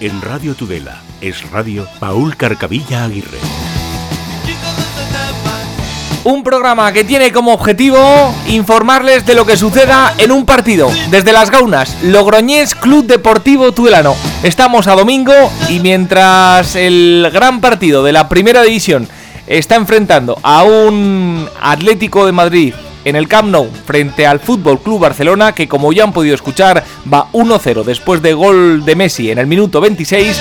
En Radio Tudela, es Radio Paul Carcavilla Aguirre. Un programa que tiene como objetivo informarles de lo que suceda en un partido. Desde las Gaunas, Logroñés Club Deportivo Tudelano. Estamos a domingo y mientras el gran partido de la primera división está enfrentando a un Atlético de Madrid en el Camp Nou frente al Fútbol Club Barcelona que como ya han podido escuchar va 1-0 después de gol de Messi en el minuto 26.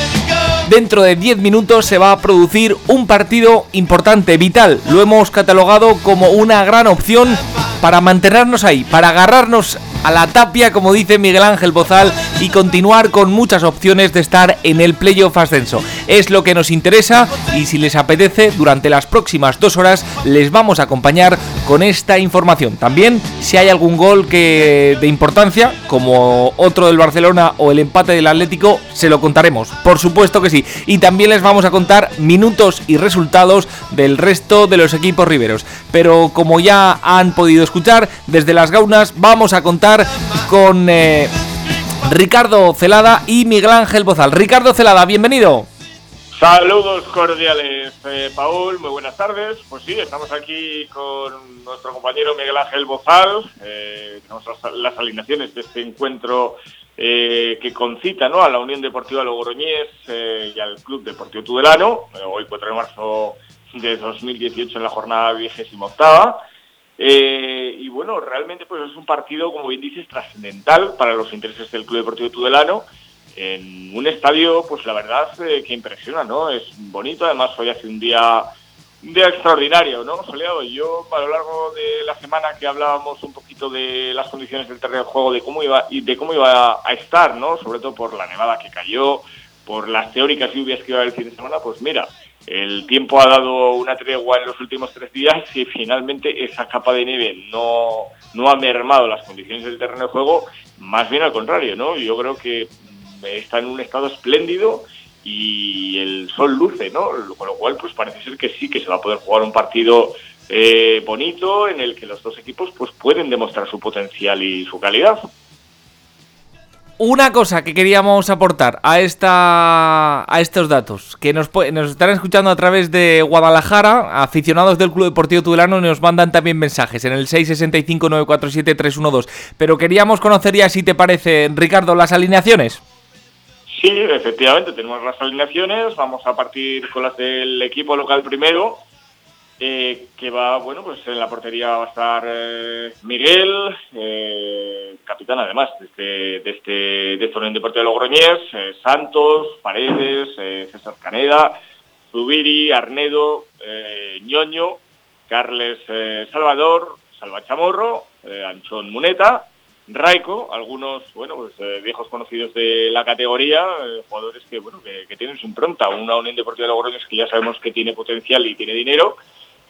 Dentro de 10 minutos se va a producir un partido importante, vital. Lo hemos catalogado como una gran opción para mantenernos ahí, para agarrarnos a la tapia, como dice Miguel Ángel Bozal, y continuar con muchas opciones de estar en el playoff ascenso. Es lo que nos interesa y si les apetece, durante las próximas dos horas les vamos a acompañar con esta información. También, si hay algún gol que de importancia, como otro del Barcelona o el empate del Atlético, se lo contaremos. Por supuesto que sí. Y también les vamos a contar minutos y resultados del resto de los equipos riberos. Pero como ya han podido escuchar, desde las gaunas vamos a contar con eh, Ricardo Celada y Miguel Ángel Bozal. Ricardo Celada, bienvenido. Saludos cordiales, eh, Paul, muy buenas tardes. Pues sí, estamos aquí con nuestro compañero Miguel Ángel Bozal. Eh, tenemos las, alineaciones de este encuentro que concita ¿no? a la Unión Deportiva Logroñés y al Club Deportivo Tudelano, hoy 4 de marzo de 2018 en la jornada vigésima octava. Eh, y bueno, realmente pues es un partido, como bien dices, trascendental para los intereses del Club Deportivo Tudelano. En un estadio, pues la verdad eh, que impresiona, ¿no? Es bonito, además hoy hace un día, un día extraordinario, ¿no? Soleado. Yo, a lo largo de la semana que hablábamos un poquito de las condiciones del terreno de juego, de cómo iba, y de cómo iba a estar, ¿no? Sobre todo por la nevada que cayó, por las teóricas lluvias que iba a haber el fin de semana, pues mira, el tiempo ha dado una tregua en los últimos tres días y finalmente esa capa de nieve no, no ha mermado las condiciones del terreno de juego, más bien al contrario, ¿no? Yo creo que está en un estado espléndido y el sol luce, ¿no? Con lo cual, pues parece ser que sí, que se va a poder jugar un partido eh, bonito en el que los dos equipos pues pueden demostrar su potencial y su calidad. Una cosa que queríamos aportar a esta a estos datos, que nos, nos están escuchando a través de Guadalajara, aficionados del Club Deportivo Tudelano nos mandan también mensajes en el 665-947-312. Pero queríamos conocer ya si te parece, Ricardo, las alineaciones. Sí, efectivamente, tenemos las alineaciones. Vamos a partir con las del equipo local primero. Eh, que va, bueno, pues en la portería va a estar eh, Miguel, eh, capitán además de este, de este, de este de Logroñés, Santos, Paredes, César Caneda, Zubiri, Arnedo, Ñoño, Carles Salvador, Salva Chamorro, Anchón Muneta, Raico, algunos, bueno, pues viejos conocidos de la categoría, jugadores que, bueno, que, tienen su impronta, una Unión Deportiva de Logroñés que ya sabemos que tiene potencial y tiene dinero,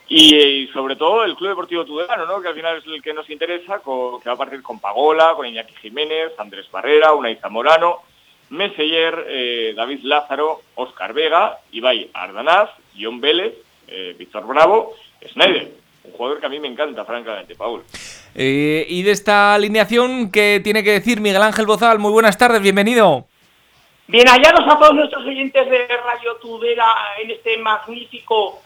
y, sobre todo el Club Deportivo Tudelano, ¿no? que al final es el que nos interesa, que va a partir con Pagola, con Iñaki Jiménez, Andrés Barrera, Unai Zamorano, Meseller, eh, David Lázaro, Oscar Vega, Ibai Ardanaz, John Vélez, eh, Víctor Bravo, Schneider. Un jugador que a mí me encanta, francamente, Paul. Eh, y de esta alineación, ¿qué tiene que decir Miguel Ángel Bozal? Muy buenas tardes, bienvenido. Bien hallados a todos nuestros oyentes de Radio Tudela en este magnífico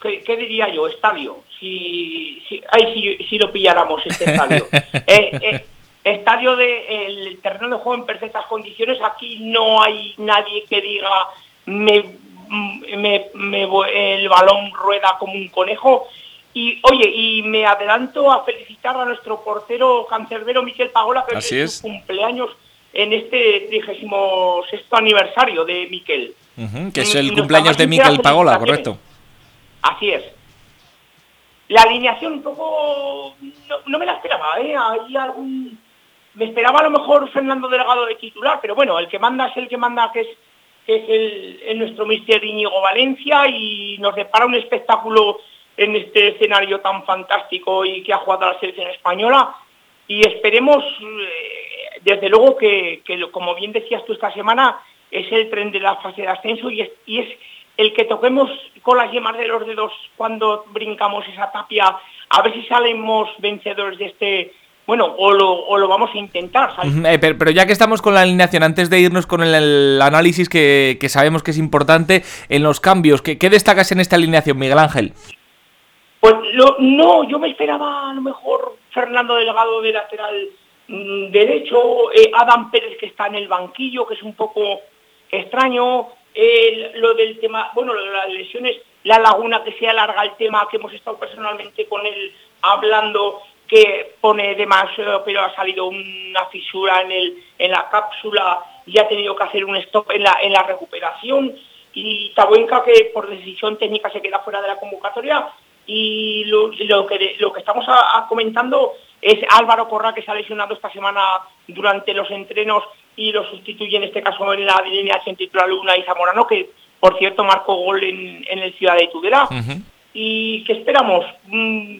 ¿qué, diría yo? Estadio. Si, si, ay, si, lo pilláramos este estadio. Eh, eh, estadio de el terreno de juego en perfectas condiciones. Aquí no hay nadie que diga me, el balón rueda como un conejo. Y oye, y me adelanto a felicitar a nuestro portero cancerbero Miquel Pagola, que es su cumpleaños en este 36 aniversario de Miquel. que es el cumpleaños de Miquel Pagola, correcto. Así es. La alineación un poco... No, me la esperaba, ¿eh? Hay algún... Me esperaba a lo mejor Fernando Delgado de titular, pero bueno, el que manda es el que manda, que es, que es el, nuestro mister Íñigo Valencia y nos depara un espectáculo en este escenario tan fantástico y que ha jugado la selección española. Y esperemos, eh, desde luego, que, como bien decías tú esta semana, es el tren de la fase de ascenso y es, y es el que toquemos con las yemas de los dedos cuando brincamos esa tapia, a ver si salimos vencedores de este bueno, o lo, vamos a intentar. Eh, pero, ya que estamos con la alineación, antes de irnos con el, análisis que, sabemos que es importante en los cambios, ¿qué, destacas en esta alineación, Miguel Ángel? Pues no, yo me esperaba a lo mejor Fernando Delgado de lateral mm, derecho, eh, Adam Pérez que está en el banquillo, que es un poco extraño, lo del tema, bueno, lo de las lesiones, la laguna que se alarga el tema, que hemos estado personalmente con él hablando, que pone de más, eh, pero ha salido una fisura en, el, en la cápsula y ha tenido que hacer un stop en la, en la recuperación. Y Tabuenca, que por decisión técnica se queda fuera de la convocatoria. Y lo, que, lo que estamos comentando es Álvaro Corra, que se ha lesionado esta semana durante los entrenos y lo sustituye en este caso en la alineación titular Luna y Zamorano, que por cierto marcó gol en, el Ciudad de Tudela. ¿Y qué esperamos? Mm,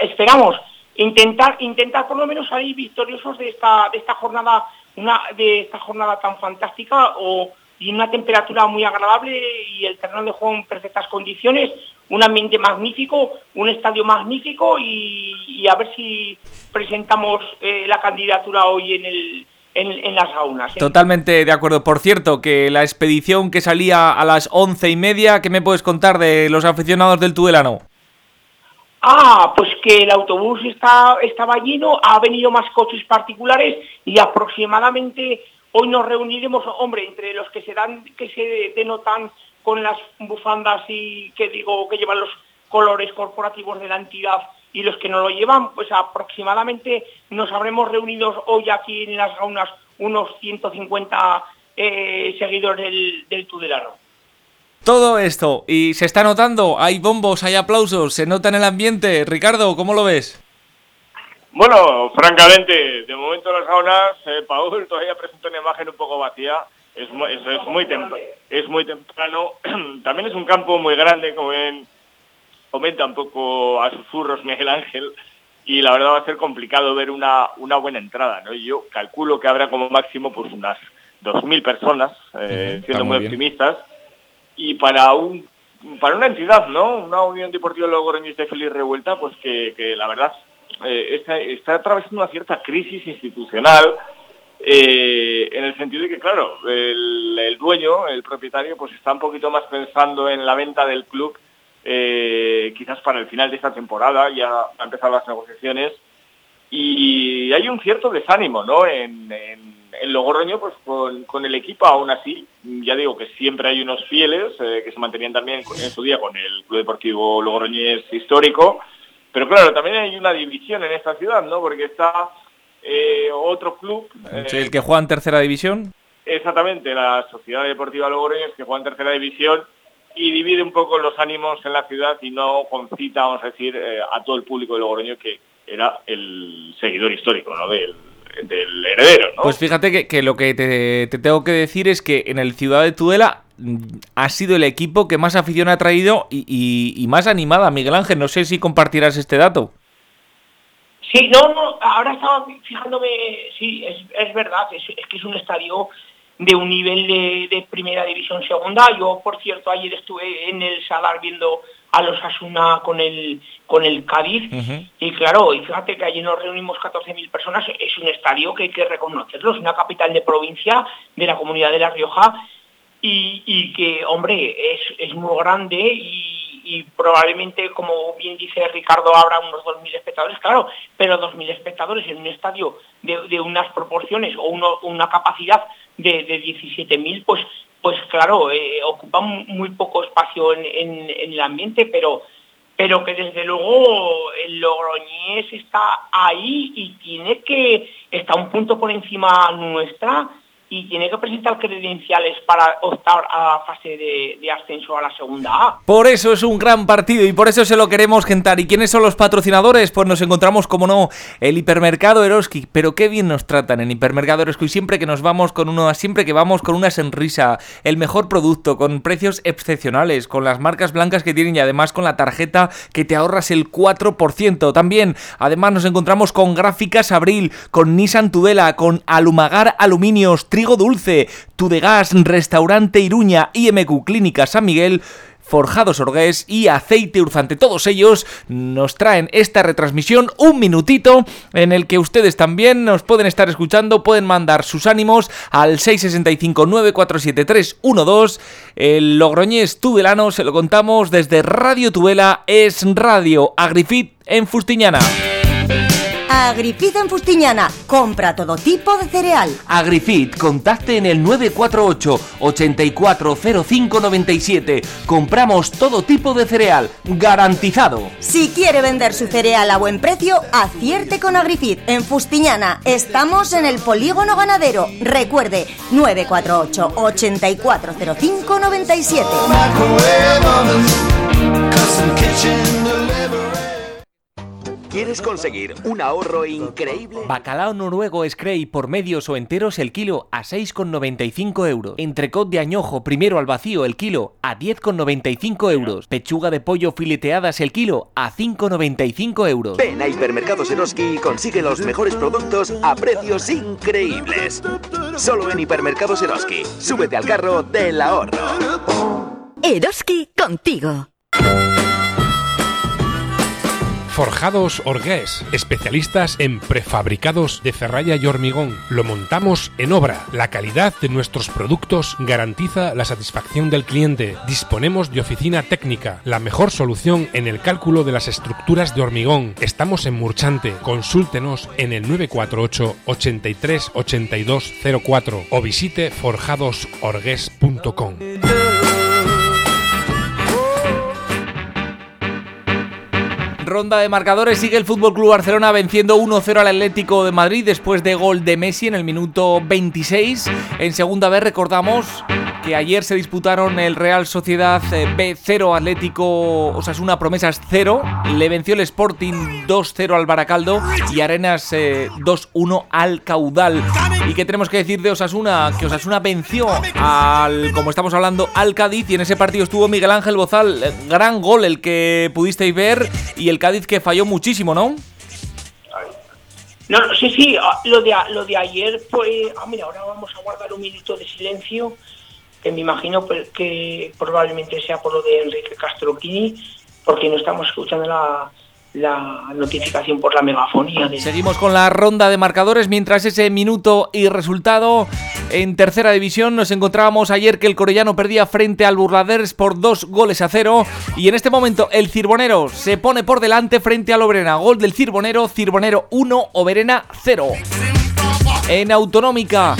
esperamos intentar intentar por lo menos salir victoriosos de esta de esta jornada una de esta jornada tan fantástica o y una temperatura muy agradable y el terreno de juego en perfectas condiciones, un ambiente magnífico, un estadio magnífico y, a ver si presentamos eh, la candidatura hoy en el en, las gaunas. ¿eh? Totalmente de acuerdo. Por cierto, que la expedición que salía a las once y media, ¿qué me puedes contar de los aficionados del Tudelano? Ah, pues que el autobús está, estaba lleno, ha venido más coches particulares y aproximadamente hoy nos reuniremos, hombre, entre los que se dan, que se denotan con las bufandas y que digo que llevan los colores corporativos de la entidad y los que no lo llevan, pues aproximadamente nos habremos reunido hoy aquí en las gaunas unos 150 eh, seguidores del, del Tudelano. Todo esto, y se está notando, hay bombos, hay aplausos, se nota en el ambiente. Ricardo, ¿cómo lo ves? Bueno, francamente, de momento las gaunas, eh, Paul todavía presenta una imagen un poco vacía. Es, muy, es, muy, es muy temprano. También es un campo muy grande, como ven comenta un poco a susurros Miguel Ángel, y la verdad va a ser complicado ver una, una buena entrada. ¿no? Yo calculo que habrá como máximo pues unas 2.000 personas, eh, siendo muy, optimistas, y para un para una entidad, ¿no? Una Unión Deportiva Logroñés de Feliz Revuelta, pues que, que la verdad eh, está, atravesando una cierta crisis institucional, eh, en el sentido de que, claro, el, dueño, el propietario, pues está un poquito más pensando en la venta del club eh, quizás para el final de esta temporada, ya han empezado las negociaciones, y hay un cierto desánimo ¿no? en, en, Logroño pues, con, el equipo aún así. Ya digo que siempre hay unos fieles que se mantenían también en su día con el Club Deportivo Logroñés histórico, pero claro, también hay una división en esta ciudad, ¿no? porque está eh, otro club. el que juega en tercera división. Exactamente, la Sociedad Deportiva Logroñés que juega en tercera división y divide un poco los ánimos en la ciudad y no concita, vamos a decir, eh, a todo el público de Logroño que era el seguidor histórico ¿no? del, heredero. ¿no? Pues fíjate que, lo que te, tengo que decir es que en el Ciudad de Tudela ha sido el equipo que más afición ha traído y, más animada, Miguel Ángel. No sé si compartirás este dato. Sí, no, no, ahora estaba fijándome, sí, es, es verdad, es, es que es un estadio de un nivel de, primera división segunda. Yo, por cierto, ayer estuve en el Salar viendo a los Asuna con el con el Cádiz y claro, y fíjate que allí nos reunimos 14.000 personas, es un estadio que hay que reconocerlo, es una capital de provincia de la comunidad de La Rioja y, que, hombre, es, es muy grande y, probablemente, como bien dice Ricardo, habrá unos 2.000 espectadores, claro, pero 2.000 espectadores en un estadio de, unas proporciones o una capacidad de, de 17.000, pues, pues claro, eh, ocupan muy poco espacio en, el ambiente, pero, pero que desde luego el Logroñés está ahí y tiene que, está un punto por encima nuestra y tiene que presentar credenciales para optar a la fase de, ascenso a la segunda A. Por eso es un gran partido y por eso se lo queremos gentar. ¿Y quiénes son los patrocinadores? Pues nos encontramos, como no, el hipermercado Eroski. Pero qué bien nos tratan en hipermercado Eroski. Siempre que nos vamos con uno, siempre que vamos con una sonrisa, el mejor producto, con precios excepcionales, con las marcas blancas que tienen y además con la tarjeta que te ahorras el 4%. También, además nos encontramos con Gráficas Abril, con Nissan Tudela, con Alumagar Aluminios, Trigo Dulce, Tudegas, Restaurante Iruña, IMQ Clínica San Miguel, Forjados Orgués y Aceite Urzante. Todos ellos nos traen esta retransmisión un minutito en el que ustedes también nos pueden estar escuchando, pueden mandar sus ánimos al 665 947312. El Logroñés Tubelano se lo contamos desde Radio Tubela, es Radio Agrifit en Fustiñana. Agrifit en Fustiñana. Compra todo tipo de cereal. Agrifit, contacte en el 948 840597. Compramos todo tipo de cereal, garantizado. Si quiere vender su cereal a buen precio, acierte con Agrifit en Fustiñana. Estamos en el polígono ganadero. Recuerde, 948 840597. ¿Quieres conseguir un ahorro increíble? Bacalao noruego Scray por medios o enteros el kilo a 6,95 euros. Entrecot de añojo primero al vacío el kilo a 10,95 euros. Pechuga de pollo fileteadas el kilo a 5,95 euros. Ven a Hipermercados Eroski y consigue los mejores productos a precios increíbles. Solo en Hipermercados Eroski. Súbete al carro del ahorro. Eroski contigo. Forjados Orgués, especialistas en prefabricados de ferralla y hormigón. Lo montamos en obra. La calidad de nuestros productos garantiza la satisfacción del cliente. Disponemos de oficina técnica, la mejor solución en el cálculo de las estructuras de hormigón. Estamos en Murchante. Consúltenos en el 948 83 82 04 o visite forjadosorgués.com. Ronda de marcadores, sigue el Fútbol Club Barcelona venciendo 1-0 al Atlético de Madrid después de gol de Messi en el minuto 26. En segunda vez recordamos que ayer se disputaron el Real Sociedad eh, B0 Atlético Osasuna Promesas 0. Le venció el Sporting 2-0 al Baracaldo y Arenas 2-1 eh, al Caudal. ¿Y qué tenemos que decir de Osasuna? Que Osasuna venció al, como estamos hablando, al Cádiz y en ese partido estuvo Miguel Ángel Bozal. Gran gol el que pudisteis ver y el Cádiz que falló muchísimo, ¿no? No, sí, sí, ah, lo de, lo de ayer fue... Ah, mira, ahora vamos a guardar un minuto de silencio que me imagino que probablemente sea por lo de Enrique Castroquini, porque no estamos escuchando la, la notificación por la megafonía. Seguimos con la ronda de marcadores mientras ese minuto y resultado en tercera división nos encontrábamos ayer que el Corellano perdía frente al Burladers por dos goles a cero y en este momento el Cirbonero se pone por delante frente al Oberena. Gol del Cirbonero, Cirbonero 1, Oberena 0. En Autonómica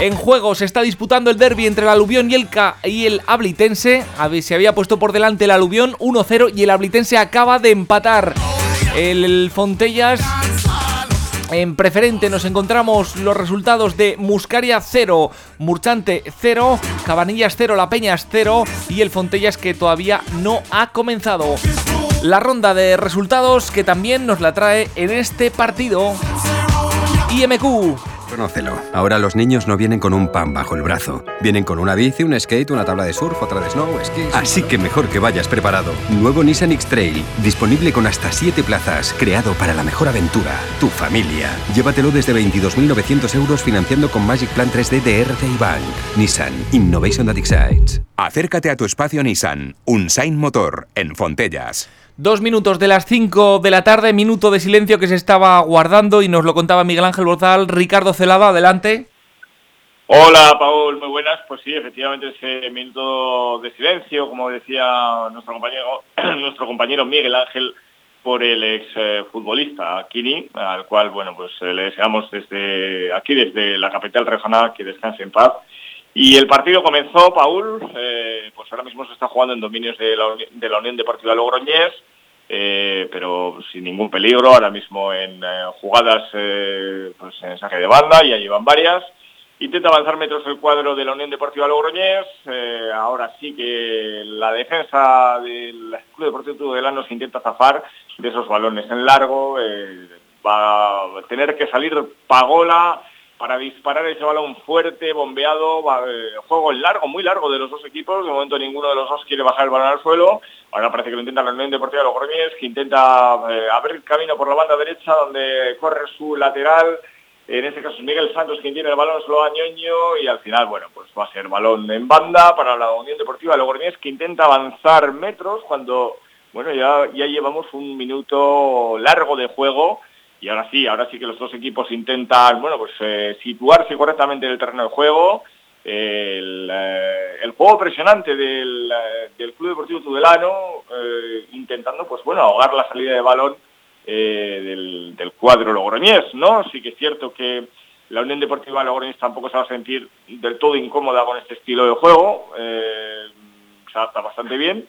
en juego se está disputando el derby entre el Aluvión y el, y el Ablitense. Se había puesto por delante el Aluvión 1-0 y el Ablitense acaba de empatar. El, Fontellas en preferente nos encontramos los resultados de Muscaria 0, Murchante 0, Cabanillas 0, La Peñas 0 y el Fontellas que todavía no ha comenzado. La ronda de resultados que también nos la trae en este partido. IMQ Conócelo. Ahora los niños no vienen con un pan bajo el brazo. Vienen con una bici, un skate, una tabla de surf, otra de snow, esquí. Así que mejor que vayas preparado. Nuevo Nissan X-Trail. Disponible con hasta 7 plazas. Creado para la mejor aventura. Tu familia. Llévatelo desde 22.900 euros financiando con Magic Plan 3D de RCI Bank. Nissan. Innovation that excites. Acércate a tu espacio Nissan. Un Sign Motor. En Fontellas. Dos minutos de las 5 de la tarde, minuto de silencio que se estaba guardando y nos lo contaba Miguel Ángel Bozal. Ricardo Celada, adelante. Hola, Paul, muy buenas. Pues sí, efectivamente ese minuto de silencio, como decía nuestro compañero, nuestro compañero Miguel Ángel, por el ex eh, futbolista Kini, al cual, bueno, pues eh, le deseamos desde aquí, desde la capital regional, que descanse en paz. Y el partido comenzó, Paul, eh, pues ahora mismo se está jugando en dominios de la, Unión Deportiva Logroñés, eh, pero sin ningún peligro, ahora mismo en eh, jugadas pues en saque de banda, ya llevan varias. Intenta avanzar metros el cuadro de la Unión Deportiva Logroñés, ahora sí que la defensa del Club Deportivo Tudelano se intenta zafar de esos balones en largo, va a tener que salir Pagola, para disparar ese balón fuerte, bombeado, juego largo, muy largo de los dos equipos. De momento ninguno de los dos quiere bajar el balón al suelo. Ahora parece que lo intenta la Unión Deportiva de Logroñés, que intenta eh, abrir camino por la banda derecha donde corre su lateral en este caso es Miguel Santos quien tiene el balón, se lo da Ñoño y al final, bueno, pues va a ser balón en banda para la Unión Deportiva Logroñés que intenta avanzar metros cuando, bueno, ya, ya llevamos un minuto largo de juego y ahora sí, ahora sí que los dos equipos intentan, bueno, pues eh, situarse correctamente en el terreno de juego. El, eh, juego presionante del, eh, Club Deportivo Tudelano, intentando, pues bueno, ahogar la salida de balón del, del, cuadro logroñés, ¿no? Sí que es cierto que la Unión Deportiva Logroñés tampoco se va a sentir del todo incómoda con este estilo de juego, se adapta bastante bien,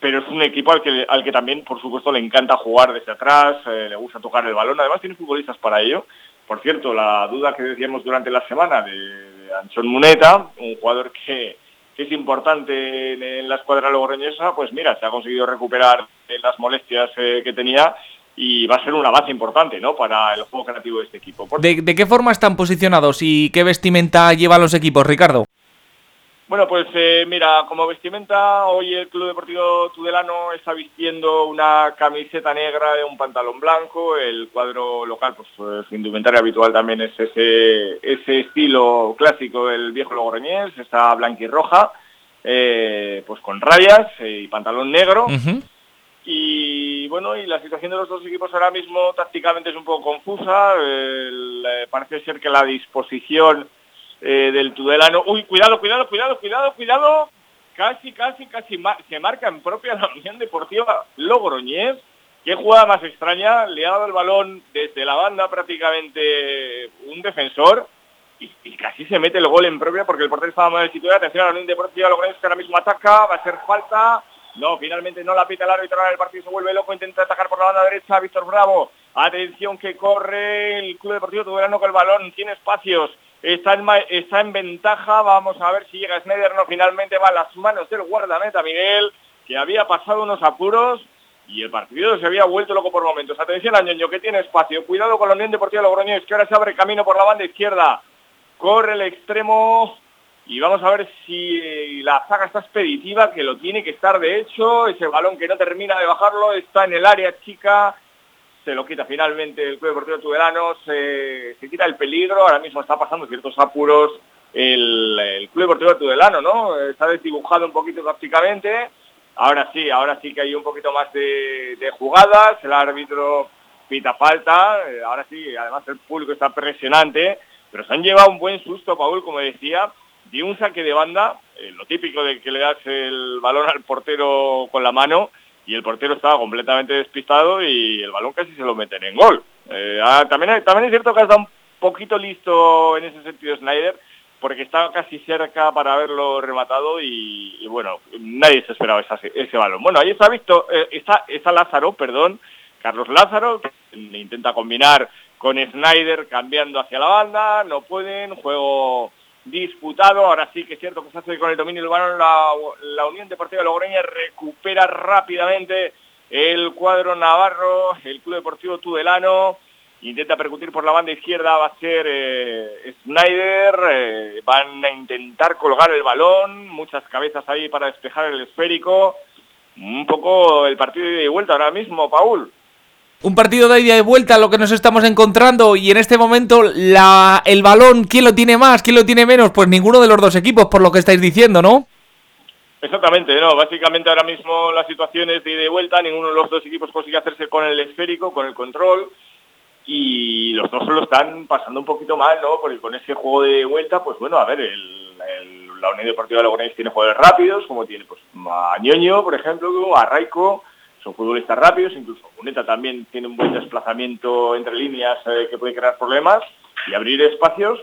pero es un equipo al que, al que también, por supuesto, le encanta jugar desde atrás, eh, le gusta tocar el balón, además tiene futbolistas para ello. Por cierto, la duda que decíamos durante la semana de, Anchón Muneta, un jugador que, es importante en, la escuadra logroñesa, pues mira, se ha conseguido recuperar las molestias eh, que tenía y va a ser una base importante ¿no? para el juego creativo de este equipo. ¿De, ¿De, qué forma están posicionados y qué vestimenta llevan los equipos, Ricardo? Bueno, pues eh, mira, como vestimenta, hoy el Club Deportivo Tudelano está vistiendo una camiseta negra y un pantalón blanco. El cuadro local, pues su indumentaria habitual también es ese, ese estilo clásico del viejo logroñés, está blanquirroja, eh, pues con rayas eh, y pantalón negro. Y bueno, y la situación de los dos equipos ahora mismo tácticamente es un poco confusa. parece ser que la disposición eh, del Tudelano. Uy, cuidado, cuidado, cuidado, cuidado, cuidado. Casi, casi, casi se marca en propia la Unión Deportiva Logroñés. Qué jugada más extraña. Le ha dado el balón desde la banda prácticamente un defensor. Y, casi se mete el gol en propia porque el portero estaba mal situado. Atención a la Unión Deportiva Logroñés que ahora mismo ataca. Va a ser falta. No, finalmente no la pita el árbitro, el partido se vuelve loco, intenta atacar por la banda derecha, Víctor Bravo, atención que corre el Club Deportivo Tudelano con el balón, tiene espacios, está en, ventaja, vamos a ver si llega Schneider, no, finalmente va a las manos del guardameta Miguel, que había pasado unos apuros y el partido se había vuelto loco por momentos. Atención a Ñoño, que tiene espacio, cuidado con la Unión Deportiva Logroñés, que ahora se abre camino por la banda izquierda, corre el extremo y vamos a ver si la saga está expeditiva, que lo tiene que estar de hecho, ese balón que no termina de bajarlo, está en el área chica, se lo quita finalmente el Club Deportivo Tudelano, se, quita el peligro, ahora mismo está pasando ciertos apuros el, Club Deportivo Tudelano, ¿no? Está desdibujado un poquito tácticamente, ahora sí, ahora sí que hay un poquito más de, jugadas, el árbitro pita falta, eh, ahora sí, además el público está presionante, pero se han llevado un buen susto, Paul, como decía, de un saque de banda, eh, lo típico de que le das el balón al portero con la mano, y el portero estaba completamente despistado y el balón casi se lo meten en gol. Eh, ah, también, también es cierto que estado un poquito listo en ese sentido Snyder, porque estaba casi cerca para haberlo rematado y, bueno, nadie se esperaba ese balón. Bueno, ahí está visto, eh, está, está Lázaro, perdón, Carlos Lázaro, que intenta combinar con Snyder cambiando hacia la banda, no pueden, juego disputado. Ahora sí que es cierto que se hace con el dominio del balón. La, la Unión Deportiva Logroña recupera rápidamente el cuadro navarro, el Club Deportivo Tudelano. Intenta percutir por la banda izquierda, va a ser eh, Snyder. Eh, van a intentar colgar el balón. Muchas cabezas ahí para despejar el esférico. Un poco el partido de vuelta ahora mismo, Paul. Un partido de ida y vuelta lo que nos estamos encontrando y en este momento la, el balón, ¿quién lo tiene más? ¿Quién lo tiene menos? Pues ninguno de los dos equipos, por lo que estáis diciendo, ¿no? Exactamente, no, básicamente ahora mismo la situación es de ida y vuelta, ninguno de los dos equipos consigue hacerse con el esférico, con el control y los dos lo están pasando un poquito mal, ¿no? Porque con ese juego de vuelta, pues bueno, a ver, el, la Unión Deportiva de Logroñés tiene jugadores rápidos, como tiene pues a por ejemplo, a son futbolistas rápidos, incluso Cuneta también tiene un buen desplazamiento entre líneas eh, que puede crear problemas y abrir espacios,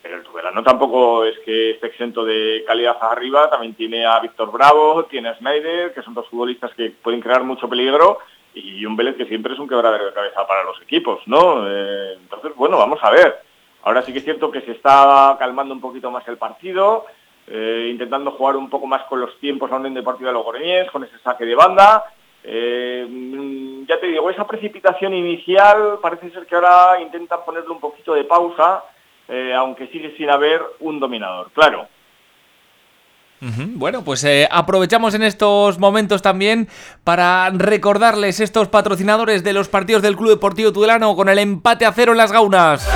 pero el Tuberano tampoco es que esté exento de calidad arriba, también tiene a Víctor Bravo, tiene a Snyder, que son dos futbolistas que pueden crear mucho peligro, y un Vélez que siempre es un quebradero de cabeza para los equipos, ¿no? Eh, entonces, bueno, vamos a ver. Ahora sí que es cierto que se está calmando un poquito más el partido, eh, intentando jugar un poco más con los tiempos la Unión Deportiva de Logroñés, con ese saque de banda, eh, mm, ya te digo, esa precipitación inicial parece ser que ahora intentan ponerle un poquito de pausa, eh, aunque sigue sin haber un dominador, claro. Bueno, pues eh, aprovechamos en estos momentos también para recordarles estos patrocinadores de los partidos del Club Deportivo Tudelano con el empate a cero en las gaunas.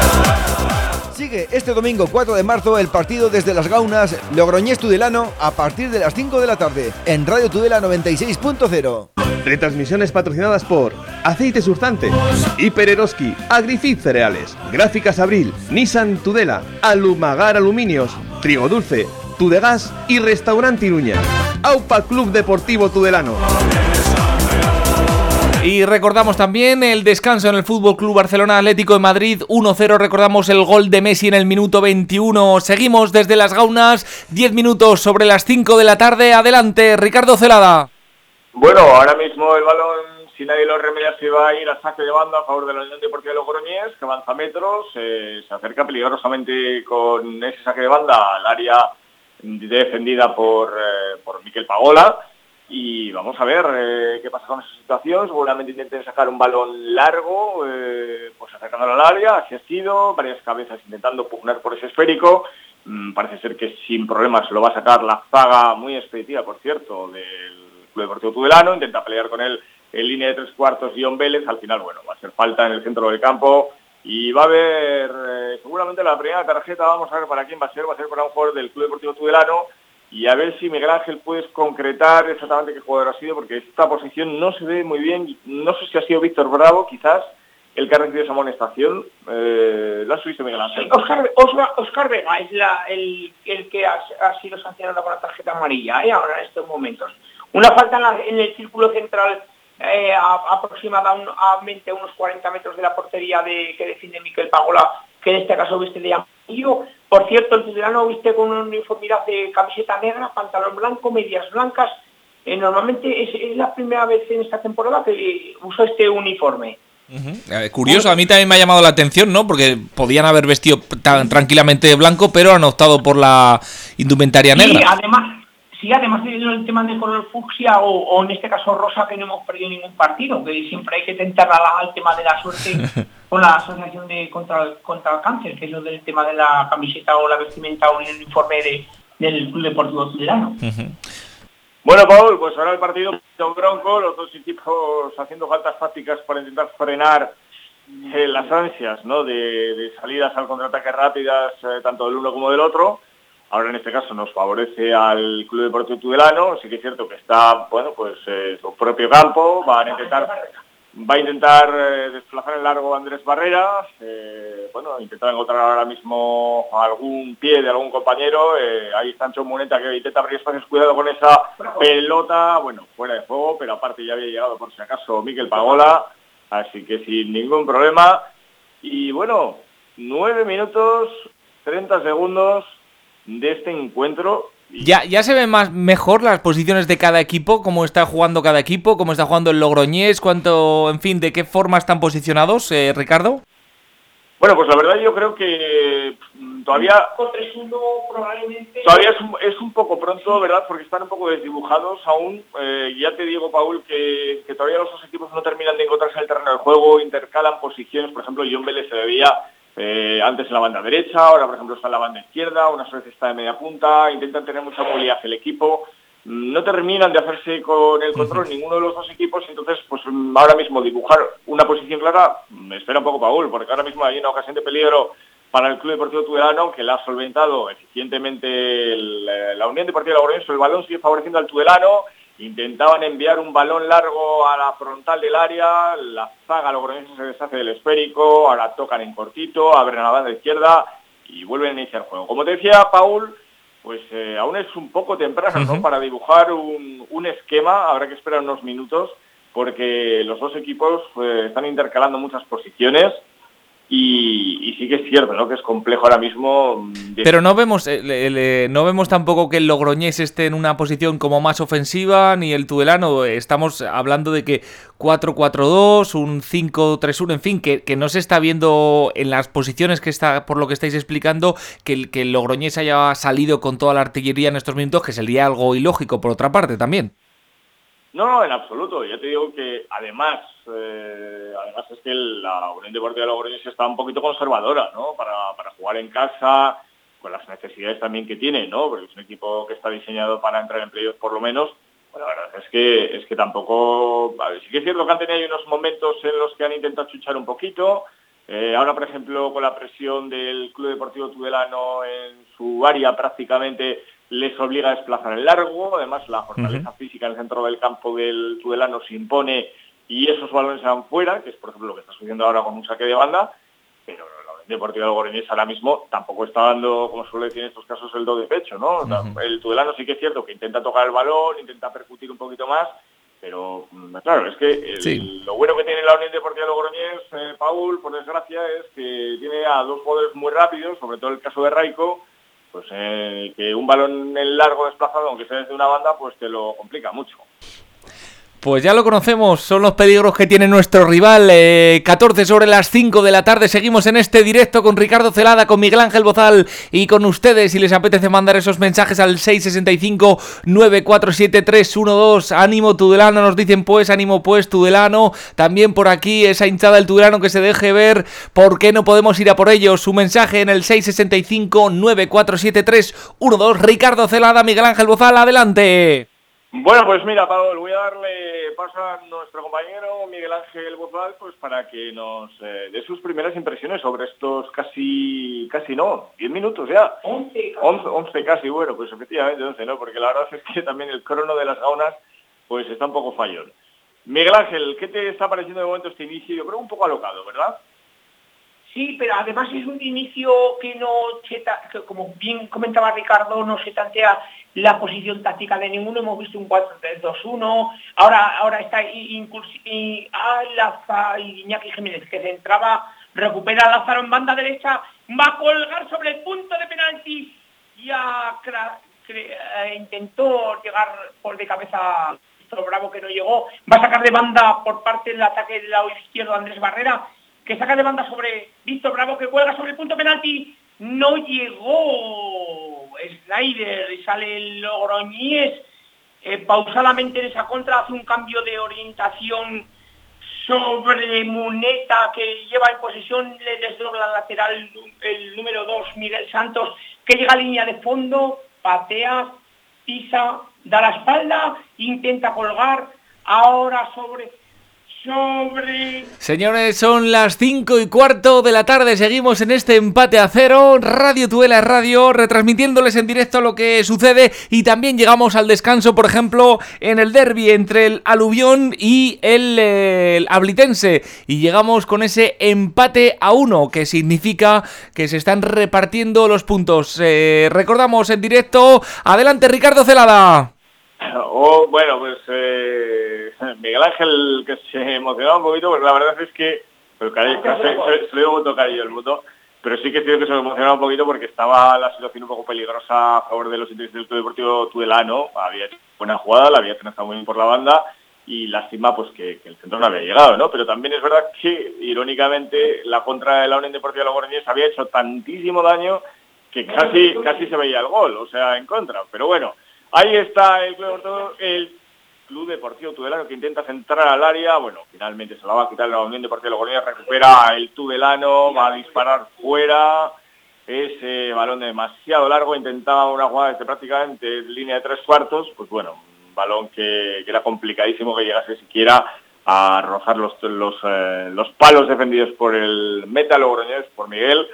Sigue este domingo 4 de marzo el partido desde Las Gaunas, Logroñés Tudelano, a partir de las 5 de la tarde, en Radio Tudela 96.0. Retransmisiones patrocinadas por Aceite Surzante, Hiper Eroski, Agrifit Cereales, Gráficas Abril, Nissan Tudela, Alumagar Aluminios, Trigo Dulce, Tudegas y Restaurante Iruña. AUPA Club Deportivo Tudelano. Y recordamos también el descanso en el Fútbol Club Barcelona Atlético de Madrid 1-0. Recordamos el gol de Messi en el minuto 21. Seguimos desde las Gaunas, 10 minutos sobre las 5 de la tarde. Adelante, Ricardo Celada. Bueno, ahora mismo el balón, si nadie lo remedia, se va a ir a saque de banda a favor de la Unión Deportiva de Logroñés, que avanza metros, eh, se acerca peligrosamente con ese saque de banda al área defendida por, eh, por Miquel Pagola y vamos a ver eh, qué pasa con esa situación. Seguramente intenten sacar un balón largo, eh, pues acercándolo al área, así ha sido, varias cabezas intentando pugnar por ese esférico. Mm, parece ser que sin problemas lo va a sacar la zaga muy expeditiva, por cierto, del Club Deportivo Tudelano, intenta pelear con él en línea de tres cuartos Guión Vélez, al final, bueno, va a ser falta en el centro del campo y va a haber, eh, seguramente la primera tarjeta, vamos a ver para quién va a ser, va a ser para un jugador del Club Deportivo Tudelano, y a ver si Miguel Ángel puedes concretar exactamente qué jugador ha sido, porque esta posición no se ve muy bien. No sé si ha sido Víctor Bravo, quizás, el que ha recibido esa amonestación. Eh, ¿Lo has visto, Miguel Ángel? Oscar, Vega es el, que ha, sido sancionado con la tarjeta amarilla ¿eh? ahora en estos momentos. Una falta en, el círculo central eh, aproximadamente a unos 40 metros de la portería de, que defiende Miquel Pagola, que en este caso viste de por cierto, el ciudadano viste con una uniformidad de camiseta negra, pantalón blanco, medias blancas. Eh, normalmente es, la primera vez en esta temporada que usa este uniforme. curioso, a mí también me ha llamado la atención, ¿no? Porque podían haber vestido tan tranquilamente de blanco, pero han optado por la indumentaria negra. Sí, además, sí, además el tema de color fucsia o, en este caso rosa, que no hemos perdido ningún partido, que siempre hay que tentar al tema de la suerte con la Asociación de contra, contra el Cáncer, que es lo del tema de la camiseta o la vestimenta o el informe de, del Club Deportivo Ciudadano. Bueno, Paul, pues ahora el partido bronco, los dos equipos haciendo faltas tácticas para intentar frenar eh, las ansias ¿no? de, salidas al contraataque rápidas, eh, tanto del uno como del otro. Ahora en este caso nos favorece al Club Deportivo Tudelano, sí que es cierto que está, bueno, pues eh, su propio campo, van a intentar Va a intentar eh, desplazar el largo Andrés Barrera, eh, bueno, intentar encontrar ahora mismo algún pie de algún compañero, eh, ahí está Ancho Muneta que intenta abrir espacios, cuidado con esa pelota, bueno, fuera de juego, pero aparte ya había llegado por si acaso Miquel Pagola, así que sin ningún problema, y bueno, nueve minutos, 30 segundos de este encuentro, ya, ya se ven más mejor las posiciones de cada equipo, cómo está jugando cada equipo, cómo está jugando el Logroñés, cuánto, en fin, de qué forma están posicionados, eh, Ricardo. Bueno, pues la verdad yo creo que mm, todavía todavía es un, es un poco pronto, ¿verdad? Porque están un poco desdibujados aún. Eh, ya te digo, Paul, que, todavía los dos equipos no terminan de encontrarse en el terreno del juego, intercalan posiciones. Por ejemplo, John Vélez se veía eh, antes en la banda derecha, ahora por ejemplo está en la banda izquierda, unas veces está de media punta, intentan tener mucha movilidad el equipo, mm, no terminan de hacerse con el control ninguno de los dos equipos, entonces pues mm, ahora mismo dibujar una posición clara me espera un poco Paul, porque ahora mismo hay una ocasión de peligro para el Club Deportivo Tudelano que la ha solventado eficientemente eh, la Unión Deportiva de Logroñés, el balón sigue favoreciendo al Tudelano, intentaban enviar un balón largo a la frontal del área, la zaga logroñesa se deshace del esférico, ahora tocan en cortito, abren a la banda izquierda y vuelven a iniciar el juego. Como te decía Paul, pues eh, aún es un poco temprano para dibujar un, un, esquema, habrá que esperar unos minutos porque los dos equipos eh, están intercalando muchas posiciones y, sí que es cierto, ¿no? Que es complejo ahora mismo. Mm, Pero no vemos, eh, no vemos tampoco que el Logroñés esté en una posición como más ofensiva, ni el Tudelano. Estamos hablando de que 4-4-2, un 5-3-1, en fin, que, que, no se está viendo en las posiciones que está, por lo que estáis explicando, que el, que el Logroñés haya salido con toda la artillería en estos minutos, que sería algo ilógico por otra parte también. No, no, en absoluto. Ya te digo que además, eh, además es que la Unión Deportiva de Logroñés está un poquito conservadora, ¿no? Para, para, jugar en casa, con las necesidades también que tiene, ¿no? Porque es un equipo que está diseñado para entrar en playoffs por lo menos. Bueno, la verdad es que, es que tampoco... sí que es cierto que han tenido unos momentos en los que han intentado chuchar un poquito, Eh, ahora, por ejemplo, con la presión del Club Deportivo Tudelano en su área prácticamente les obliga a desplazar el largo, además la fortaleza física en el centro del campo del Tudelano se impone y esos balones se van fuera, que es por ejemplo lo que está sucediendo ahora con un saque de banda, pero la Unión Deportiva Logroñés ahora mismo tampoco está dando, como suele decir en estos casos, el do de pecho, ¿no? El Tudelano sí que es cierto que intenta tocar el balón, intenta percutir un poquito más, pero mm, claro, es que lo bueno que tiene la Unión Deportiva Logroñés, eh, Paul, por desgracia, es que tiene a dos jugadores muy rápidos, sobre todo el caso de Raico, pues eh, que un balón en largo desplazado, aunque sea desde una banda, pues te lo complica mucho. Pues ya lo conocemos, son los peligros que tiene nuestro rival. 14 eh, sobre las 5 de la tarde, seguimos en este directo con Ricardo Celada, con Miguel Ángel Bozal y con ustedes. Si les apetece mandar esos mensajes al 665-947-312, ánimo Tudelano, nos dicen pues, ánimo pues Tudelano. También por aquí esa hinchada del Tudelano que se deje ver, ¿por qué no podemos ir a por ellos? Su mensaje en el 665-947-312. Ricardo Celada, Miguel Ángel Bozal, adelante. Bueno, pues mira, Pablo, voy a darle paso a nuestro compañero Miguel Ángel Bozal pues para que nos eh, dé sus primeras impresiones sobre estos casi, casi no, 10 minutos ya. 11 11, casi, bueno, pues efectivamente 11, ¿no? Porque la verdad es que también el crono de las gaunas pues está un poco fallón. Miguel Ángel, ¿qué te está pareciendo de momento este inicio? Yo creo un poco alocado, ¿verdad? Sí, pero además es un inicio que no que como bien comentaba Ricardo, no se tantea la posición táctica de ninguno, hemos visto un 4-3-2-1, ahora, ahora está y, a Iñaki Jiménez que se entraba, recupera a Lázaro en banda derecha, va a colgar sobre el punto de penalti, ya eh, intentó llegar por de cabeza Bravo que no llegó, va a sacar de banda por parte del ataque del lado izquierdo Andrés Barrera que saca de banda sobre Víctor Bravo, que cuelga sobre el punto penalti, no llegó Snyder sale el Logroñés eh, pausadamente en esa contra, hace un cambio de orientación sobre Muneta que lleva en posesión, le desdobla lateral el número 2, Miguel Santos, que llega a línea de fondo, patea, pisa, da la espalda, intenta colgar, ahora sobre Señores, son las 5 y cuarto de la tarde. Seguimos en este empate a cero. Radio Tuela Radio, retransmitiéndoles en directo lo que sucede. Y también llegamos al descanso, por ejemplo, en el derby entre el Aluvión y el, Ablitense. Y llegamos con ese empate a uno, que significa que se están repartiendo los puntos. Eh, recordamos en directo. Adelante, Ricardo Celada. Oh, bueno, pues eh, Miguel Ángel que se emocionaba un poquito, porque la verdad es que, pero cariño, se, se, le dio mucho cariño el mundo, pero sí que es cierto que se emocionaba un poquito porque estaba la situación un poco peligrosa a favor de los intereses del Club Deportivo Tudelano, había hecho buena jugada, la había tenido muy bien por la banda, y lástima pues que, el centro no había llegado, ¿no? Pero también es verdad que, irónicamente, la contra de la Unión Deportiva Logroñés había hecho tantísimo daño que casi, casi se veía el gol, o sea, en contra. Pero bueno, Ahí está el Club, el Club Deportivo Tudelano que intenta centrar al área. Bueno, finalmente se la va a quitar la Unión Deportiva Logroñés, recupera el Tudelano, va a disparar fuera. Ese balón demasiado largo, intentaba una jugada desde prácticamente línea de tres cuartos. Pues bueno, un balón que, era complicadísimo que llegase siquiera a rozar los, los, eh, los palos defendidos por el Meta Logroñés, por Miguel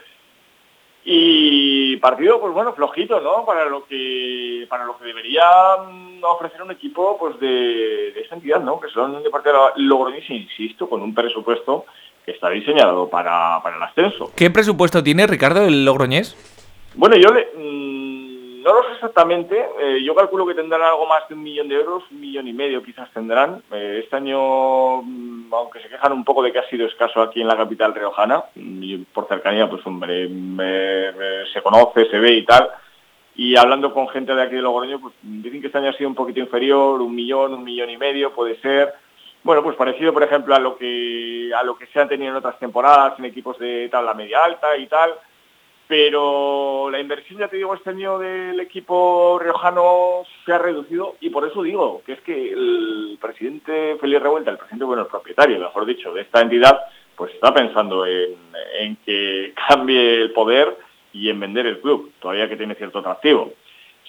y partido, pues bueno, flojito, ¿no? Para lo que para lo que debería mm, ofrecer un equipo pues de, esta entidad, ¿no? Que son de parte de Logroñés, insisto, con un presupuesto que está diseñado para, para el ascenso. ¿Qué presupuesto tiene, Ricardo, el Logroñés? Bueno, yo le, mm, no lo sé exactamente, eh, yo calculo que tendrán algo más de un millón de euros, un millón y medio quizás tendrán. Eh, este año, mm, aunque se quejan un poco de que ha sido escaso aquí en la capital riojana, y por cercanía, pues hombre, se conoce, se ve y tal, y hablando con gente de aquí de Logroño, pues dicen que este año ha sido un poquito inferior, un millón, un millón y medio, puede ser. Bueno, pues parecido, por ejemplo, a lo que a lo que se han tenido en otras temporadas, en equipos de tabla media alta y tal pero la inversión, ya te digo, este año del equipo riojano se ha reducido y por eso digo que es que el presidente Felipe Revuelta, el presidente, bueno, el propietario, mejor dicho, de esta entidad, pues está pensando en, en que cambie el poder y en vender el club, todavía que tiene cierto atractivo.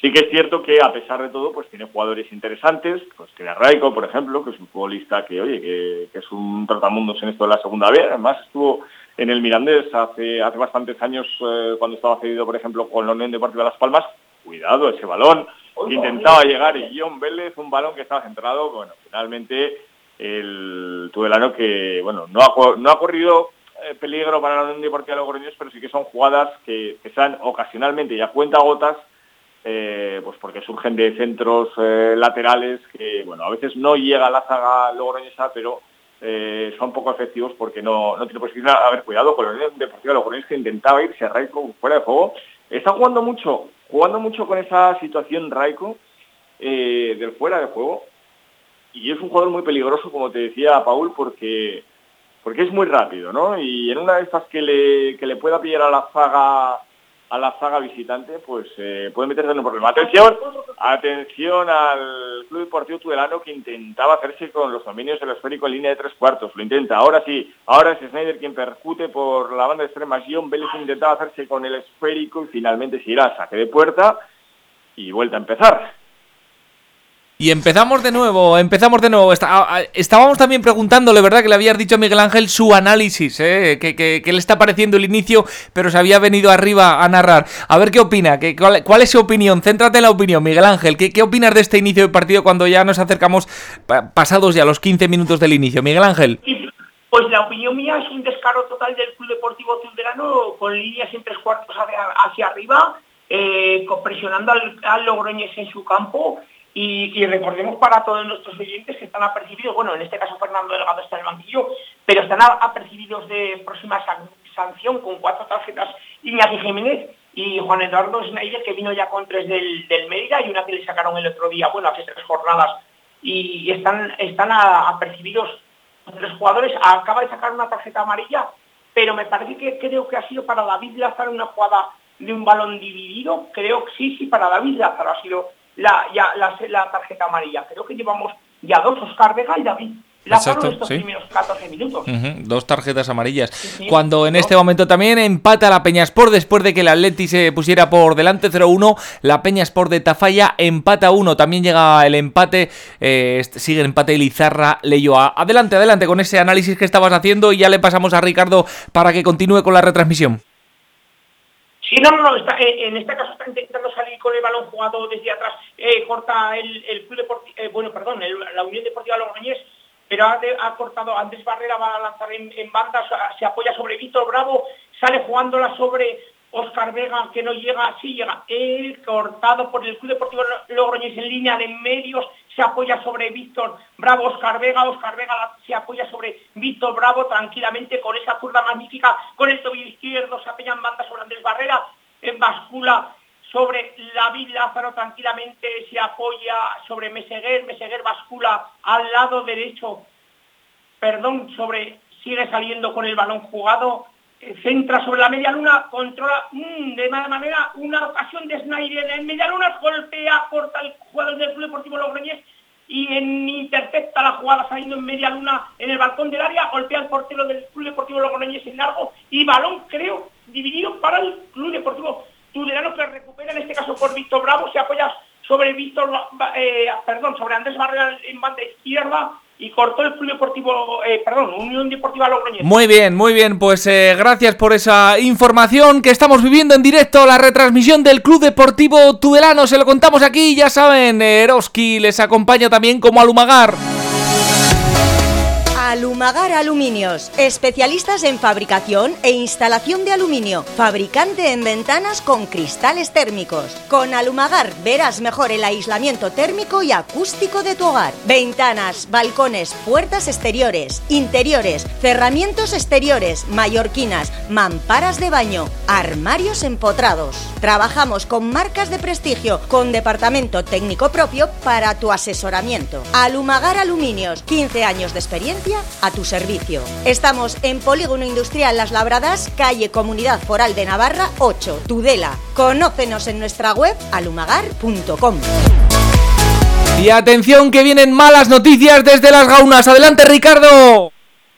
Sí que es cierto que a pesar de todo, pues tiene jugadores interesantes, pues tiene a Raico, por ejemplo, que es un futbolista que, oye, que, que es un tratamundos en esto de la segunda vez, además estuvo en el Mirandés hace, hace bastantes años, eh, cuando estaba cedido, por ejemplo, con la Unión Deportiva Las Palmas. Cuidado, ese balón. Intentaba llegar y John Vélez, un balón que estaba centrado, bueno, finalmente el tudelano que, bueno, no ha, no ha corrido eh, peligro para la Unión Deportiva de Logroñés, pero sí que son jugadas que, que sean ocasionalmente y a cuenta gotas, eh, pues porque surgen de centros laterales que, bueno, a veces no llega la zaga logroñesa, pero son poco efectivos porque no, no tiene posibilidad. A ver, cuidado con la Deportiva de Logroñés que intentaba irse a Raico fuera de juego. Está jugando mucho, jugando mucho con esa situación Raico del fuera de juego y es un jugador muy peligroso, como te decía Paul, porque porque es muy rápido, ¿no? Y en una de estas que le, que le pueda pillar a la zaga a la zaga visitante, pues eh, puede meterse en un problema. Atención, atención al Club Deportivo Tudelano que intentaba hacerse con los dominios del esférico en línea de tres cuartos. Lo intenta, ahora sí, ahora es Snyder quien percute por la banda extrema. John Vélez intentaba hacerse con el esférico y finalmente se irá a saque de puerta y vuelta a empezar. Y empezamos de nuevo, empezamos de nuevo. estábamos también preguntándole, ¿verdad? Que le habías dicho a Miguel Ángel su análisis, ¿eh? que, le está pareciendo el inicio, pero se había venido arriba a narrar. A ver qué opina, que, cuál, es su opinión. Céntrate en la opinión, Miguel Ángel. ¿Qué, opinas de este inicio de partido cuando ya nos acercamos pasados ya los 15 minutos del inicio? Miguel Ángel. Pues la opinión mía es un descaro total del Club Deportivo Tulderano con líneas en tres cuartos hacia, arriba, eh, presionando al, al Logroñés en su campo y, recordemos para todos nuestros oyentes que están apercibidos, bueno, en este caso Fernando Delgado está en el banquillo, pero están apercibidos de próxima sanción con cuatro tarjetas Iñaki Jiménez y Juan Eduardo Schneider, que vino ya con tres del, del Mérida y una que le sacaron el otro día, bueno, hace tres jornadas, y están, están apercibidos los jugadores. Acaba de sacar una tarjeta amarilla, pero me parece que creo que ha sido para David Lázaro una jugada de un balón dividido. Creo que sí, sí, para David Lázaro ha sido la, ya, la, tarjeta amarilla. Creo que llevamos ya dos, Oscar Vega y David. Exacto, estos primeros 14 minutos. Dos tarjetas amarillas. Cuando en este momento también empata la Peñaspor después de que el Atleti se pusiera por delante 0-1. La Peñaspor de Tafalla empata 1. También llega el empate. Eh, sigue el empate Lizarra Leyoa. Adelante, adelante con ese análisis que estabas haciendo y ya le pasamos a Ricardo para que continúe con la retransmisión. Sí, no, no, está, eh, en este caso está intentando salir con el balón jugado desde atrás, eh, corta el, el Club Deportivo, eh, bueno, perdón, la Unión Deportiva Logroñés, pero ha, cortado, antes Barrera va a lanzar en, en banda, se apoya sobre Víctor Bravo, sale jugándola sobre Oscar Vega, que no llega, sí llega, el cortado por el Club Deportivo Logroñés en línea de medios, se apoya sobre Víctor Bravo, Oscar Vega, Oscar Vega se apoya sobre Víctor Bravo tranquilamente con esa curva magnífica, con el tobillo izquierdo, se apoya en banda en bascula sobre David Lázaro tranquilamente se apoya sobre Meseguer, Meseguer bascula al lado derecho, perdón, sobre, sigue saliendo con el balón jugado, centra sobre la media luna, controla mm, de mala manera una ocasión de Snyder en media luna, golpea, corta el jugador del Club Deportivo Logroñés y en, intercepta la jugada saliendo en media luna en el balcón del área, golpea al portero del Club Deportivo Logroñés en largo y balón, creo, dividido para el Club Deportivo Tudelano que recupera en este caso por Víctor Bravo, se apoya sobre Víctor, eh, perdón, sobre Andrés Barrera en banda izquierda y cortó el Club Deportivo, eh, perdón, Unión Deportiva Logroñés. Muy bien, muy bien, pues eh, gracias por esa información que estamos viviendo en directo, la retransmisión del Club Deportivo Tudelano, se lo contamos aquí, ya saben, Eroski les acompaña también como Alumagar. Alumagar Aluminios, especialistas en fabricación e instalación de aluminio, fabricante en ventanas con cristales térmicos. Con Alumagar verás mejor el aislamiento térmico y acústico de tu hogar. Ventanas, balcones, puertas exteriores, interiores, cerramientos exteriores, mallorquinas, mamparas de baño, armarios empotrados. Trabajamos con marcas de prestigio, con departamento técnico propio para tu asesoramiento. Alumagar Aluminios, 15 años de experiencia a tu servicio. Estamos en Polígono Industrial Las Labradas, calle Comunidad Foral de Navarra 8, Tudela. Conócenos en nuestra web alumagar.com. Y atención que vienen malas noticias desde las gaunas. Adelante Ricardo.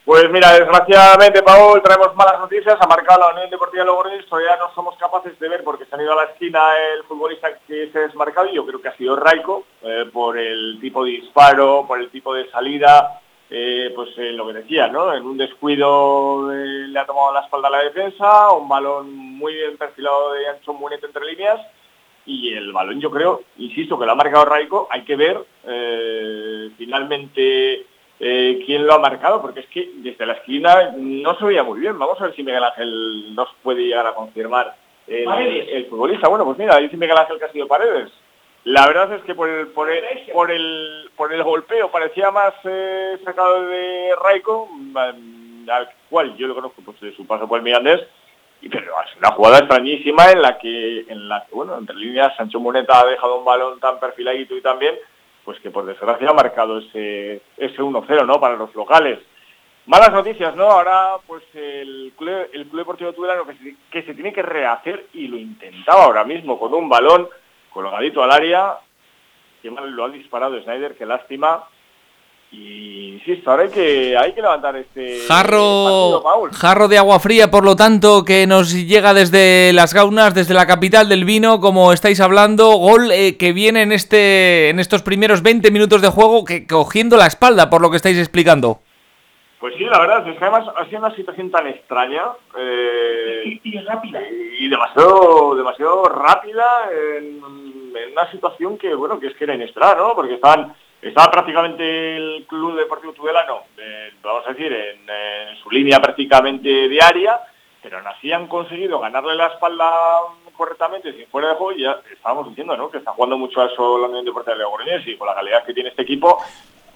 Pues mira, desgraciadamente, Paul, traemos malas noticias. Ha marcado la Unión Deportiva Logroñés. Todavía no somos capaces de ver porque se han ido a la esquina el futbolista que se ha desmarcado y yo creo que ha sido Raico eh, por el tipo de disparo, por el tipo de salida eh, pues eh, lo que decía, ¿no? En un descuido eh, le ha tomado la espalda a la defensa, un balón muy bien perfilado de Ancho Munet entre líneas y el balón yo creo, insisto, que lo ha marcado Raico, hay que ver finalmente quién lo ha marcado, porque es que desde la esquina no se veía muy bien. Vamos a ver si Miguel Ángel nos puede llegar a confirmar el, el futbolista. Bueno, pues mira, dice Miguel Ángel que ha sido Paredes. La verdad es que por el, por el, por el, por el golpeo parecía más eh, sacado de Raiko, mm, al cual yo lo conozco pues, de su paso por el Mirandés, y, pero es una jugada extrañísima en la que, en la bueno, entre líneas Sancho Moneta ha dejado un balón tan perfiladito y también, pues que por desgracia ha marcado ese, ese 1-0, ¿no? Para los locales. Malas noticias, ¿no? Ahora, pues el Club, el club Deportivo Tudelano que se, que se tiene que rehacer y lo intentaba ahora mismo con un balón colgadito al área, que mal lo ha disparado Snyder, qué lástima. Y insisto, ahora hay que, hay que levantar este jarro, jarro de agua fría, por lo tanto, que nos llega desde las gaunas, desde la capital del vino, como estáis hablando, gol eh, que viene en este, en estos primeros 20 minutos de juego, que cogiendo la espalda, por lo que estáis explicando. Pues sí, la verdad, es que además ha sido una situación tan extraña eh, y, rápida. Y demasiado, demasiado rápida en, una situación que, bueno, que es que era inesperada, ¿no? Porque estaban, estaba prácticamente el Club Deportivo Tudelano, vamos a decir, en, su línea prácticamente diaria, pero aún así han conseguido ganarle la espalda correctamente sin fuera de juego y ya estábamos diciendo, ¿no? Que está jugando mucho a eso la Unión Deportiva de Leones y con la calidad que tiene este equipo,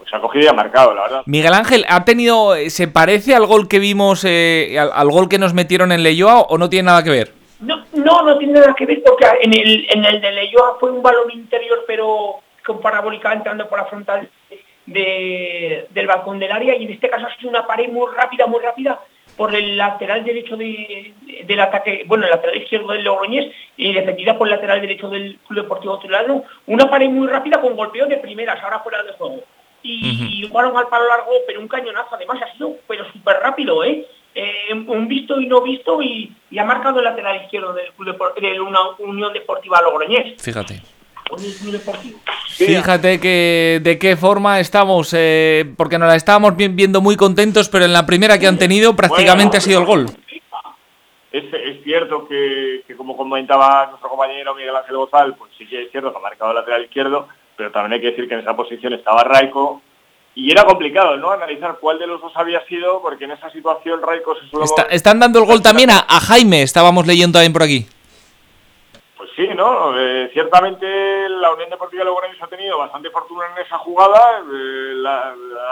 se ha cogido y ha marcado, la verdad. Miguel Ángel, ¿ha tenido, se parece al gol que vimos, eh, al, gol que nos metieron en Leyoa o no tiene nada que ver? No, no, no tiene nada que ver porque en el, en el de Leyoa fue un balón interior pero con parabólica entrando por la frontal de, del balcón del área y en este caso ha sido una pared muy rápida, muy rápida por el lateral derecho de, del ataque, bueno, el lateral izquierdo del Logroñés y defendida por el lateral derecho del Club Deportivo Tulano, una pared muy rápida con golpeo de primeras, ahora fuera de juego y, un balón al palo largo, pero un cañonazo además ha sido pero súper rápido, ¿eh? ¿eh? un visto y no visto y, ha marcado el lateral izquierdo del de una Unión Deportiva Logroñés. Fíjate. Fíjate que de qué forma estamos, eh, porque nos la estábamos viendo muy contentos, pero en la primera que han tenido prácticamente ha sido el gol. Es, es cierto que, que, como comentaba nuestro compañero Miguel Ángel Gozal, pues sí que es cierto que ha marcado el lateral izquierdo, pero también hay que decir que en esa posición estaba Raico y era complicado, ¿no? Analizar cuál de los dos había sido, porque en esa situación Raico se suele... están dando el gol también a, Jaime, estábamos leyendo también por aquí. Pues sí, ¿no? Eh, ciertamente la Unión Deportiva Logroñés ha tenido bastante fortuna en esa jugada, eh,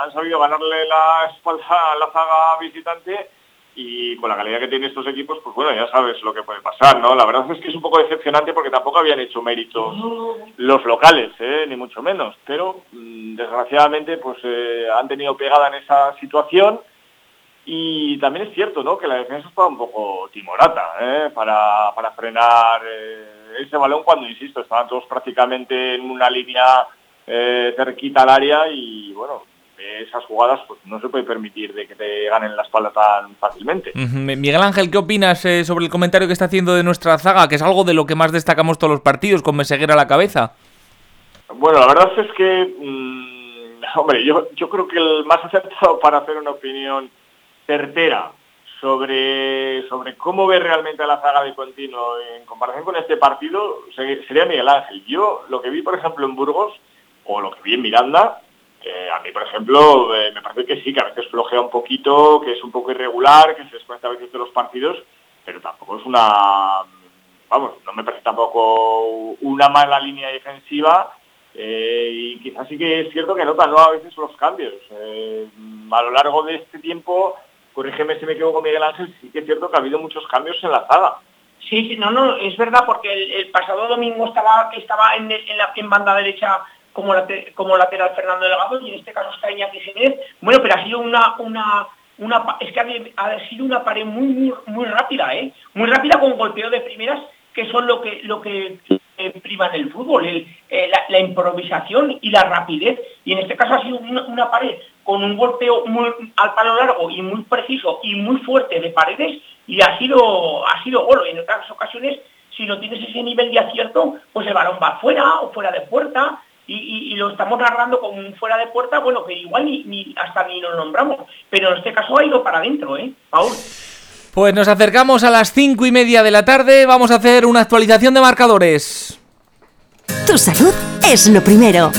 han sabido ganarle la espalda a la zaga visitante y con la calidad que tienen estos equipos, pues bueno, ya sabes lo que puede pasar, ¿no? La verdad es que es un poco decepcionante porque tampoco habían hecho méritos los locales, ¿eh? ni mucho menos, pero mm, desgraciadamente pues eh, han tenido pegada en esa situación y también es cierto, ¿no? Que la defensa estaba un poco timorata, ¿eh? Para, para frenar ese balón cuando, insisto, estaban todos prácticamente en una línea cerquita al área y bueno, esas jugadas pues no se puede permitir de que te ganen la espalda tan fácilmente. Miguel Ángel, ¿qué opinas eh, sobre el comentario que está haciendo de nuestra zaga, que es algo de lo que más destacamos todos los partidos, con Meseguer a la cabeza? Bueno, la verdad es que, mm, hombre, yo, yo creo que el más acertado para hacer una opinión certera sobre, sobre cómo ve realmente a la zaga de continuo en comparación con este partido sería Miguel Ángel. Yo lo que vi, por ejemplo, en Burgos, o lo que vi en Miranda, eh, a mí, por ejemplo, eh, me parece que sí, que a veces flojea un poquito, que es un poco irregular, que se descuenta a veces de los partidos, pero tampoco es una, vamos, no me parece tampoco una mala línea defensiva eh, y quizás sí que es cierto que nota ¿no? a veces los cambios. a lo largo de este tiempo, corrígeme si me equivoco Miguel Ángel, sí que es cierto que ha habido muchos cambios en la saga. Sí, no, no, es verdad porque el, pasado domingo estaba, estaba en, la, en banda derecha como, como lateral Fernando Delgado y en este caso está Iñaki Jiménez. Bueno, pero ha sido una, una, una es que ha, sido una pared muy, muy, muy rápida, ¿eh? Muy rápida con golpeo de primeras que son lo que lo que prima en el fútbol, eh, la, improvisación y la rapidez. Y en este caso ha sido una, pared con un golpeo al palo largo y muy preciso y muy fuerte de paredes y ha sido ha sido gol. En otras ocasiones, si no tienes ese nivel de acierto, pues el balón va fuera o fuera de puerta y, lo estamos narrando con fuera de puerta, bueno, que igual ni, hasta ni nos nombramos, pero en este caso ha ido para adentro, ¿eh, Paul? Pues nos acercamos a las cinco y media de la tarde, vamos a hacer una actualización de marcadores. Tu salud es lo primero.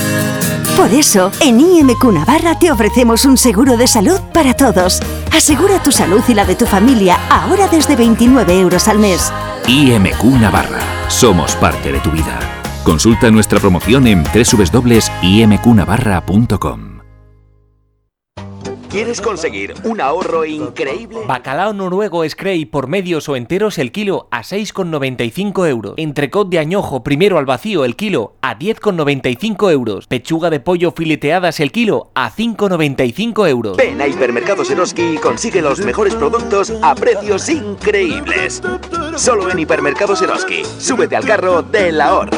Por eso, en IMQ Navarra te ofrecemos un seguro de salud para todos. Asegura tu salud y la de tu familia ahora desde 29 euros al mes. IMQ Navarra. Somos parte de tu vida. Consulta nuestra promoción en www.imqnavarra.com. ¿Quieres conseguir un ahorro increíble? Bacalao noruego Scray por medios o enteros el kilo a 6,95 euros. Entrecot de añojo primero al vacío el kilo a 10,95 euros. Pechuga de pollo fileteadas el kilo a 5,95 euros. Ven a Hipermercados Eroski y consigue los mejores productos a precios increíbles. Solo en Hipermercados Eroski. Súbete al carro del ahorro.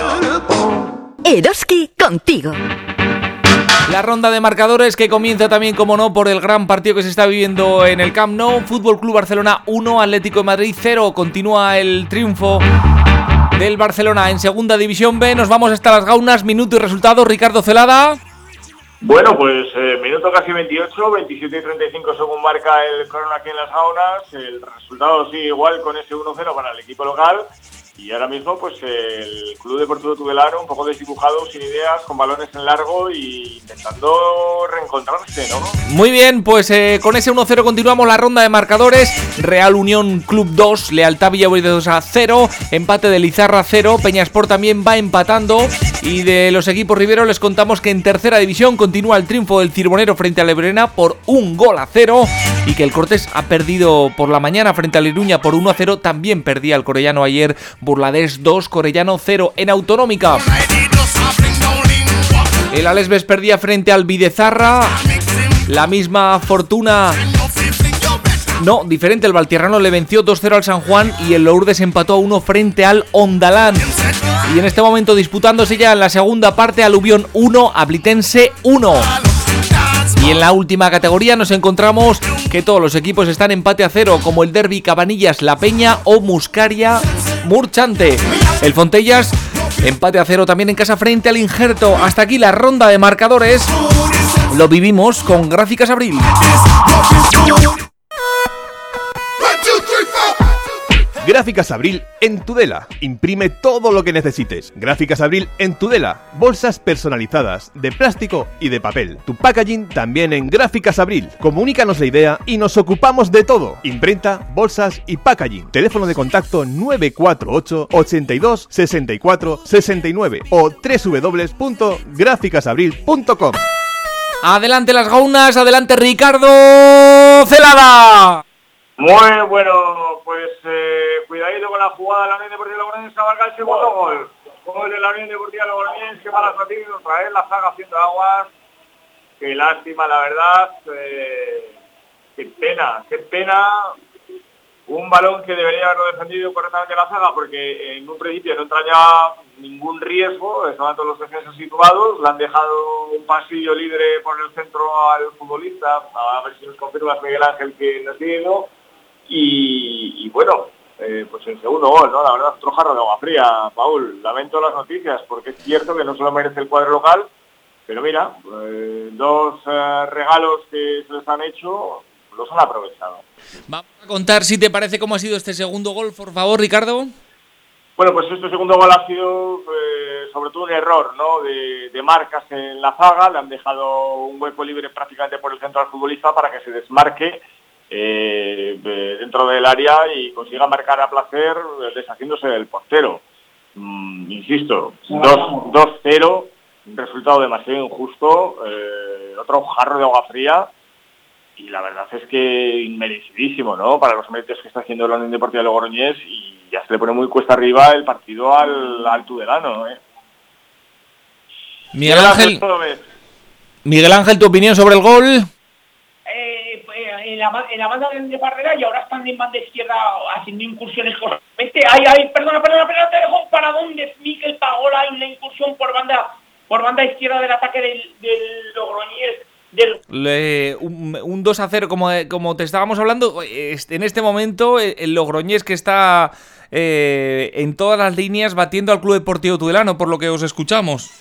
Eroski contigo. La ronda de marcadores que comienza también, como no, por el gran partido que se está viviendo en el Camp Nou. Fútbol Club Barcelona 1, Atlético de Madrid 0. Continúa el triunfo del Barcelona en Segunda División B. Nos vamos hasta las gaunas. Minuto y resultado. Ricardo Celada. Bueno, pues eh, minuto casi 28, 27 y 35 según marca el Corona aquí en las gaunas. El resultado sigue igual con ese 1-0 para el equipo local. Y ahora mismo, pues el Club Deportivo Tudelano, un poco desdibujado, sin ideas, con balones en largo y intentando reencontrarse, ¿no? Muy bien, pues eh, con ese 1-0 continuamos la ronda de marcadores. Real Unión Club 2, Lealtad Villaverde 2 a 0, empate de Lizarra 0, Peñasport también va empatando. Y de los equipos Rivero les contamos que en tercera división continúa el triunfo del Cirbonero frente a Lebrena por un gol a 0 y que el Cortés ha perdido por la mañana frente a Liruña por 1 a 0. También perdía el Corellano ayer Burladés 2, Corellano 0 en Autonómica. El Alesbes perdía frente al Videzarra. La misma fortuna. No, diferente, el Valtierrano le venció 2-0 al San Juan y el Lourdes empató a 1 frente al Ondalán. Y en este momento disputándose ya en la segunda parte, Aluvión 1, Ablitense 1. Y en la última categoría nos encontramos que todos los equipos están empate a cero, como el Derby Cabanillas La Peña o Muscaria Murchante. El Fontellas empate a cero también en casa frente al Injerto. Hasta aquí la ronda de marcadores. Lo vivimos con Gráficas Abril. Gráficas Abril en Tudela. Imprime todo lo que necesites. Gráficas Abril en Tudela. Bolsas personalizadas, de plástico y de papel. Tu packaging también en Gráficas Abril. Comunícanos la idea y nos ocupamos de todo. Imprenta, bolsas y packaging. Teléfono de contacto 948 82 64 69 o www.gráficasabril.com. Adelante las gaunas, adelante Ricardo Celada. Muy bueno, pues eh, cuidadito con la jugada de la Unión Deportiva Logroñés que abarca el segundo gol. Gol de la Unión Deportiva Logroñés, que malas noticias, otra vez la saga haciendo aguas. Qué lástima, la verdad. Eh, qué pena, qué pena. Un balón que debería haberlo defendido correctamente la saga porque en un principio no entrañaba ningún riesgo, estaban todos los defensas situados, le han dejado un pasillo libre por el centro al futbolista, a ver si nos confirma Miguel Ángel que no tiene y, bueno, eh, pues el segundo gol, ¿no? La verdad, otro jarro de agua fría, Paul. Lamento las noticias, porque es cierto que no solo merece el cuadro local, pero mira, eh, dos eh, regalos que se les han hecho, los han aprovechado. Vamos a contar si te parece cómo ha sido este segundo gol, por favor, Ricardo. Bueno, pues este segundo gol ha sido sobre todo un error ¿no? de, de, marcas en la zaga, le han dejado un hueco libre prácticamente por el centro al futbolista para que se desmarque eh, dentro del área y consiga marcar a placer deshaciéndose del portero. Mm, insisto, 2-0, un resultado demasiado injusto, eh, otro jarro de agua fría y la verdad es que inmerecidísimo, ¿no? Para los méritos que está haciendo la Unión Deportiva de Logroñés y ya se le pone muy cuesta arriba el partido al, al Tudelano, ¿eh? Miguel Ángel, Miguel Ángel, tu opinión sobre el gol en la, en la banda de Barrera y ahora están en banda izquierda haciendo incursiones constantemente. Ay, ay, perdona, perdona, perdona, te dejo para dónde Miquel Pagola hay una incursión por banda por banda izquierda del ataque del, del Logroñés. Del... un, 2 a 0, como, como te estábamos hablando, en este momento el Logroñés que está eh, en todas las líneas batiendo al Club Deportivo Tudelano, por lo que os escuchamos.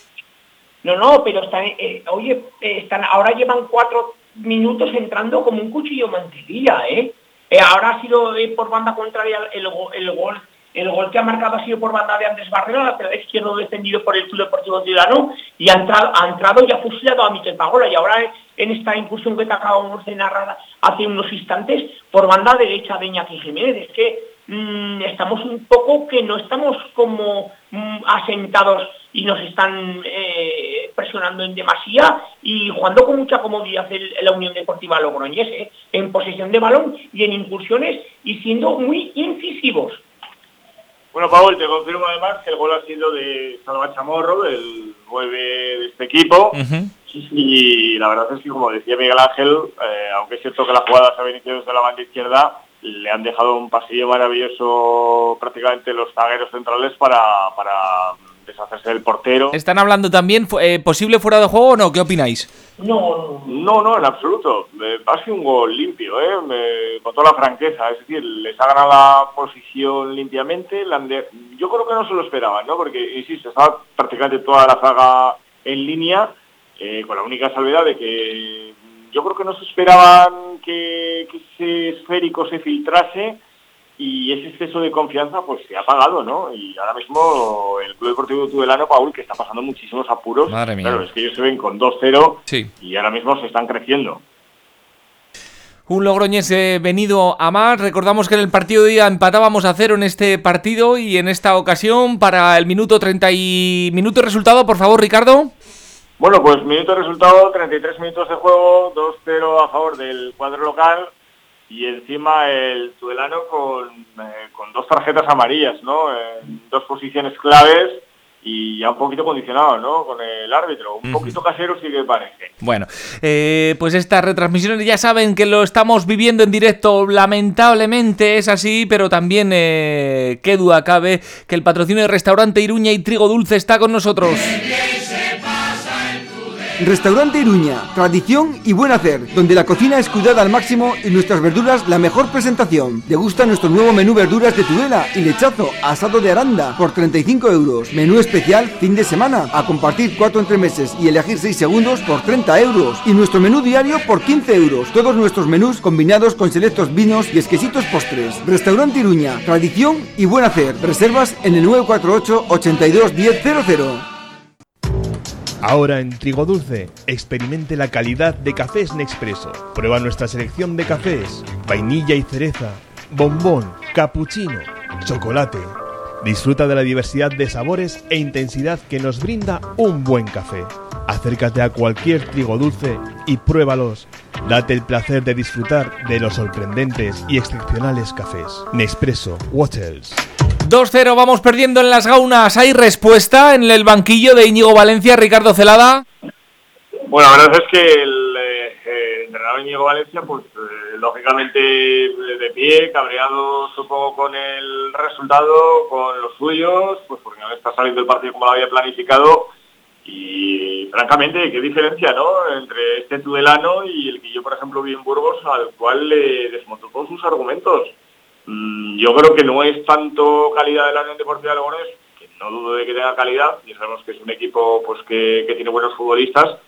No, no, pero están, eh, oye, eh, están, ahora llevan cuatro minutos entrando como un cuchillo mantequilla, ¿eh? eh ahora ha sido por banda contraria el, el, gol el gol que ha marcado ha sido por banda de Andrés Barrera, lateral izquierdo defendido por el Club Deportivo Ciudadano, y ha entrado, ha entrado y ha fusilado a Miquel Pagola. Y ahora en esta incursión que te acabamos de narrar hace unos instantes, por banda derecha de Iñaki Jiménez. Es que mm, estamos un poco que no estamos como mm, asentados y nos están eh, presionando en demasía y jugando con mucha comodidad en la Unión Deportiva Logroñés, ¿eh? en posesión de balón y en incursiones y siendo muy incisivos. Bueno, Paul, te confirmo además que el gol ha sido de Salva Chamorro, el 9 de este equipo. Y la verdad es que, como decía Miguel Ángel, eh, aunque es cierto que la jugada se ha iniciado desde la banda izquierda, le han dejado un pasillo maravilloso prácticamente los zagueros centrales para, para deshacerse del portero. ¿Están hablando también eh, posible fuera de juego o no? ¿Qué opináis? No, no, no, en absoluto. ha sido un gol limpio, ¿eh? con toda la franqueza. Es decir, les ha ganado la posición limpiamente. Yo creo que no se lo esperaban, ¿no? Porque, insisto, estaba prácticamente toda la zaga en línea, eh, con la única salvedad de que yo creo que no se esperaban que, que ese esférico se filtrase y ese exceso de confianza pues se ha pagado, ¿no? Y ahora mismo el Club Deportivo Tudelano, Paul, que está pasando muchísimos apuros, Madre claro, es que ellos se ven con 2-0 y ahora mismo se están creciendo. Un Logroñés venido a más. Recordamos que en el partido de día empatábamos a cero en este partido y en esta ocasión para el minuto 30 y minuto resultado, por favor, Ricardo. Bueno, pues minuto resultado, 33 minutos de juego, 2-0 a favor del cuadro local y encima el Tudelano con, eh, con dos tarjetas amarillas, ¿no? En dos posiciones claves y ya un poquito condicionado, ¿no? Con el árbitro. Un poquito casero sí que parece. Bueno, eh, pues estas retransmisiones ya saben que lo estamos viviendo en directo. Lamentablemente es así, pero también, eh, qué duda cabe, que el patrocinio de Restaurante Iruña y Trigo Dulce está con nosotros. Restaurante Iruña, tradición y buen hacer, donde la cocina es cuidada al máximo y nuestras verduras la mejor presentación. gusta nuestro nuevo menú verduras de Tudela y lechazo asado de aranda por 35 euros. Menú especial fin de semana, a compartir cuatro entremeses y elegir 6 segundos por 30 euros. Y nuestro menú diario por 15 euros. Todos nuestros menús combinados con selectos vinos y exquisitos postres. Restaurante Iruña, tradición y buen hacer. Reservas en el 948 82 1000. Ahora en Trigo Dulce, experimente la calidad de cafés Nespresso. Prueba nuestra selección de cafés, vainilla y cereza, bombón, cappuccino, chocolate. Disfruta de la diversidad de sabores e intensidad que nos brinda un buen café. Acércate a cualquier Trigo Dulce y pruébalos. Date el placer de disfrutar de los sorprendentes y excepcionales cafés. Nespresso Waters. 2-0, vamos perdiendo en las gaunas. ¿Hay respuesta en el banquillo de Íñigo Valencia, Ricardo Celada? Bueno, la verdad es que el, eh, entrenador Íñigo Valencia, pues eh, lógicamente de pie, cabreado supongo con el resultado, con los suyos, pues porque no está saliendo el partido como lo había planificado. Y francamente, qué diferencia, ¿no? Entre este Tudelano y el que yo, por ejemplo, vi en Burgos, al cual le desmontó todos sus argumentos. Mm, yo creo que no es tanto calidad de la Unión Deportiva de Logroñés, que no dudo de que tenga calidad, y sabemos que es un equipo pues que, tiene buenos futbolistas,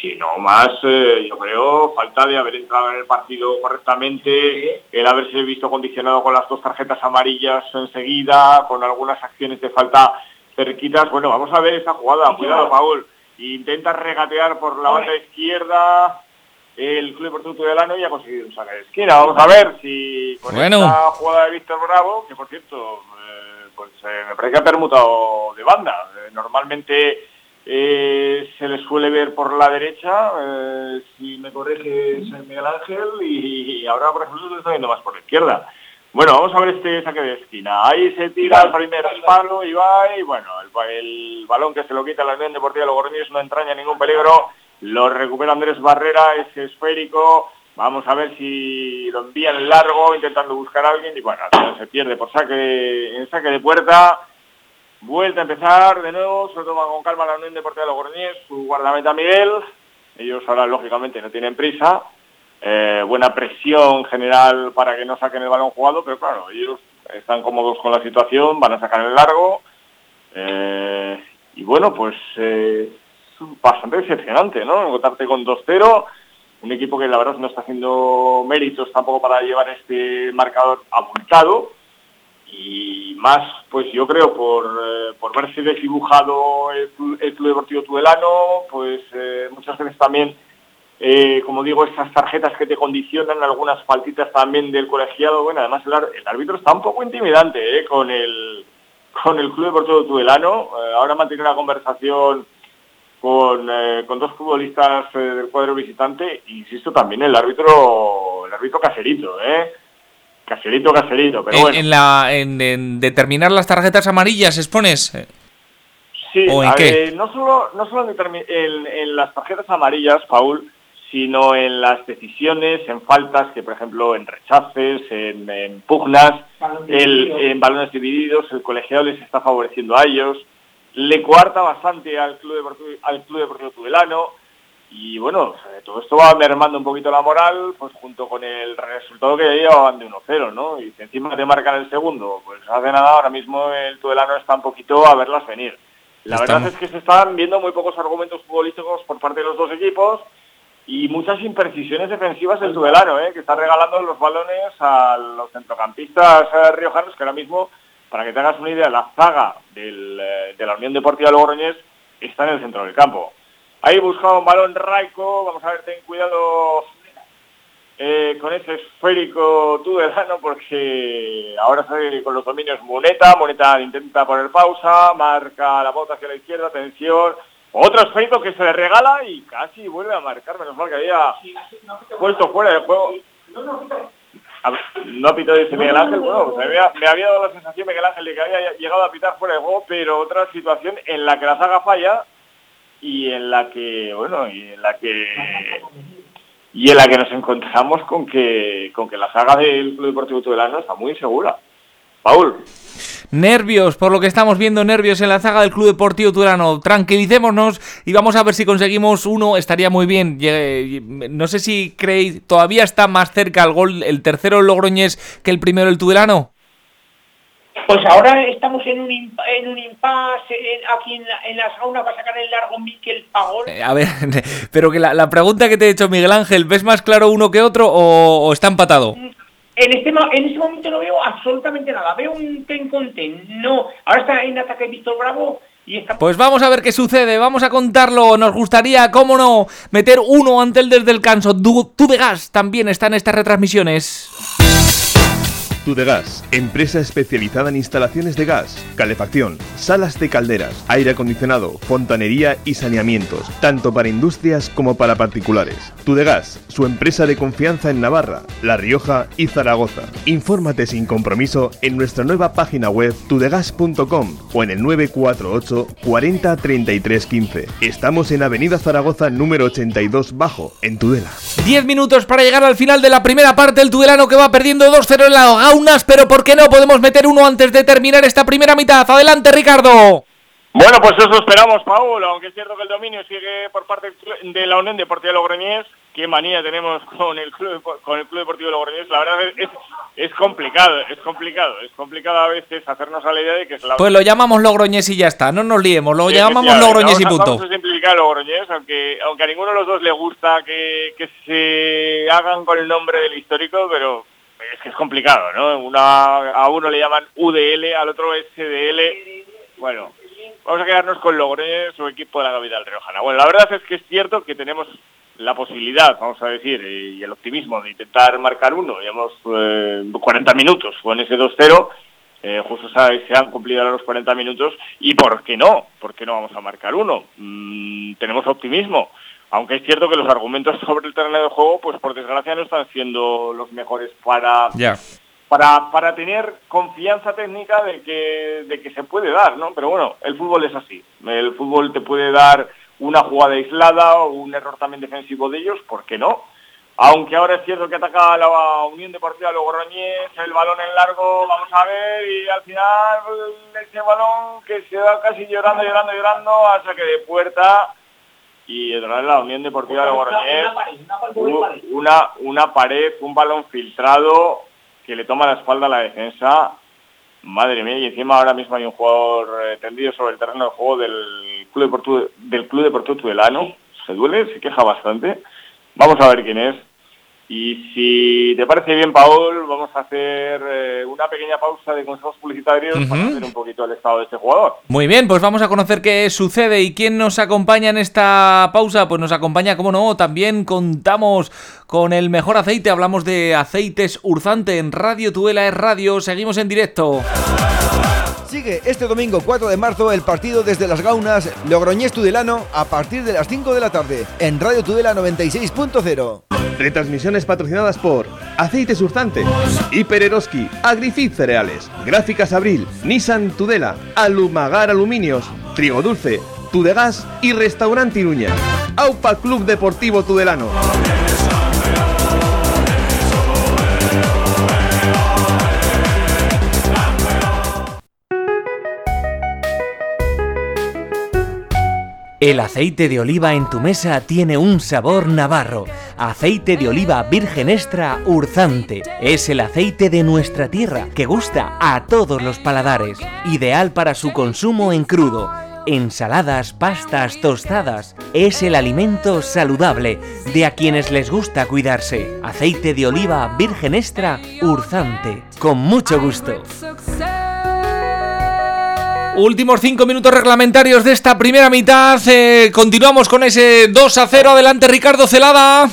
sino más, eh, yo creo, falta de haber entrado en el partido correctamente, el haberse visto condicionado con las dos tarjetas amarillas enseguida, con algunas acciones de falta cerquitas. Bueno, vamos a ver esa jugada, cuidado Paul, intenta regatear por la banda izquierda, el Club Deportivo Tudelano ya ha conseguido un saque de esquina. Vamos a ver si con esta jugada de Víctor Bravo, que por cierto, eh, pues eh, me parece que ha permutado de banda. Eh, normalmente se le suele ver por la derecha, si me corrige Miguel Ángel, y, ahora por ejemplo se está viendo más por la izquierda. Bueno, vamos a ver este saque de esquina. Ahí se tira al primer palo y va, y bueno, el, balón que se lo quita la Unión Deportiva de Logroñés no entraña ningún peligro lo recupera Andrés Barrera, es esférico. Vamos a ver si lo envían largo, intentando buscar a alguien. Y bueno, se pierde por saque, en saque de puerta. Vuelta a empezar de nuevo, se lo toma con calma la Unión Deportiva de Logroñés, su guardameta Miguel. Ellos ahora, lógicamente, no tienen prisa. Eh, buena presión general para que no saquen el balón jugado, pero claro, ellos están cómodos con la situación, van a sacar el largo. Eh, y bueno, pues eh, bastante decepcionante, ¿no? Encontrarte con 2-0, un equipo que la verdad no está haciendo méritos tampoco para llevar este marcador abultado y más, pues yo creo, por, eh, por verse desdibujado el, el, Club Deportivo Tudelano, pues eh, muchas veces también, eh, como digo, estas tarjetas que te condicionan, algunas faltitas también del colegiado, bueno, además el, el árbitro está un poco intimidante con, el, con el Club Deportivo Tudelano, ahora mantiene una conversación con, con dos futbolistas del cuadro visitante, insisto, también el árbitro, el árbitro caserito, ¿eh? Caserito, caserito, pero en, bueno. En, la, en, determinar las tarjetas amarillas, ¿expones? Sí, ¿O en qué? no solo, no solo en, en, las tarjetas amarillas, Paul, sino en las decisiones, en faltas, que por ejemplo en rechaces, en, pugnas, el, en balones divididos, el colegiado les está favoreciendo a ellos, le coarta bastante al Club Deportivo, al Club Tudelano, y bueno, todo esto va mermando un poquito la moral, pues junto con el resultado que ya llevaban de 1-0, ¿no? Y si encima te marcan el segundo, pues hace nada, ahora mismo el Tudelano está un poquito a verlas venir. La verdad es que se están viendo muy pocos argumentos futbolísticos por parte de los dos equipos y muchas imprecisiones defensivas del Tudelano, ¿eh? que está regalando los balones a los centrocampistas eh, riojanos, que ahora mismo, para que te hagas una idea, la zaga del, eh, de la Unión Deportiva Logroñés está en el centro del campo. Ahí buscaba un balón Raico, vamos a ver, ten cuidado eh, con ese esférico Tudelano porque ahora sale con los dominios Moneta, Moneta intenta poner pausa, marca la bota hacia la izquierda, atención, otro esférico que se le regala y casi vuelve a marcar, menos mal que había puesto fuera del juego. No ha pitado dice Miguel Ángel, bueno, pues me, había, dado la sensación Miguel Ángel de que había llegado a pitar fuera de juego, pero otra situación en la que la saga falla y en la que, bueno, y en la que y en la que nos encontramos con que con que la saga del Club Deportivo Tudelano está muy insegura. Paul. Nervios, por lo que estamos viendo, nervios en la zaga del Club Deportivo Tudelano. Tranquilicémonos y vamos a ver si conseguimos uno, estaría muy bien. No sé si creéis, ¿todavía está más cerca el gol, el tercero el Logroñés que el primero el Tudelano? Pues ahora estamos en un, en un impasse aquí en la, en la, sauna para sacar el largo Miquel Pagón. Eh, a ver, pero que la, la, pregunta que te he hecho, Miguel Ángel, ¿ves más claro uno que otro o, o está empatado? En este, en este momento no veo absolutamente nada. Veo un ten con ten. No, ahora está en ataque Víctor Bravo. Y está... Pues vamos a ver qué sucede, vamos a contarlo. Nos gustaría, cómo no, meter uno ante el desde el canso. Tú de gas también está en estas retransmisiones. Tudegas, empresa especializada en instalaciones de gas, calefacción, salas de calderas, aire acondicionado, fontanería y saneamientos, tanto para industrias como para particulares. Tudegas, su empresa de confianza en Navarra, La Rioja y Zaragoza. Infórmate sin compromiso en nuestra nueva página web tudegas.com o en el 948 40 33 15. Estamos en Avenida Zaragoza número 82 Bajo, en Tudela. 10 minutos para llegar al final de la primera parte, el tudelano que va perdiendo 2-0 en la pero ¿por qué no podemos meter uno antes de terminar esta primera mitad? Adelante, Ricardo. Bueno, pues eso esperamos, Paul, aunque es cierto que el dominio sigue por parte de la Unión Deportiva Logroñés. Qué manía tenemos con el Club, con el Club Deportivo Logroñés. La verdad es, es, complicado, es complicado. Es complicado a veces hacernos a la idea de que es la... Pues lo llamamos Logroñés y ya está, no nos liemos. Lo llamamos Logroñés y punto. Vamos a simplificar Logroñés, aunque, aunque a ninguno de los dos le gusta que, que se hagan con el nombre del histórico, pero es que es complicado, ¿no? Una, a uno le llaman UDL, al otro SDL. Bueno, vamos a quedarnos con Logroñés, su equipo de la capital riojana. Bueno, la verdad es que es cierto que tenemos la posibilidad, vamos a decir, y el optimismo de intentar marcar uno. Llevamos 40 eh, minutos con ese 2-0. Eh, justo se han cumplido los 40 minutos y ¿por qué no? ¿Por qué no vamos a marcar uno? Mm, tenemos optimismo aunque es cierto que los argumentos sobre el terreno de juego, pues por desgracia no están siendo los mejores para, para, para tener confianza técnica de que, de que se puede dar, ¿no? Pero bueno, el fútbol es así. El fútbol te puede dar una jugada aislada o un error también defensivo de ellos, ¿por qué no? Aunque ahora es cierto que ataca la Unión Deportiva Logroñés, el balón en largo, vamos a ver, y al final ese balón que se va casi llorando, llorando, llorando, a saque de puerta, y detrás de la Unión Deportiva de Logroñés una, una pared, un balón filtrado que le toma la espalda a la defensa. Madre mía, y encima ahora mismo hay un jugador eh, tendido sobre el terreno de juego del Club Deportivo, del Club Deportivo Tudelano. Se duele, se queja bastante. Vamos a ver quién es. Y si te parece bien, Paul, vamos a hacer eh, una pequeña pausa de consejos publicitarios para ver un poquito el estado de este jugador. Muy bien, pues vamos a conocer qué sucede y quién nos acompaña en esta pausa. Pues nos acompaña, como no, también contamos con el mejor aceite. Hablamos de aceites Urzante en Radio Tuela es Radio. Seguimos en directo. Sigue este domingo 4 de marzo el partido desde Las Gaunas, Logroñés Tudelano, a partir de las 5 de la tarde, en Radio Tudela 96.0. Retransmisiones patrocinadas por Aceites Urzante, Hiper Eroski, Agrifit Cereales, Gráficas Abril, Nissan Tudela, Alumagar Aluminios, Trigo Dulce, Tudegas y Restaurante Iruña. AUPA Club Deportivo Tudelano. El aceite de oliva en tu mesa tiene un sabor navarro. Aceite de oliva virgen extra Urzante. Es el aceite de nuestra tierra que gusta a todos los paladares. Ideal para su consumo en crudo. Ensaladas, pastas, tostadas. Es el alimento saludable de a quienes les gusta cuidarse. Aceite de oliva virgen extra Urzante. Con mucho gusto. Últimos cinco minutos reglamentarios de esta primera mitad. eh, continuamos con ese 2 a 0. Adelante, Ricardo Celada.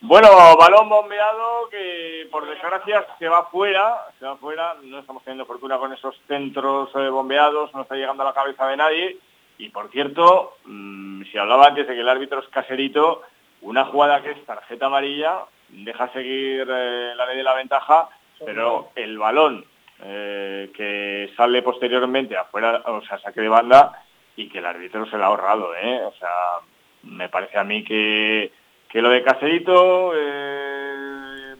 Bueno, balón bombeado que por desgracia se va fuera, se va fuera, no estamos teniendo fortuna con esos centros eh, bombeados, no está llegando a la cabeza de nadie. Y por cierto, mm, si hablaba antes de que el árbitro es caserito, una jugada que es tarjeta amarilla, deja seguir eh, la ley de la ventaja, pero el balón eh, que sale posteriormente afuera, o sea, saque de banda, y que el árbitro se la ha ahorrado, ¿eh? O sea, me parece a mí que, que lo de Caserito, eh,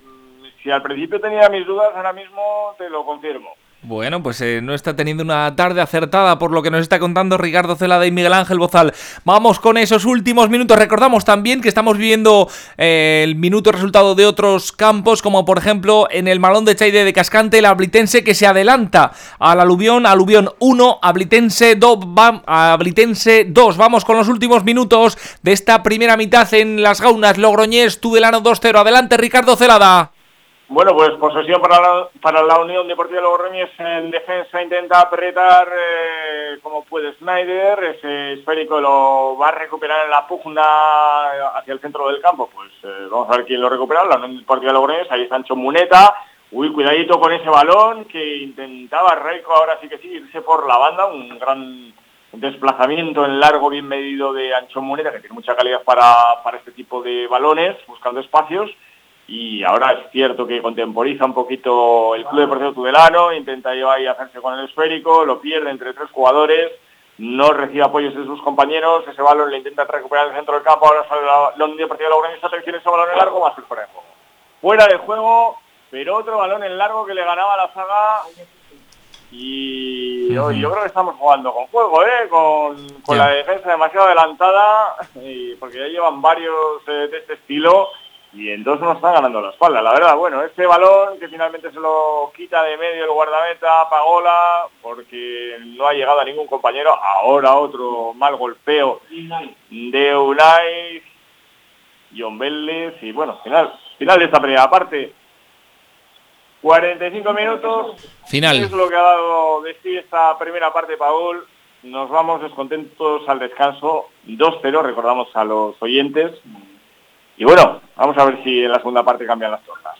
si al principio tenía mis dudas, ahora mismo te lo confirmo. Bueno, pues eh, no está teniendo una tarde acertada por lo que nos está contando Ricardo Celada y Miguel Ángel Bozal. Vamos con esos últimos minutos. Recordamos también que estamos viviendo eh, el minuto resultado de otros campos, como por ejemplo en el Malón de Chaide de Cascante, el Ablitense que se adelanta al Aluvión, Aluvión 1, Ablitense 2, va- Ablitense 2. Vamos con los últimos minutos de esta primera mitad en Las Gaunas, Logroñés, Tudelano 2-0. Adelante, Ricardo Celada. Bueno, pues posesión para la, para la Unión Deportiva Logroñés en defensa intenta apretar eh, como puede Snyder, ese esférico lo va a recuperar en la pugna hacia el centro del campo, pues eh, vamos a ver quién lo recupera, la Unión Deportiva Logroñés, ahí está Ancho Muneta, uy, cuidadito con ese balón que intentaba Reiko ahora sí que sí irse por la banda, un gran desplazamiento en largo bien medido de Ancho Muneta, que tiene mucha calidad para, para este tipo de balones, buscando espacios, y ahora es cierto que contemporiza un poquito el Club Deportivo Tudelano, intenta llevar y hacerse con el esférico, lo pierde entre tres jugadores, no recibe apoyos de sus compañeros, ese balón le intenta recuperar el centro del campo, ahora sale la, la Unión Deportiva Logroñés, atención ese balón en largo, va a ser fuera de juego. Fuera de juego, pero otro balón en largo que le ganaba la saga y yo, yo creo que estamos jugando con juego, ¿eh? con, con la defensa demasiado adelantada, y porque ya llevan varios eh, de este estilo y entonces nos están ganando la espalda. La verdad, bueno, este balón que finalmente se lo quita de medio el guardameta, Pagola, porque no ha llegado a ningún compañero, ahora otro mal golpeo de Unai, John Vélez, y bueno, final, final de esta primera parte. 45 minutos, Final. es lo que ha dado de sí esta primera parte, Paul. Nos vamos descontentos al descanso. 2-0, recordamos a los oyentes. Y bueno, vamos a ver si en la segunda parte cambian las cosas.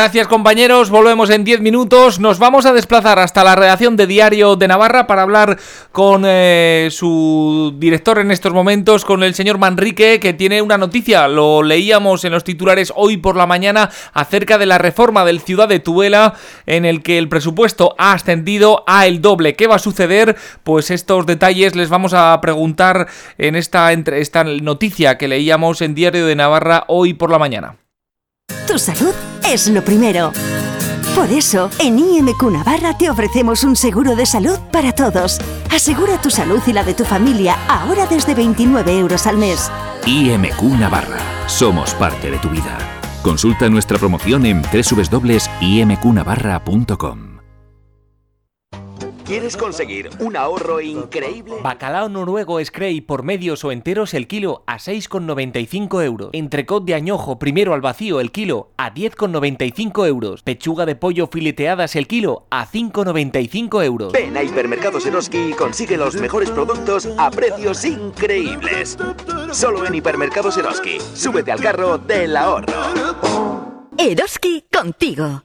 Gracias compañeros, volvemos en 10 minutos. Nos vamos a desplazar hasta la redacción de Diario de Navarra para hablar con eh, su director en estos momentos, con el señor Manrique, que tiene una noticia. Lo leíamos en los titulares hoy por la mañana acerca de la reforma del Ciudad de Tuela, en el que el presupuesto ha ascendido a el doble. ¿Qué va a suceder? Pues estos detalles les vamos a preguntar en esta, entre- esta noticia que leíamos en Diario de Navarra hoy por la mañana. Tu salud es lo primero. Por eso, en IMQ Navarra te ofrecemos un seguro de salud para todos. Asegura tu salud y la de tu familia ahora desde 29 euros al mes. IMQ Navarra. Somos parte de tu vida. Consulta nuestra promoción en www.imqnavarra.com. ¿Quieres conseguir un ahorro increíble? Bacalao noruego Scray por medios o enteros el kilo a 6,95 euros. Entrecot de añojo primero al vacío el kilo a 10,95 euros. Pechuga de pollo fileteadas el kilo a 5,95 euros. Ven a Hipermercados Eroski y consigue los mejores productos a precios increíbles. Solo en Hipermercados Eroski. Súbete al carro del ahorro. Eroski contigo.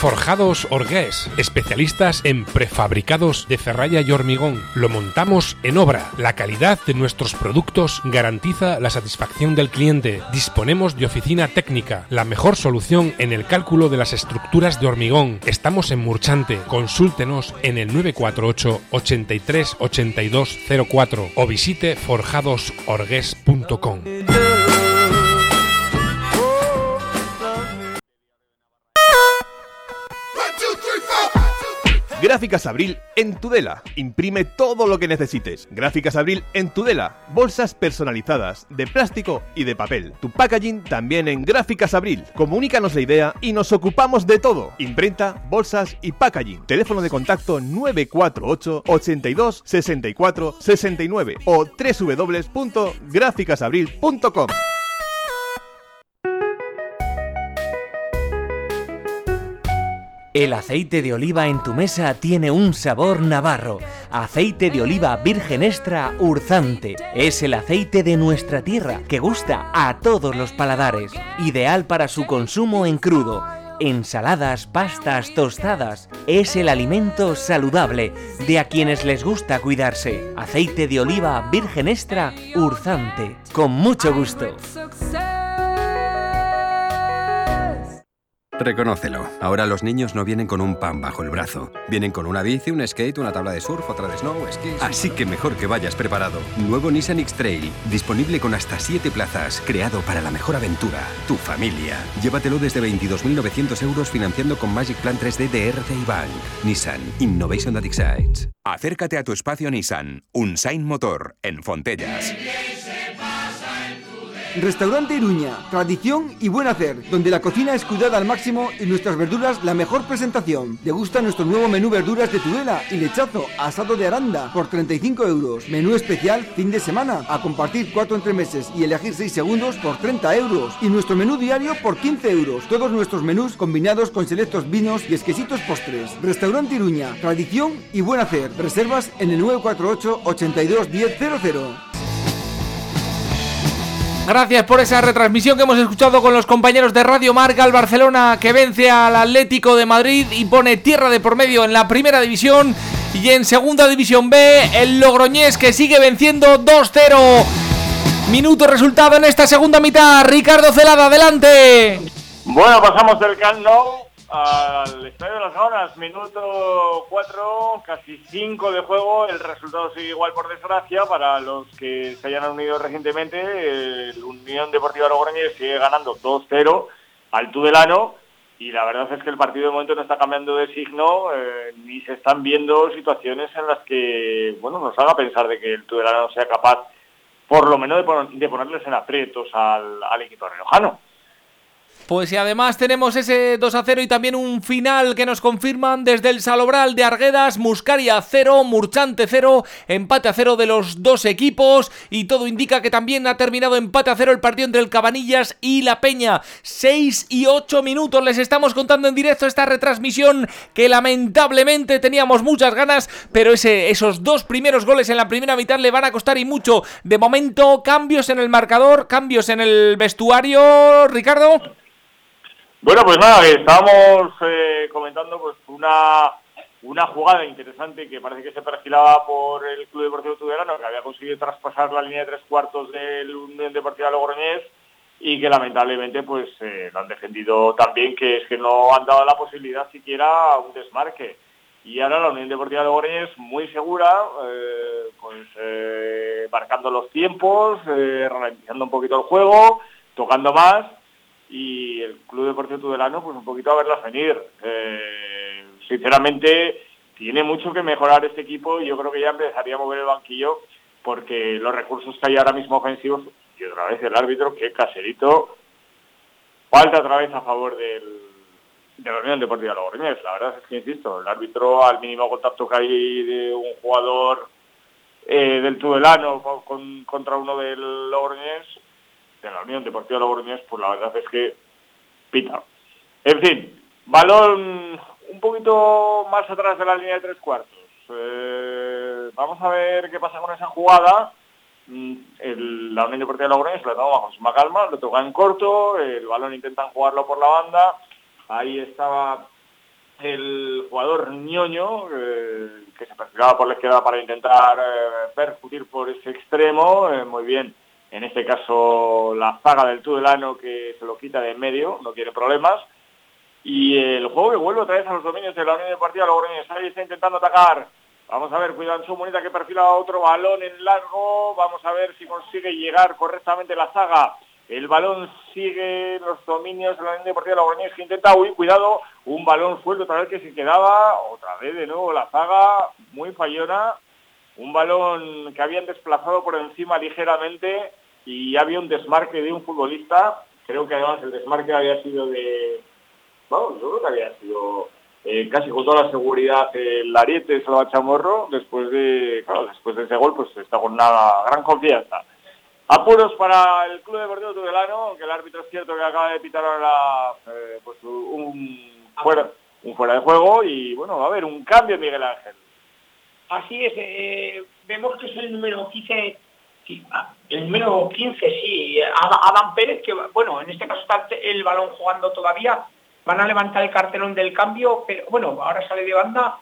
Forjados Orgués, especialistas en prefabricados de ferralla y hormigón. Lo montamos en obra. La calidad de nuestros productos garantiza la satisfacción del cliente. Disponemos de oficina técnica, la mejor solución en el cálculo de las estructuras de hormigón. Estamos en Murchante. Consúltenos en el 948 83 82 04 o visite forjadosorgués.com. Gráficas Abril en Tudela. Imprime todo lo que necesites. Gráficas Abril en Tudela. Bolsas personalizadas, de plástico y de papel. Tu packaging también en Gráficas Abril. Comunícanos la idea y nos ocupamos de todo. Imprenta, bolsas y packaging. Teléfono de contacto 948 82 64 69 o www.gráficasabril.com. El aceite de oliva en tu mesa tiene un sabor navarro. Aceite de oliva virgen extra urzante. Es el aceite de nuestra tierra que gusta a todos los paladares. Ideal para su consumo en crudo. Ensaladas, pastas, tostadas. Es el alimento saludable de a quienes les gusta cuidarse. Aceite de oliva virgen extra urzante. Con mucho gusto. Reconócelo. Ahora los niños no vienen con un pan bajo el brazo. Vienen con una bici, un skate, una tabla de surf, otra de snow, esquí. Así que mejor que vayas preparado. Nuevo Nissan X-Trail. Disponible con hasta 7 plazas. Creado para la mejor aventura. Tu familia. Llévatelo desde 22.900 euros financiando con Magic Plan 3D de RCI Bank. Nissan. Innovation that excites. Acércate a tu espacio Nissan. Un Sign Motor. En Fontellas. Restaurante Iruña, tradición y buen hacer, donde la cocina es cuidada al máximo y nuestras verduras la mejor presentación. Degusta nuestro nuevo menú verduras de Tudela y lechazo asado de aranda por 35 euros. Menú especial fin de semana, a compartir cuatro entremeses y elegir 6 segundos por 30 euros. Y nuestro menú diario por 15 euros. Todos nuestros menús combinados con selectos vinos y exquisitos postres. Restaurante Iruña, tradición y buen hacer. Reservas en el 948 82 1000. Gracias por esa retransmisión que hemos escuchado con los compañeros de Radio Marca, el Barcelona que vence al Atlético de Madrid y pone tierra de por medio en la primera división y en segunda división B el Logroñés que sigue venciendo 2-0. Minuto resultado en esta segunda mitad. Ricardo Celada, adelante. Bueno, pasamos del Camp al Estadio de las Gaunas, minuto 4, casi 5 de juego, el resultado sigue igual por desgracia, para los que se hayan unido recientemente, el Unión Deportiva Logroñés sigue ganando 2-0 al Tudelano, y la verdad es que el partido de momento no está cambiando de signo, eh, ni se están viendo situaciones en las que, bueno, nos haga pensar de que el Tudelano sea capaz, por lo menos, de, ponerles en aprietos al, equipo riojano. Pues y además tenemos ese 2 a 0 y también un final que nos confirman desde el Salobral de Arguedas, Muscaria 0, Murchante 0, empate a 0 de los dos equipos y todo indica que también ha terminado empate a 0 el partido entre el Cabanillas y La Peña. 6 y 8 minutos les estamos contando en directo esta retransmisión que lamentablemente teníamos muchas ganas, pero ese, esos dos primeros goles en la primera mitad le van a costar y mucho. De momento cambios en el marcador, cambios en el vestuario, Ricardo. Bueno, pues nada, estábamos eh, comentando pues una, una jugada interesante que parece que se perfilaba por el Club Deportivo Tudelano, que había conseguido traspasar la línea de tres cuartos del Unión Deportiva Logroñés y que lamentablemente pues eh, lo han defendido también, que es que no han dado la posibilidad siquiera a un desmarque. Y ahora la Unión Deportiva Logroñés muy segura, eh, pues marcando los tiempos, ralentizando un poquito el juego, tocando más y el Club Deportivo Tudelano pues un poquito a verlas venir. Eh, sinceramente tiene mucho que mejorar este equipo y yo creo que ya empezaría a mover el banquillo porque los recursos que hay ahora mismo ofensivos y otra vez el árbitro que caserito falta otra vez a favor del, de la Unión Deportiva Logroñés. La verdad es que, insisto, el árbitro al mínimo contacto que hay de un jugador eh, del Tudelano con, contra uno del Logroñés, de la Unión Deportiva Logroñés, pues la verdad es que pita. En fin, balón un poquito más atrás de la línea de tres cuartos. Eh, vamos a ver qué pasa con esa jugada. Mm, el, la Unión Deportiva Logroñés lo toma con suma calma, lo toca en corto, el balón intentan jugarlo por la banda Ahí estaba el jugador ñoño eh, que se perfilaba por la izquierda para intentar eh, percutir por ese extremo. Eh, muy bien, en este caso la zaga del Tudelano que se lo quita de en medio, no quiere problemas. Y el juego que vuelve otra vez a los dominios de la Unión de Partida Logroñés. Ahí está intentando atacar. Vamos a ver, cuidado en su moneda que perfila otro balón en largo. Vamos a ver si consigue llegar correctamente la zaga el balón sigue los dominios de la Unión Deportiva de Logroñés que intenta huir, cuidado, un balón suelto otra vez que se quedaba, otra vez de nuevo la zaga, muy fallona, un balón que habían desplazado por encima ligeramente y había un desmarque de un futbolista, creo que además el desmarque había sido de, vamos, yo creo que había sido eh, casi con toda la seguridad el Ariete Salva Chamorro, después de, después de ese gol pues está con una gran confianza. Apuros para el Club Deportivo Tudelano, que el árbitro es cierto que acaba de pitar ahora eh, pues un, fuera, un fuera de juego y bueno, a haber un cambio Miguel Ángel. Así es, eh, vemos que es el número 15, ah, el número 15, sí, Adam Pérez, que bueno, en este caso está el balón jugando todavía, van a levantar el cartelón del cambio, pero bueno, ahora sale de banda,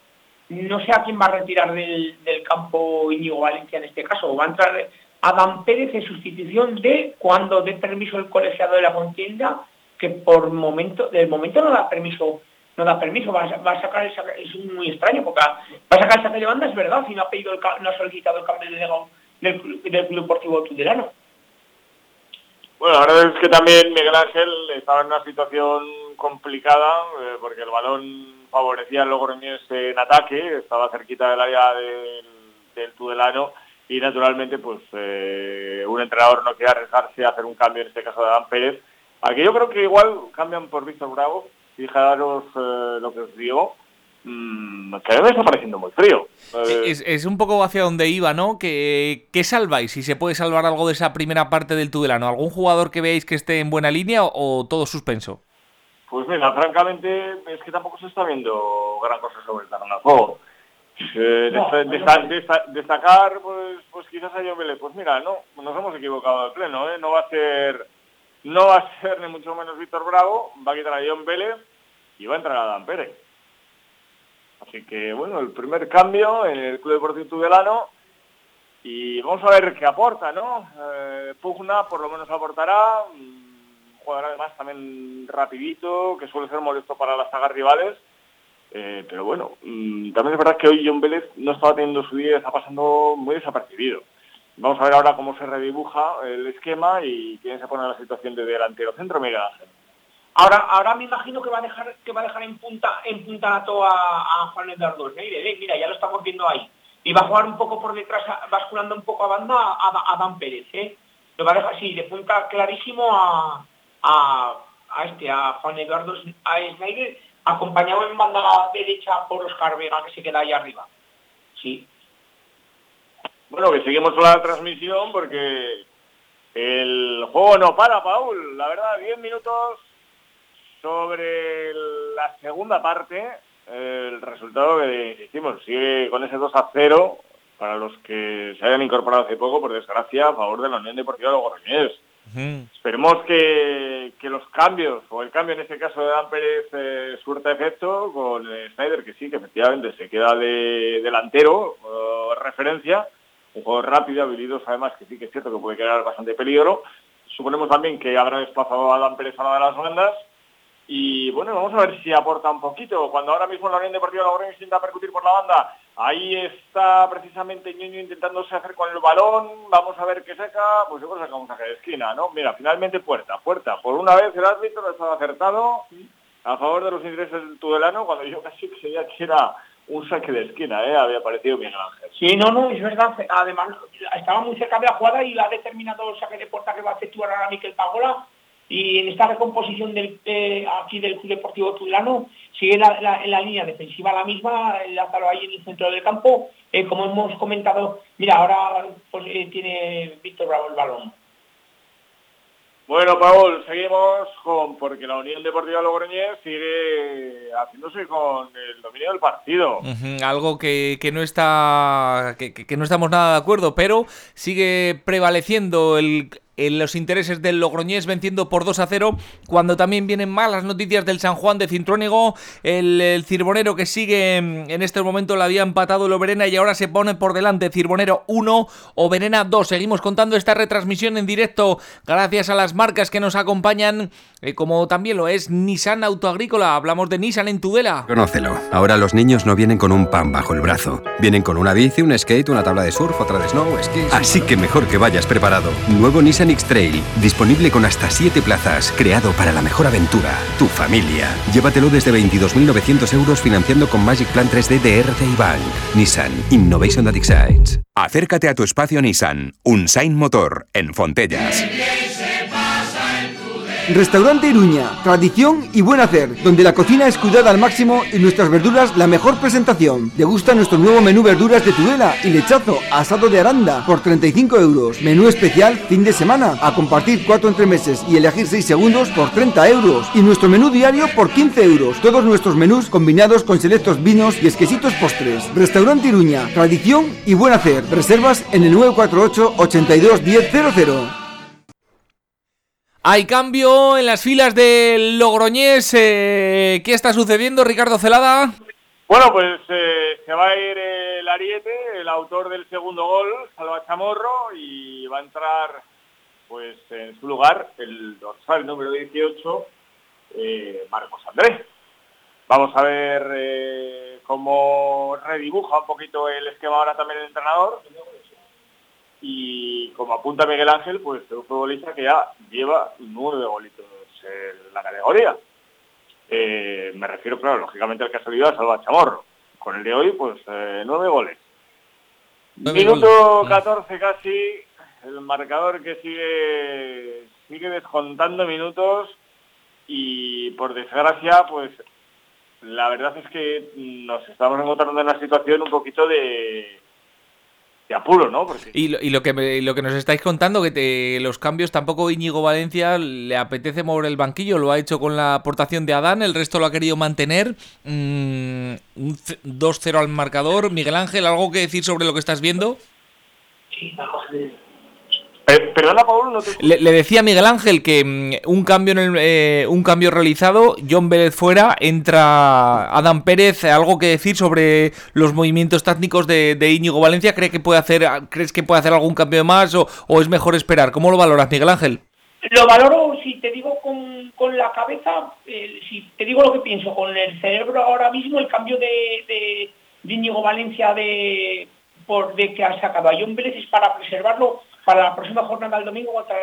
no sé a quién va a retirar del, del campo Íñigo Valencia en este caso, va a entrar Adán Pérez en sustitución de cuando dé permiso el colegiado de la contienda, que por momento, del momento no da permiso, no da permiso, va a, sacar el es muy extraño, porque va a sacar el saque de banda, es verdad, si no ha pedido no ha solicitado el cambio de del, del Club Deportivo Tudelano. Bueno, la es que también Miguel Ángel estaba en una situación complicada, eh, porque el balón favorecía al Logroñés en ataque, estaba cerquita del área del, del Tudelano, y naturalmente pues eh, un entrenador no quiere arriesgarse a hacer un cambio, en este caso de Adán Pérez, que yo creo que igual cambian por Víctor Bravo, fijaros eh, lo que os digo, mmm, que a mí me está pareciendo muy frío. Eh, es, un poco hacia donde iba, ¿no? ¿Qué, ¿Qué, salváis? Si se puede salvar algo de esa primera parte del Tudelano, ¿algún jugador que veáis que esté en buena línea o, todo suspenso? Pues mira, francamente es que tampoco se está viendo gran cosa sobre el terreno de juego. Eh, destacar, pues, pues quizás a John Vélez. Pues mira, no, nos hemos equivocado de pleno, ¿eh? No va a ser, no va a ser ni mucho menos Víctor Bravo, va a quitar a John Vélez y va a entrar a Dan Pérez. Así que, bueno, el primer cambio en el Club Deportivo Tudelano y vamos a ver qué aporta, ¿no? Eh, Pugna por lo menos aportará, un jugador además también rapidito, que suele ser molesto para las sagas rivales eh, pero bueno, mm, también es verdad que hoy John Vélez no estaba teniendo su día, está pasando muy desapercibido. Vamos a ver ahora cómo se redibuja el esquema y quién se pone en la situación de delantero centro Miguel Ahora, ahora me imagino que va a dejar que va a dejar en punta en punta a, a Juan Eduardo ¿eh? Mira, ya lo estamos viendo ahí. Y va a jugar un poco por detrás, basculando un poco a banda a, Dan Pérez. ¿eh? Lo va a dejar, sí, de punta clarísimo a, a, a este, a Juan Eduardo a Schneider acompañado en banda derecha por Oscar Vega, que se queda ahí arriba. Sí. Bueno, que seguimos la transmisión porque el juego no para, Paul. La verdad, 10 minutos sobre la segunda parte. El resultado que insistimos sigue con ese 2 a 0 para los que se hayan incorporado hace poco, por desgracia, a favor de la Unión Deportiva de Logroñés. Esperemos que, los cambios, o el cambio en este caso de Dan Pérez, eh, surta efecto con eh, Snyder, que sí, que efectivamente se queda de delantero, referencia, un juego rápido, habilidoso además, que sí que es cierto que puede crear bastante peligro. Suponemos también que habrá desplazado a Dan Pérez a una de las bandas, y bueno, vamos a ver si aporta un poquito. Cuando ahora mismo la Unión Deportiva Logroñés intenta percutir por la banda, ahí está precisamente Ñoño intentándose hacer con el balón. Vamos a ver qué saca. Pues yo creo que saca un saque de esquina, ¿no? Mira, finalmente puerta, puerta. Por una vez el árbitro ha estado acertado a favor de los intereses del Tudelano, cuando yo casi creía que era un saque de esquina, ¿eh? Había parecido bien Ángel. Sí, no, no, es verdad. Además, estaba muy cerca de la jugada y la ha determinado el saque de puerta que va a efectuar ahora Miquel Pagola y en esta recomposición del, eh, aquí del Club Deportivo Tulano sigue la, la, línea defensiva la misma, Lázaro ahí en el centro del campo, eh, como hemos comentado, mira, ahora pues, eh, tiene Víctor Bravo el balón. Bueno, Paul, seguimos con porque la Unión Deportiva Logroñés sigue haciéndose con el dominio del partido. algo que, no está que, que, no estamos nada de acuerdo, pero sigue prevaleciendo el en los intereses del Logroñés venciendo por 2 a 0, cuando también vienen malas noticias del San Juan de Cintrónego, el, Cirbonero que sigue mm, en este momento la había empatado el Oberena y ahora se pone por delante Cirbonero 1, Oberena 2. Seguimos contando esta retransmisión en directo gracias a las marcas que nos acompañan, eh, como también lo es Nissan Autoagrícola. Hablamos de Nissan en Tudela. Conócelo. Ahora los niños no vienen con un pan bajo el brazo. Vienen con una bici, un skate, una tabla de surf, otra de snow, esquí. Así que mejor que vayas preparado. Nuevo Nissan X-Trail, disponible con hasta 7 plazas, creado para la mejor aventura, tu familia. Llévatelo desde 22.900 euros financiando con Magic Plan 3D de RCI Bank. Nissan Innovation that excites. Acércate a tu espacio Nissan, un Sign Motor, en Fontellas. Restaurante Iruña, tradición y buen hacer, donde la cocina es cuidada al máximo y nuestras verduras la mejor presentación. gusta nuestro nuevo menú verduras de Tudela y lechazo asado de aranda por 35 euros. Menú especial fin de semana, a compartir cuatro entremeses y elegir 6 segundos por 30 euros. Y nuestro menú diario por 15 euros. Todos nuestros menús combinados con selectos vinos y exquisitos postres. Restaurante Iruña, tradición y buen hacer. Reservas en el 948 82 1000. Hay cambio en las filas del Logroñés. Eh, ¿Qué está sucediendo, Ricardo Celada? Bueno, pues eh, se va a ir el Ariete, el autor del segundo gol, Salva Chamorro, y va a entrar pues en su lugar el dorsal número 18, eh, Marcos Andrés. Vamos a ver cómo redibuja un poquito el esquema ahora también el entrenador y como apunta Miguel Ángel, pues es un futbolista que ya lleva nueve golitos en la categoría. Eh, me refiero, claro, lógicamente al que ha salido a Salva Chamorro. Con el de hoy, pues eh, nueve goles. Minuto 14 casi, el marcador que sigue, sigue descontando minutos y por desgracia, pues la verdad es que nos estamos encontrando en una situación un poquito de, de apuro, ¿no? Y, lo, que lo que nos estáis contando, que los cambios tampoco Íñigo Valencia le apetece mover el banquillo, lo ha hecho con la aportación de Adán, el resto lo ha querido mantener. Mm, un 2-0 al marcador. Miguel Ángel, ¿algo que decir sobre lo que estás viendo? Sí, perdona, Pablo, le, decía Miguel Ángel que mm, un cambio en el, eh, un cambio realizado, John Vélez fuera, entra Adam Pérez, algo que decir sobre los movimientos tácticos de, Íñigo Valencia, ¿cree que puede hacer, ¿crees que puede hacer algún cambio más o, es mejor esperar? ¿Cómo lo valoras, Miguel Ángel? Lo valoro, si te digo con, la cabeza, eh, si te digo lo que pienso, con el cerebro ahora mismo, el cambio de, de, Íñigo Valencia de, por, de que ha sacado a John Vélez es para preservarlo para la próxima jornada del domingo contra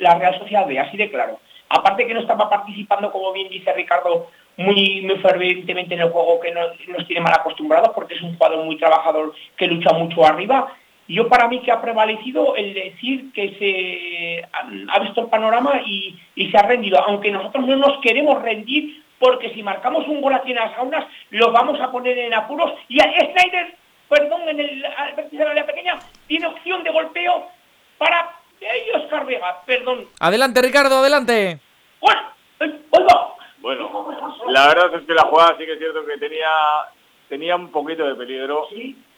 la Real Sociedad B, así de claro. Aparte que no estaba participando, como bien dice Ricardo, muy, muy fervientemente en el juego que nos, tiene mal acostumbrados, porque es un jugador muy trabajador que lucha mucho arriba. Yo para mí que ha prevalecido el decir que se ha, visto el panorama y, se ha rendido, aunque nosotros no nos queremos rendir, porque si marcamos un gol aquí en las jaunas, lo vamos a poner en apuros. Y a Snyder, perdón, en el vértice de la pequeña, tiene opción de golpeo para ellos Vega, perdón. Adelante, Ricardo, adelante. Bueno, Bueno, la verdad es que la jugada sí que es cierto que tenía tenía un poquito de peligro.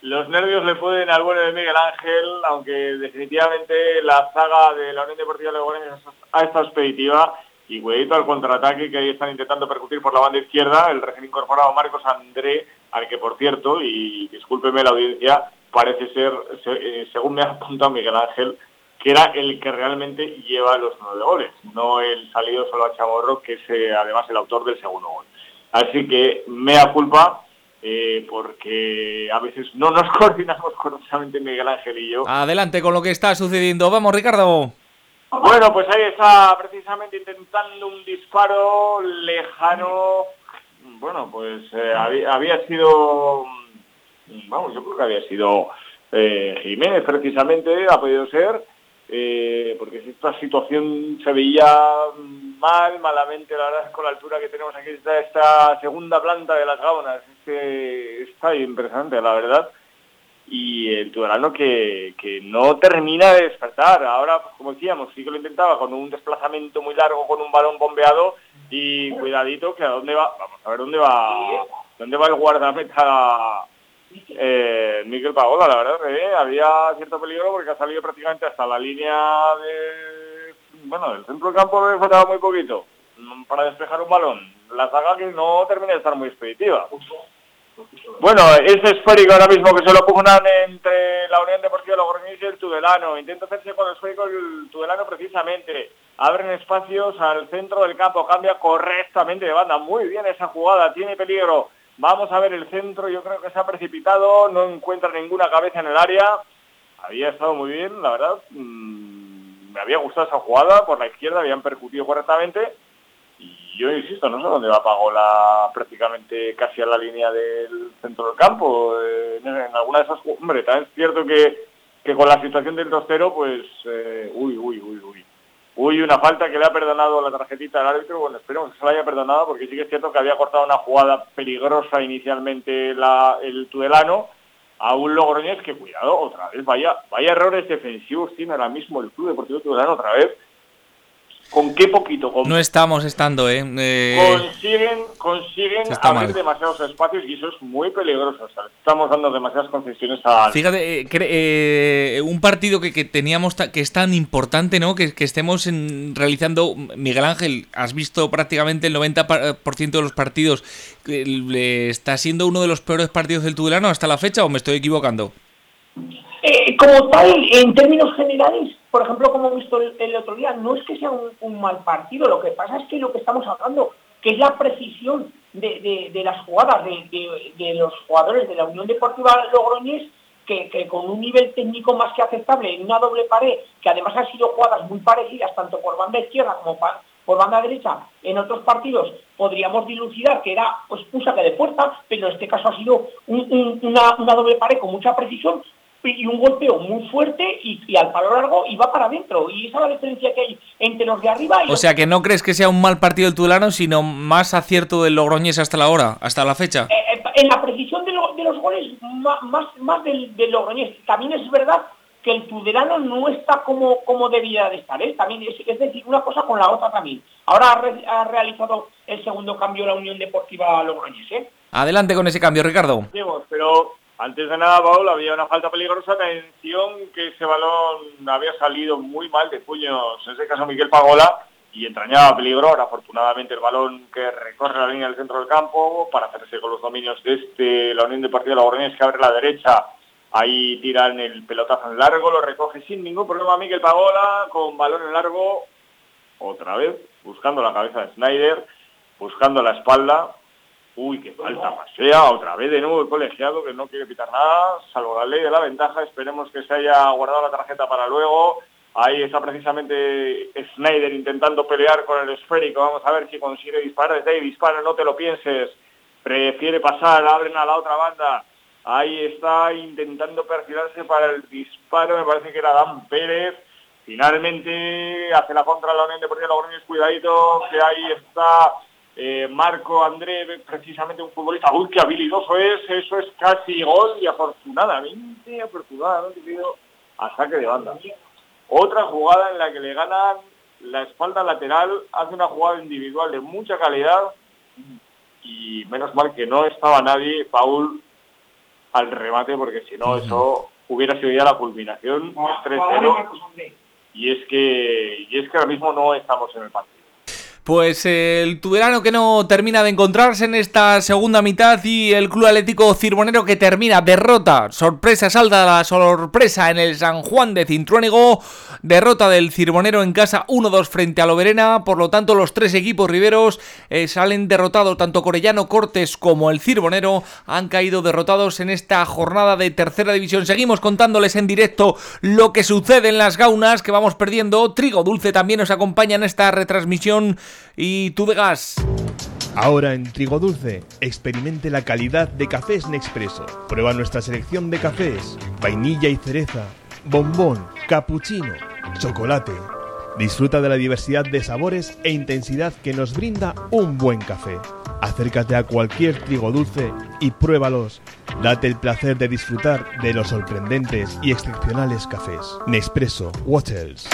Los nervios le pueden al bueno de Miguel Ángel, aunque definitivamente la saga de la Unión Deportiva Leganés ha estado expeditiva y cuidadito al contraataque que ahí están intentando percutir por la banda izquierda el recién incorporado Marcos André, al que por cierto, y discúlpeme la audiencia, parece ser, eh, según me ha apuntado Miguel Ángel, que era el que realmente lleva los nueve goles, no el salido solo a Chamorro, que es eh, además el autor del segundo gol. Así que mea culpa, eh, porque a veces no nos coordinamos correctamente Miguel Ángel y yo. Adelante con lo que está sucediendo. Vamos, Ricardo. Bueno, pues ahí está precisamente intentando un disparo lejano. Bueno, pues eh, había, sido, vamos, yo creo que había sido Jiménez precisamente, ha podido ser eh, porque esta situación se veía mal, malamente, la verdad, con la altura que tenemos aquí, esta, segunda planta de las Gabonas, este, está impresionante, la verdad y el Tudelano que, que no termina de despertar. Ahora, como decíamos, sí que lo intentaba con un desplazamiento muy largo, con un balón bombeado y cuidadito que a dónde va, vamos a ver dónde va, dónde va el guardameta eh, Miguel Pagola, la verdad eh, había cierto peligro porque ha salido prácticamente hasta la línea de, bueno, del centro del campo le faltaba muy poquito para despejar un balón. La saga que no termina de estar muy expeditiva. Bueno, es esférico ahora mismo que se lo pugnan entre la Unión Deportiva Logroñés y el Tudelano. Intenta hacerse con el esférico el Tudelano precisamente. Abren espacios al centro del campo, cambia correctamente de banda. Muy bien esa jugada, tiene peligro. Vamos a ver el centro, yo creo que se ha precipitado, no encuentra ninguna cabeza en el área. Había estado muy bien, la verdad. Mm, me había gustado esa jugada, por la izquierda habían percutido correctamente yo insisto, no sé dónde va Pagola prácticamente casi a la línea del centro del campo. Eh, en, alguna de esas... Hombre, también es cierto que, que con la situación del 2-0, pues... Eh, uy, uy, uy, uy. Uy, una falta que le ha perdonado la tarjetita al árbitro. Bueno, esperemos que se la haya perdonado porque sí que es cierto que había cortado una jugada peligrosa inicialmente la, el Tudelano a un Logroñés que, cuidado, otra vez, vaya, vaya errores defensivos tiene ahora mismo el Club Deportivo Tudelano otra vez con qué poquito. no estamos estando, ¿eh? eh consiguen consiguen abrir demasiados espacios y eso es muy peligroso. estamos dando demasiadas concesiones a. Fíjate, eh, eh, un partido que, teníamos que es tan importante, ¿no? Que, estemos realizando. Miguel Ángel, has visto prácticamente el 90% de los partidos. ¿Está siendo uno de los peores partidos del Tudelano hasta la fecha o me estoy equivocando? Como tal, en términos generales, por ejemplo, como hemos visto el, otro día, no es que sea un, mal partido, lo que pasa es que lo que estamos hablando, que es la precisión de, las jugadas de, los jugadores de la Unión Deportiva Logroñés, que, con un nivel técnico más que aceptable en una doble pared, que además han sido jugadas muy parecidas tanto por banda izquierda como por banda derecha, en otros partidos podríamos dilucidar que era pues un de puerta, pero en este caso ha sido una, una doble pared con mucha precisión, y un golpeo muy fuerte y, al palo largo y va para adentro. Y esa es la diferencia que hay entre los de arriba y O sea, que no crees que sea un mal partido el Tulano, sino más acierto del Logroñés hasta la hora, hasta la fecha. Eh, eh, en la precisión de, los goles, más, más, del, Logroñés. También es verdad que el Tudelano no está como, como debía de estar. ¿eh? También es, decir, una cosa con la otra también. Ahora ha, realizado el segundo cambio la Unión Deportiva Logroñés. ¿eh? Adelante con ese cambio, Ricardo. Pero antes de nada, Paul, había una falta peligrosa. Atención que ese balón había salido muy mal de puños, en ese caso Miguel Pagola, y entrañaba peligro. Ahora, afortunadamente, el balón que recorre la línea del centro del campo para hacerse con los dominios de este, la Unión de Partido de la que abre la derecha. Ahí tiran el pelotazo en largo, lo recoge sin ningún problema Miguel Pagola, con balón en largo, otra vez, buscando la cabeza de Snyder, buscando la espalda, Uy, qué falta pasea, otra vez de nuevo el colegiado que no quiere pitar nada, salvo la ley de la ventaja, esperemos que se haya guardado la tarjeta para luego. Ahí está precisamente Snyder intentando pelear con el esférico, vamos a ver si consigue disparar, desde ahí dispara, no te lo pienses, prefiere pasar, abren a la otra banda, ahí está intentando perfilarse para el disparo, me parece que era Dan Pérez, finalmente hace la contra la Unión Deportiva Logroñés, cuidadito, que ahí está eh, Marco André, precisamente un futbolista, uy, qué habilidoso es, eso es casi gol y afortunadamente, afortunadamente, a saque de banda. Otra jugada en la que le ganan la espalda lateral, hace una jugada individual de mucha calidad y menos mal que no estaba nadie, Paul, al remate, porque si no eso hubiera sido ya la culminación 3-0. Y es que y es que ahora mismo no estamos en el partido. Pues el tuberano que no termina de encontrarse en esta segunda mitad y el Club Atlético Cirbonero que termina derrota, sorpresa, salda la sorpresa en el San Juan de Cintruénigo, derrota del Cirbonero en casa 1-2 frente a Loverena, por lo tanto los tres equipos riberos eh, salen derrotados, tanto Corellano Cortes como el Cirbonero han caído derrotados en esta jornada de tercera división. Seguimos contándoles en directo lo que sucede en las gaunas que vamos perdiendo. Trigo Dulce también nos acompaña en esta retransmisión y tú de gas. Ahora en Trigo Dulce, experimente la calidad de cafés Nespresso. Prueba nuestra selección de cafés, vainilla y cereza, bombón, cappuccino, chocolate. Disfruta de la diversidad de sabores e intensidad que nos brinda un buen café. Acércate a cualquier trigo dulce y pruébalos. Date el placer de disfrutar de los sorprendentes y excepcionales cafés. Nespresso, Waters.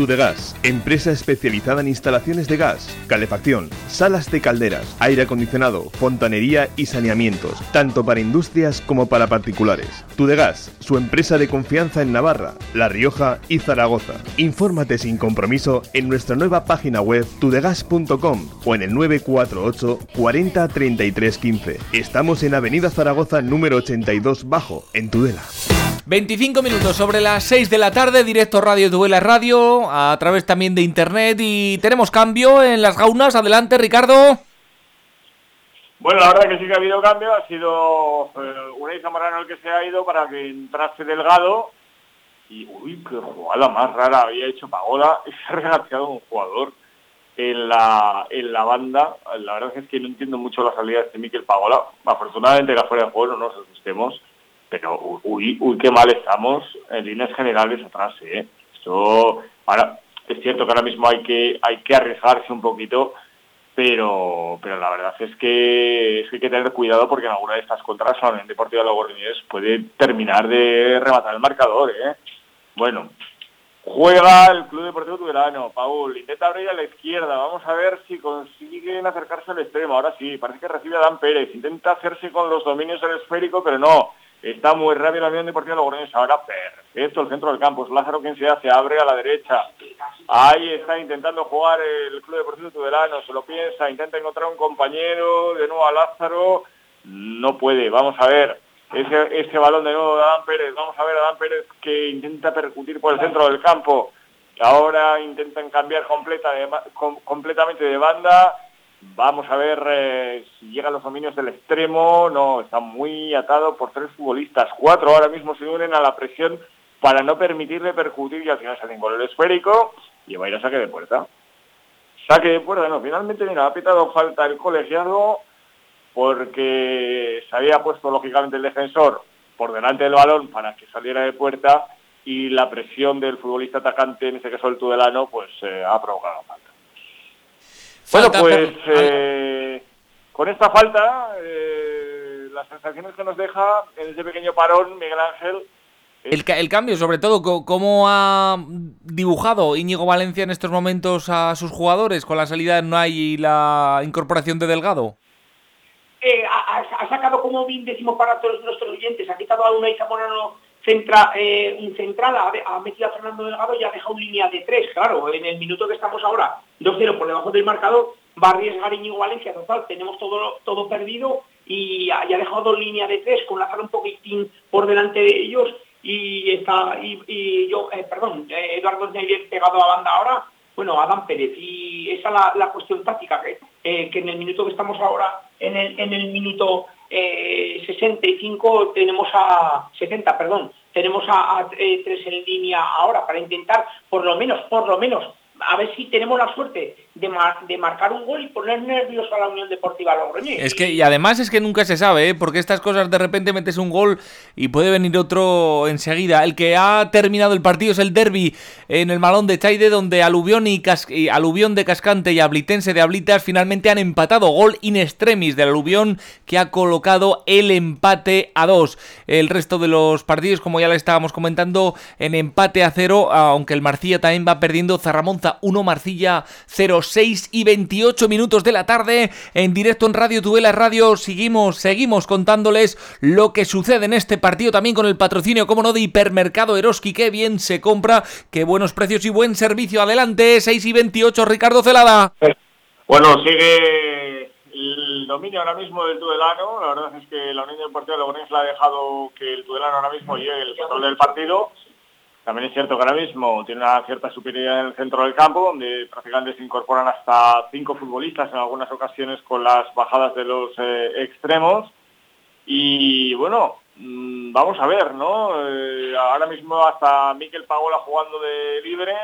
Tudegas, empresa especializada en instalaciones de gas, calefacción, salas de calderas, aire acondicionado, fontanería y saneamientos, tanto para industrias como para particulares. Tudegas, su empresa de confianza en Navarra, La Rioja y Zaragoza. Infórmate sin compromiso en nuestra nueva página web tudegas.com o en el 948 40 33 15. Estamos en Avenida Zaragoza número 82 Bajo, en Tudela. 25 minutos sobre las 6 de la tarde, directo Radio Duela Radio, a través también de internet y tenemos cambio en las gaunas. Adelante, Ricardo. Bueno, la verdad que sí que ha habido cambio, ha sido eh, Unai Zamorano el que se ha ido para que entrase Delgado y uy, qué jugada más rara había hecho Pagoda se ha regateado un jugador en la, en la banda. La verdad es que no entiendo mucho la salida de Miquel Pagola. Afortunadamente era fuera de juego, no nos asustemos pero uy, uy, qué mal estamos en líneas generales atrás, ¿eh? Esto, ahora, es cierto que ahora mismo hay que, hay que arriesgarse un poquito, pero, pero la verdad es que, hay que tener cuidado porque en alguna de estas contras, en Deportivo de Logroñés, puede terminar de rematar el marcador, ¿eh? Bueno, juega el Club Deportivo Tudelano, Paul, intenta abrir a la izquierda, vamos a ver si consiguen acercarse al extremo, ahora sí, parece que recibe a Dan Pérez, intenta hacerse con los dominios del esférico, pero no, Está muy rápido la Unión Deportiva Logroñés. Ahora perfecto el centro del campo. Lázaro quien se hace, abre a la derecha. Ahí está intentando jugar el Club Deportivo Tudelano. Se lo piensa, intenta encontrar un compañero. De nuevo a Lázaro. No puede. Vamos a ver. Ese, ese balón de nuevo de Adán Pérez. Vamos a ver a Adán Pérez que intenta percutir por el centro del campo. Ahora intentan cambiar completa completamente de banda Vamos a ver eh, si llegan los dominios del extremo. No, está muy atado por tres futbolistas. Cuatro ahora mismo se unen a la presión para no permitirle percutir y al final sale un gol esférico y va a ir a saque de puerta. Saque de puerta, no, finalmente mira, ha pitado falta el colegiado porque se había puesto lógicamente el defensor por delante del balón para que saliera de puerta y la presión del futbolista atacante, en este caso el Tudelano, pues eh, ha provocado falta. Bueno, pues eh, con esta falta, eh, las sensaciones que nos deja en ese pequeño parón, Miguel Ángel. El, cambio, sobre todo, ¿cómo ha dibujado Íñigo Valencia en estos momentos a sus jugadores con la salida de Noay y la incorporación de Delgado? Eh, ha, sacado, como bien decimos para todos nuestros oyentes, ha quitado a Unai Zamorano centra, eh, centrada, ha metido a Fernando Delgado y ha dejado línea de tres, claro, en el minuto que estamos ahora, 2-0 por debajo del marcador, va a arriesgar Valencia, total, tenemos todo, todo perdido y ha, dejado línea de tres con la cara un poquitín por delante de ellos y está y, yo, eh, perdón, eh, Eduardo Neyler pegado a banda ahora, bueno, Adam Pérez y esa es la, cuestión táctica que, eh, que en el minuto que estamos ahora, en el, en el minuto 65 eh, tenemos a 70, perdón, tenemos a, eh, tres en línea ahora para intentar por lo menos, por lo menos a ver si tenemos la suerte de, de, marcar un gol y poner nervioso a la Unión Deportiva Logroñés. Es que, y además es que nunca se sabe, ¿eh? porque estas cosas de repente metes un gol y puede venir otro enseguida. El que ha terminado el partido es el derby en el Malón de Chaide, donde Aluvión, y, Aluvión de Cascante y Ablitense de Ablitas finalmente han empatado. Gol in extremis del Aluvión que ha colocado el empate a dos. El resto de los partidos, como ya le estábamos comentando, en empate a cero, aunque el Marcilla también va perdiendo. Zarramonza 1, Marcilla 0, 6 y 28 minutos de la tarde. En directo en Radio Tuela Radio seguimos, seguimos contándoles lo que sucede en este partido también con el patrocinio, como no, de Hipermercado Eroski. Qué bien se compra, qué buenos precios y buen servicio. Adelante, 6 y 28, Ricardo Celada. Bueno, sigue el dominio ahora mismo del Tudelano. La verdad es que la Unión Deportiva de Logroñés la ha dejado que el Tudelano ahora mismo lleve el control del partido. También es cierto que ahora mismo tiene una cierta superioridad en el centro del campo, donde prácticamente se incorporan hasta cinco futbolistas en algunas ocasiones con las bajadas de los eh, extremos. Y bueno, mm, vamos a ver, ¿no? Eh, ahora mismo hasta Miquel Pagola jugando de libre.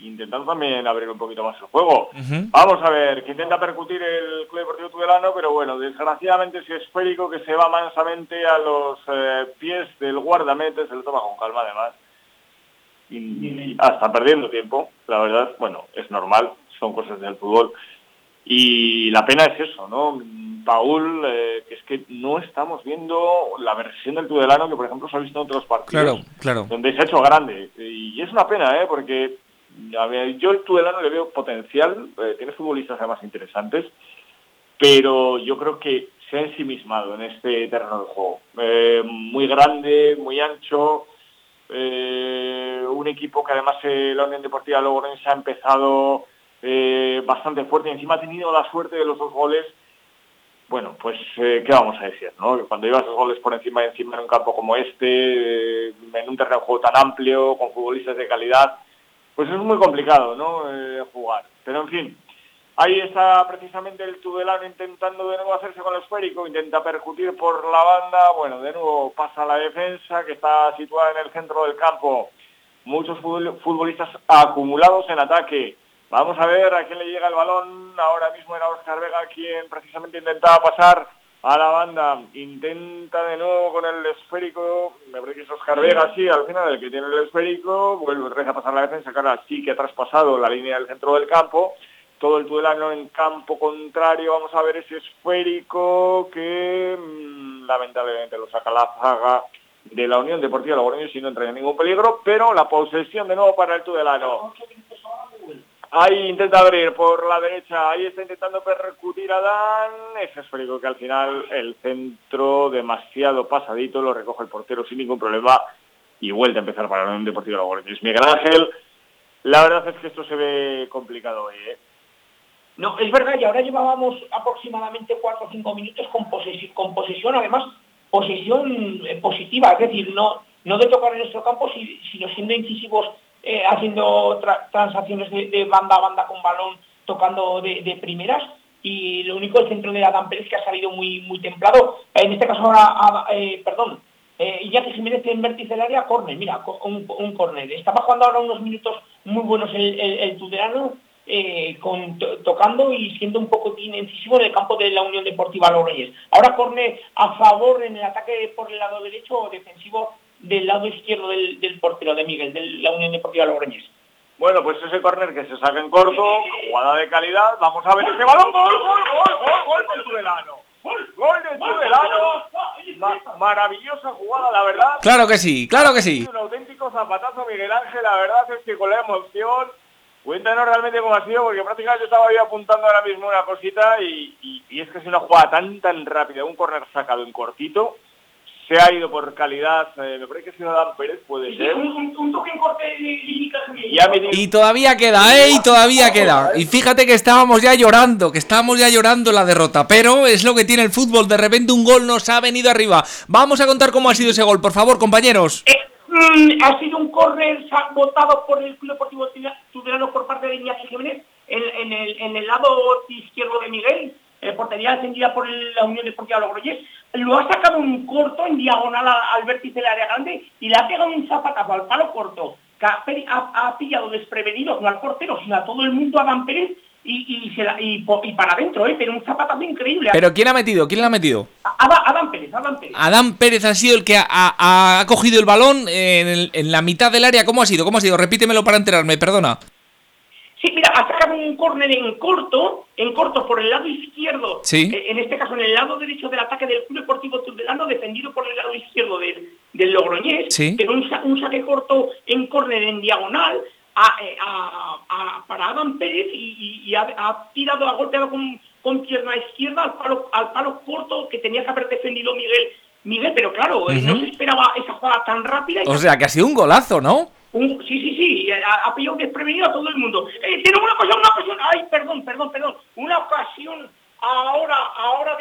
intentando también abrir un poquito más el juego. Vamos a ver, que intenta percutir el Club Deportivo Tudelano, pero bueno, desgraciadamente es esférico que se va mansamente a los eh, pies del guardamete, se lo toma con calma además. Y, hasta perdiendo tiempo, la verdad, bueno, es normal, son cosas del fútbol. Y la pena es eso, ¿no? Paul, eh, que es que no estamos viendo la versión del Tudelano que, por ejemplo, se ha visto en otros partidos. Claro, claro. Donde se ha hecho grande. Y es una pena, ¿eh? Porque yo el Tudelano le veo potencial, eh, tiene futbolistas además interesantes, pero yo creo que se ha ensimismado en este terreno de juego. Eh, muy grande, muy ancho, eh, un equipo que además la Unión Deportiva Logroñés ha empezado bastante fuerte y encima ha tenido la suerte de los dos goles. Bueno, pues qué vamos a decir, ¿no? Cuando llevas dos goles por encima y encima en un campo como este, en un terreno de juego tan amplio, con futbolistas de calidad, pues es muy complicado, ¿no? Eh, jugar. Pero en fin, ahí está precisamente el Tudelano intentando de nuevo hacerse con el esférico, intenta percutir por la banda, bueno, de nuevo pasa la defensa que está situada en el centro del campo. Muchos futbolistas acumulados en ataque. Vamos a ver a quién le llega el balón. Ahora mismo era Oscar Vega quien precisamente intentaba pasar a la banda, intenta de nuevo con el esférico, me parece que es Oscar Vega, sí, al final el que tiene el esférico, vuelve a pasar la defensa, que ahora sí que ha traspasado la línea del centro del campo, todo el tudelano en campo contrario, vamos a ver ese esférico que mm, lamentablemente lo saca la zaga de la Unión Deportiva Logroño si no entra en ningún peligro, pero la posesión de nuevo para el tudelano. Ahí intenta abrir por la derecha, ahí está intentando percutir a Dan, ese esférico que al final el centro demasiado pasadito lo recoge el portero sin ningún problema y vuelve a empezar para el Deportivo Es Miguel Ángel, la verdad es que esto se ve complicado hoy, ¿eh? No, es verdad, y ahora llevábamos aproximadamente 4 o 5 minutos con, posesión, además posesión eh, positiva, es decir, no, no de tocar en nuestro campo, sino siendo incisivos eh, haciendo transacciones de, banda a banda con balón, tocando de, primeras. Y lo único, el centro de Adam Pérez que ha salido muy, muy templado. En este caso ahora, eh, perdón, eh, Iñaki Jiménez en vértice del área, córner, mira, un, un córner. Estaba jugando ahora unos minutos muy buenos el, el, eh, con, tocando y siendo un poco incisivo en el campo de la Unión Deportiva Logroñés. Ahora corne a favor en el ataque por el lado derecho defensivo del lado izquierdo del, portero de Miguel, de la Unión Deportiva Logroñés. Bueno, pues ese córner que se saca en corto, jugada de calidad, vamos a ver ese balón, gol, gol, gol, gol, gol del Tudelano. Gol del Tudelano. maravillosa jugada, la verdad. Claro que sí, claro que sí. Un auténtico zapatazo, Miguel Ángel, la verdad es que con la emoción. Cuéntanos realmente cómo ha sido, porque prácticamente yo estaba ahí apuntando ahora mismo una cosita y, y es que es una jugada tan tan rápida, un córner sacado en cortito, se ha ido por calidad, eh, me parece que ha sido Dan Pérez, puede ser. Un, toque en corte y, y todavía queda, ¿eh? Y todavía queda. Y fíjate que estábamos ya llorando, que estábamos ya llorando la derrota, pero es lo que tiene el fútbol, de repente un gol nos ha venido arriba. Vamos a contar cómo ha sido ese gol, por favor, compañeros. Eh, ha sido un córner votado por el Club Deportivo Tudelano por parte de Iñaki Jiménez en, en, el, lado izquierdo de Miguel eh, portería encendida por la Unión Deportiva Logroñés, lo ha sacado un corto en diagonal al, vértice del área grande y le ha pegado un zapatazo al palo corto, que ha, pillado desprevenido no al portero, sino a todo el mundo a Dan Pérez y, y, para adentro, ¿eh? pero un zapatazo increíble. ¿Pero quién ha metido? ¿Quién ha metido? Adán Pérez, Adán Pérez. Adán Pérez ha sido el que ha, cogido el balón en, en, la mitad del área. ¿Cómo ha sido? ¿Cómo ha sido? Repítemelo para enterarme, perdona. Sí, mira, ha sacado un córner en corto, en corto por el lado izquierdo, eh, en este caso en el lado derecho del ataque del Club Deportivo Tudelano, defendido por el lado izquierdo del, del Logroñés, pero un, saque corto en córner en diagonal eh, para Adam Pérez y, ha, tirado, ha golpeado con, con pierna izquierda al palo, al palo corto que tenía que haber defendido Miguel Miguel, pero claro, eh, no se esperaba esa jugada tan rápida. o sea, que ha sido un golazo, ¿no? sí, sí, sí, ha, pillado desprevenido a todo el mundo. Eh, tiene una ocasión, una ocasión, ay, perdón, perdón, perdón, una ocasión ahora, ahora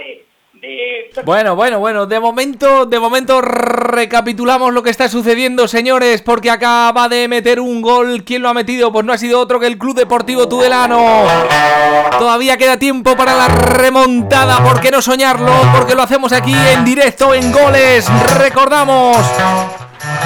de, bueno, bueno, bueno, de momento, de momento recapitulamos lo que está sucediendo, señores, porque acaba de meter un gol. ¿Quién lo ha metido? Pues no ha sido otro que el Club Deportivo Tudelano. Todavía queda tiempo para la remontada, ¿por qué no soñarlo? Porque lo hacemos aquí en directo en goles. Recordamos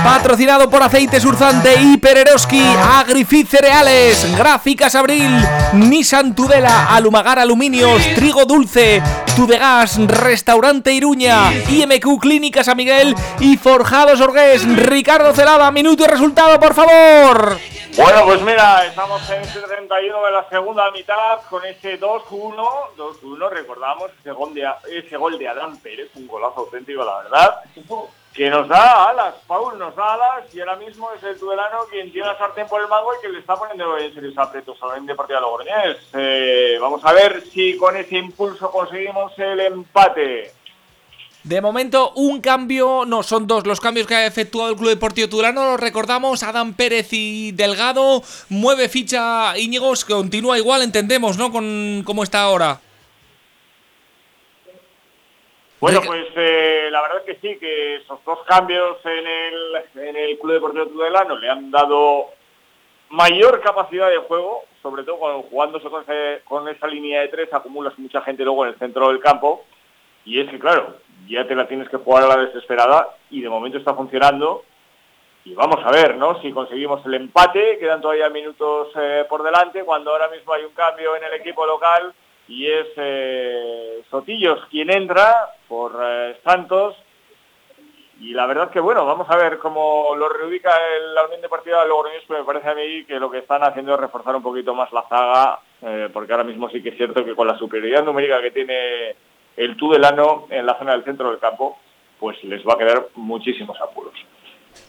Patrocinado por Aceite Surzante, Hiper Eroski, Agrifit Cereales, Gráficas Abril, Nissan Tudela, Alumagar Aluminios, Trigo Dulce, Tudegas, Restaurante Iruña, IMQ Clínica San Miguel y Forjados Orgués. Ricardo Celada, minuto y resultado, por favor. Bueno, pues mira, estamos en este 31 de la segunda mitad con ese 2-1, 2-1, recordamos ese gol, de, ese gol de Adán Pérez, un golazo auténtico, la verdad, que nos da alas, Paul nos da alas y ahora mismo es el Tudelano quien tiene la sartén por el mango y que le está poniendo en serios aprietos a la Deportiva Logroñés. Eh, vamos a ver si con ese impulso conseguimos el empate. De momento, un cambio, no, son dos los cambios que ha efectuado el Club Deportivo Turano. Lo recordamos, Adam Pérez y Delgado. Mueve ficha Íñigos, continúa igual, entendemos, ¿no? Con cómo está ahora. Bueno, pues eh, la verdad es que sí, que esos dos cambios en el, en el Club Deportivo Tudelano le han dado mayor capacidad de juego, sobre todo cuando jugándose con, con esa línea de tres acumulas mucha gente luego en el centro del campo. Y es que, claro, ya te la tienes que jugar a la desesperada y de momento está funcionando. Y vamos a ver, ¿no? Si conseguimos el empate, quedan todavía minutos eh, por delante, cuando ahora mismo hay un cambio en el equipo local y es eh, Sotillos quien entra por eh, Santos. Y la verdad que, bueno, vamos a ver cómo lo reubica la Unión Deportiva de Logroñés, me parece a mí que lo que están haciendo es reforzar un poquito más la zaga, porque ahora mismo sí que es cierto que con la superioridad numérica que tiene el Tudelano en la zona del centro del campo, pues les va a quedar muchísimos apuros.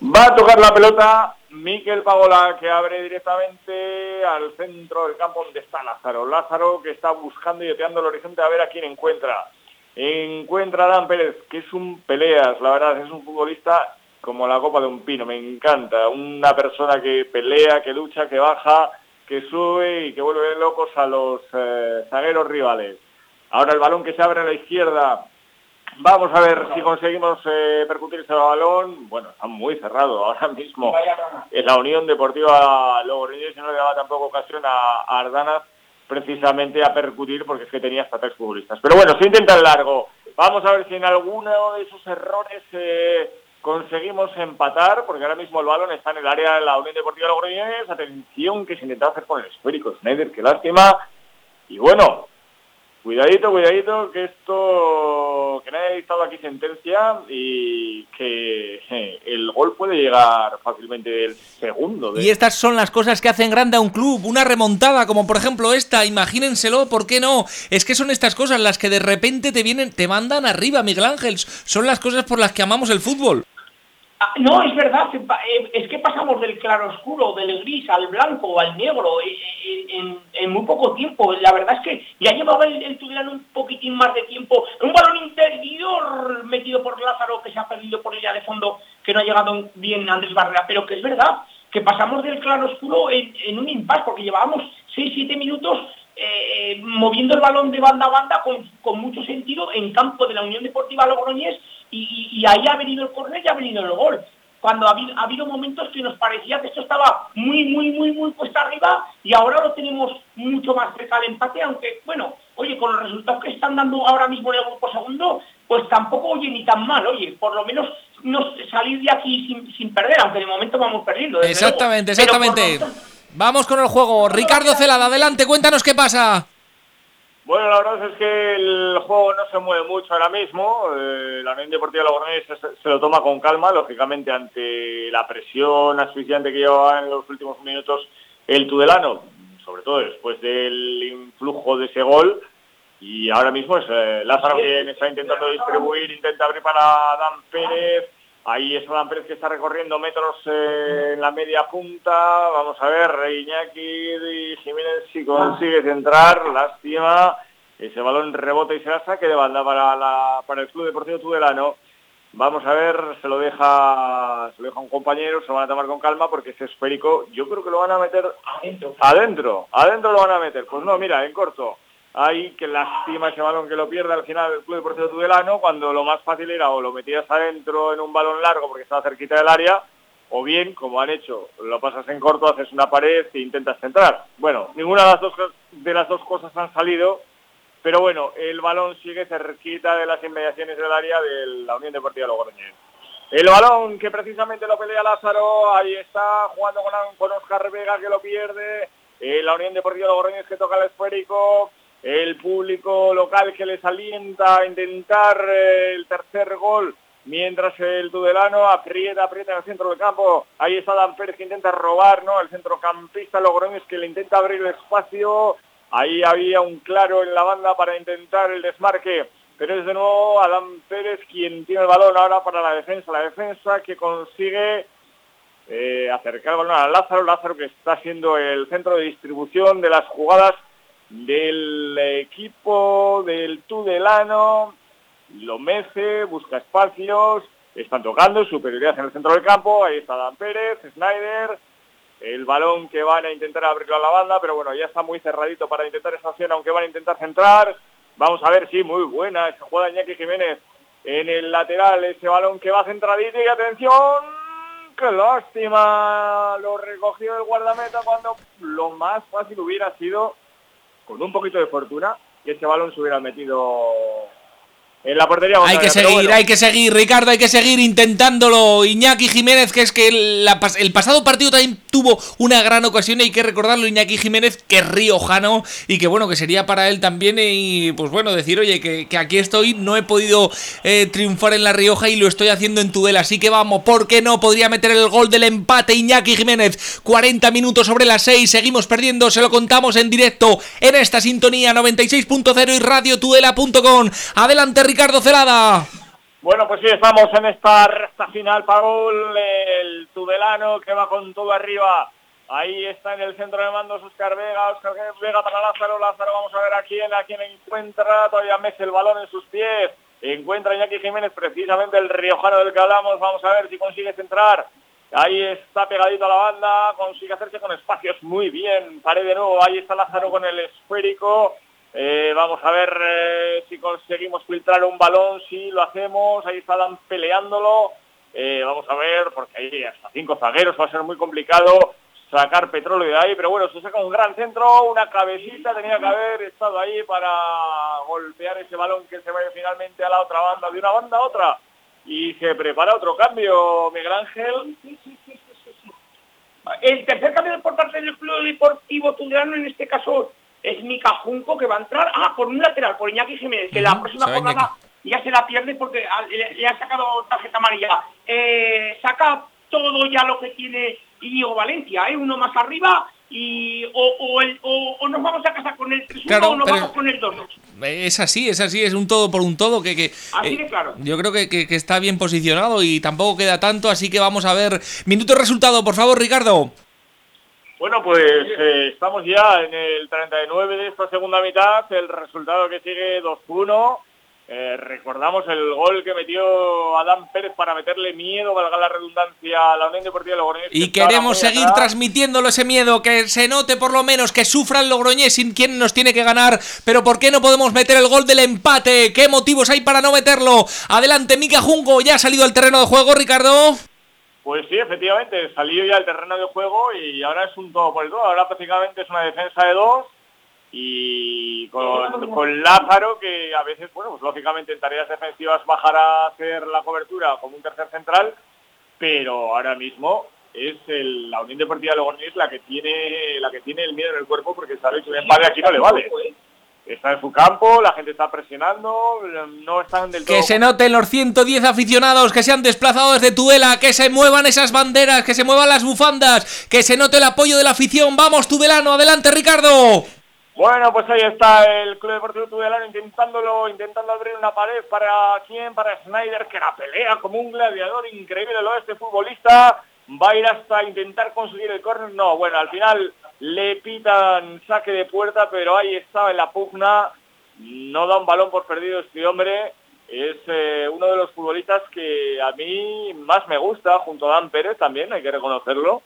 Va a tocar la pelota Miquel Pagola, que abre directamente al centro del campo donde está Lázaro. Lázaro que está buscando y oteando el horizonte a ver a quién encuentra. Encuentra a Dan Pérez, que es un peleas, la verdad, es un futbolista como la copa de un pino, me encanta. Una persona que pelea, que lucha, que baja, que sube y que vuelve locos a los eh, zagueros rivales. Ahora el balón que se abre a la izquierda. Vamos a ver si conseguimos eh, percutir ese balón. Bueno, está muy cerrado ahora mismo. En la Unión Deportiva Logroñés no le daba tampoco ocasión a, Ardanas precisamente a percutir porque es que tenía hasta tres futbolistas. Pero bueno, se intenta largo. Vamos a ver si en alguno de esos errores eh, conseguimos empatar, porque ahora mismo el balón está en el área de la Unión Deportiva Logroñés. Atención que se intentaba hacer con el esférico Schneider, qué lástima. Y bueno, Cuidadito, cuidadito, que esto, que nadie ha dictado aquí sentencia y que el gol puede llegar fácilmente del segundo. Y estas son las cosas que hacen grande a un club, una remontada como por ejemplo esta, imagínenselo, ¿por qué no? Es que son estas cosas las que de repente te vienen, te mandan arriba, Miguel Ángel, son las cosas por las que amamos el fútbol. Ah, no, es verdad, eh, es que pasamos del claro oscuro, del gris al blanco, al negro, eh, eh, en, muy poco tiempo. La verdad es que ya llevaba el, el un poquitín más de tiempo. Un balón interior metido por Lázaro, que se ha perdido por ella de fondo, que no ha llegado bien Andrés Barrera, pero que es verdad que pasamos del claro oscuro en, un impasse, porque llevábamos 6-7 minutos moviendo el balón de banda a banda con, con, mucho sentido en campo de la Unión Deportiva Logroñés y, ahí ha venido el córner y ha venido el gol. Cuando ha habido, momentos que nos parecía que esto estaba muy, muy, muy, muy puesta arriba y ahora lo tenemos mucho más cerca del empate, aunque, bueno, oye, con los resultados que están dando ahora mismo en el grupo segundo, pues tampoco, oye, ni tan mal, oye, por lo menos nos, salir de aquí sin, perder, aunque de momento vamos perdiendo. Exactamente, exactamente. Vamos con el juego. Ricardo Celada, adelante, cuéntanos qué pasa. Bueno, la verdad es que el juego no se mueve mucho ahora mismo. Eh, la Unión Deportiva Logroñés se, se, lo toma con calma, lógicamente ante la presión asfixiante que llevaba en los últimos minutos el Tudelano, sobre todo después del influjo de ese gol. Y ahora mismo es eh, Lázaro quien está intentando distribuir, intenta abrir para Dan Pérez. Ahí es Adam Pérez que está recorriendo metros eh, en la media punta. Vamos a ver, Iñaki y Jiménez si consigue centrar. Lástima. Ese balón rebota y se la saque de banda para, para el Club Deportivo Tudelano. Vamos a ver, se lo deja se lo deja un compañero, se lo van a tomar con calma porque ese esférico yo creo que lo van a meter adentro. Adentro, adentro lo van a meter. Pues no, mira, en corto. Ay, que lástima ese balón que lo pierde al final el Club Deportivo Tudelano, cuando lo más fácil era o lo metías adentro en un balón largo porque estaba cerquita del área, o bien, como han hecho, lo pasas en corto, haces una pared e intentas centrar. Bueno, ninguna de las dos, de las dos cosas han salido, pero bueno, el balón sigue cerquita de las inmediaciones del área de la Unión Deportiva Logroñés. El balón que precisamente lo pelea Lázaro, ahí está jugando con, con Oscar Vega que lo pierde, eh, la Unión Deportiva Logroñés que toca el esférico, el público local que les alienta a intentar eh, el tercer gol, mientras el Tudelano aprieta, aprieta en el centro del campo, ahí está Dan Pérez que intenta robar, ¿no? El centrocampista Logroñés que le intenta abrir el espacio, ahí había un claro en la banda para intentar el desmarque. Pero es de nuevo Adán Pérez quien tiene el balón ahora para la defensa, la defensa que consigue eh, acercar el balón a Lázaro, Lázaro que está siendo el centro de distribución de las jugadas del equipo del Tudelano, lo mece, busca espacios, están tocando, superioridad en el centro del campo, ahí está Dan Pérez, Snyder, el balón que van a intentar abrirlo a la banda, pero bueno, ya está muy cerradito para intentar esa acción, aunque van a intentar centrar, Vamos a ver, sí, muy buena esa jugada Iñaki Jiménez en el lateral, ese balón que va centradito y atención, qué lástima, lo recogió el guardameta cuando lo más fácil hubiera sido, con un poquito de fortuna, que ese balón se hubiera metido en la portería. Hay que seguir, hay que seguir, Ricardo, hay que seguir intentándolo. Iñaki Jiménez, que es que el pasado partido también tuvo una gran ocasión, y hay que recordarlo, Iñaki Jiménez, que es riojano y que bueno, que sería para él también, y pues bueno, decir, oye, que, aquí estoy, no he podido eh, triunfar en La Rioja y lo estoy haciendo en Tudela, así que vamos, ¿por qué no? Podría meter el gol del empate Iñaki Jiménez, 40 minutos sobre las 6, seguimos perdiendo, se lo contamos en directo en esta sintonía 96.0 y radiotudela.com. Adelante, Ricardo Celada. Bueno, pues sí, estamos en esta recta final, Paul, el Tudelano que va con todo arriba. Ahí está en el centro de mandos Oscar Vega, Oscar Vega para Lázaro, Lázaro, vamos a ver a quién, a quién encuentra, todavía mece el balón en sus pies, encuentra Iñaki Jiménez, precisamente el riojano del que hablamos, vamos a ver si consigue centrar, ahí está pegadito a la banda, consigue hacerse con espacios muy bien, pared de nuevo, ahí está Lázaro con el esférico, eh, vamos a ver eh, si conseguimos filtrar un balón, si lo hacemos, ahí están peleándolo. Eh, vamos a ver, porque hay hasta cinco zagueros, va a ser muy complicado sacar petróleo de ahí, pero bueno, se saca un gran centro, una cabecita, tenía que haber estado ahí para golpear ese balón que se vaya finalmente a la otra banda, de una banda a otra, y se prepara otro cambio, Miguel Ángel. El tercer cambio por parte del Club Deportivo Tundelano, en este caso es Mika Junco que va a entrar, ah, por un lateral, por Iñaki Jiménez, que la próxima jornada ya se la pierde porque le, ha sacado tarjeta amarilla. Eh, saca todo ya lo que tiene Íñigo Valencia, ¿eh? uno más arriba y o, o, nos vamos a casar con el 3 o nos vamos con el 2 Es así, es así, es un todo por un todo que, que así de claro. yo creo que, que, está bien posicionado y tampoco queda tanto, así que vamos a ver. Minuto resultado, por favor, Ricardo. Bueno, pues eh, estamos ya en el 39 de esta segunda mitad, el resultado que sigue 2-1. Eh, recordamos el gol que metió Adán Pérez para meterle miedo, valga la redundancia, a la Unión Deportiva de Logroñés. Y queremos seguir transmitiéndolo ese miedo, que se note por lo menos, que sufra el Logroñés sin quien nos tiene que ganar. Pero ¿por qué no podemos meter el gol del empate? ¿Qué motivos hay para no meterlo? Adelante, Mika Jungo, ya ha salido al terreno de juego, Ricardo. Pues sí, efectivamente, salió ya el terreno de juego y ahora es un todo por el todo. Ahora prácticamente es una defensa de dos y con, Lázaro que a veces, bueno, pues lógicamente en tareas defensivas bajará a hacer la cobertura como un tercer central, pero ahora mismo es el, la Unión Deportiva de Logroñés la que tiene la que tiene el miedo en el cuerpo porque sabe que un empate aquí no le vale está en su campo, la gente está presionando, no están del todo... Que se noten los 110 aficionados que se han desplazado desde Tudela, que se muevan esas banderas, que se muevan las bufandas, que se note el apoyo de la afición. ¡Vamos, Tudelano! ¡Adelante, Ricardo! Bueno, pues ahí está el Club Deportivo Tudelano intentándolo, intentando abrir una pared para quién, para Snyder, que la pelea como un gladiador increíble lo de este futbolista. Va a ir hasta intentar conseguir el córner. No, bueno, al final le pitan saque de puerta, pero ahí estaba en la pugna, no da un balón por perdido este hombre, es eh, uno de los futbolistas que a mí más me gusta, junto a Dan Pérez también, hay que reconocerlo,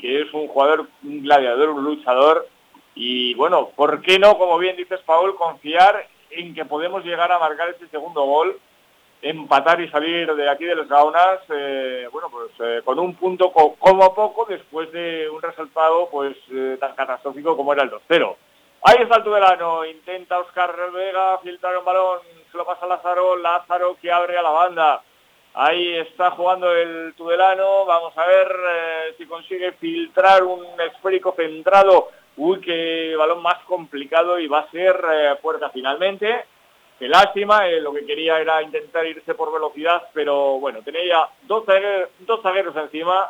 que es un jugador, un gladiador, un luchador, y bueno, ¿por qué no, como bien dices Paul, confiar en que podemos llegar a marcar este segundo gol? Empatar y salir de aquí de los Gaunas, eh, bueno, pues eh, con un punto como poco después de un resultado pues eh, tan catastrófico como era el 2-0. Ahí está el Tudelano, intenta Oscar Vega filtrar un balón, se lo pasa a Lázaro, Lázaro que abre a la banda. Ahí está jugando el Tudelano. Vamos a ver si consigue filtrar un esférico centrado. Uy, qué balón más complicado y va a ser puerta finalmente. Qué lástima, eh, lo que quería era intentar irse por velocidad, pero bueno, tenía ya dos zagueros, dos zagueros encima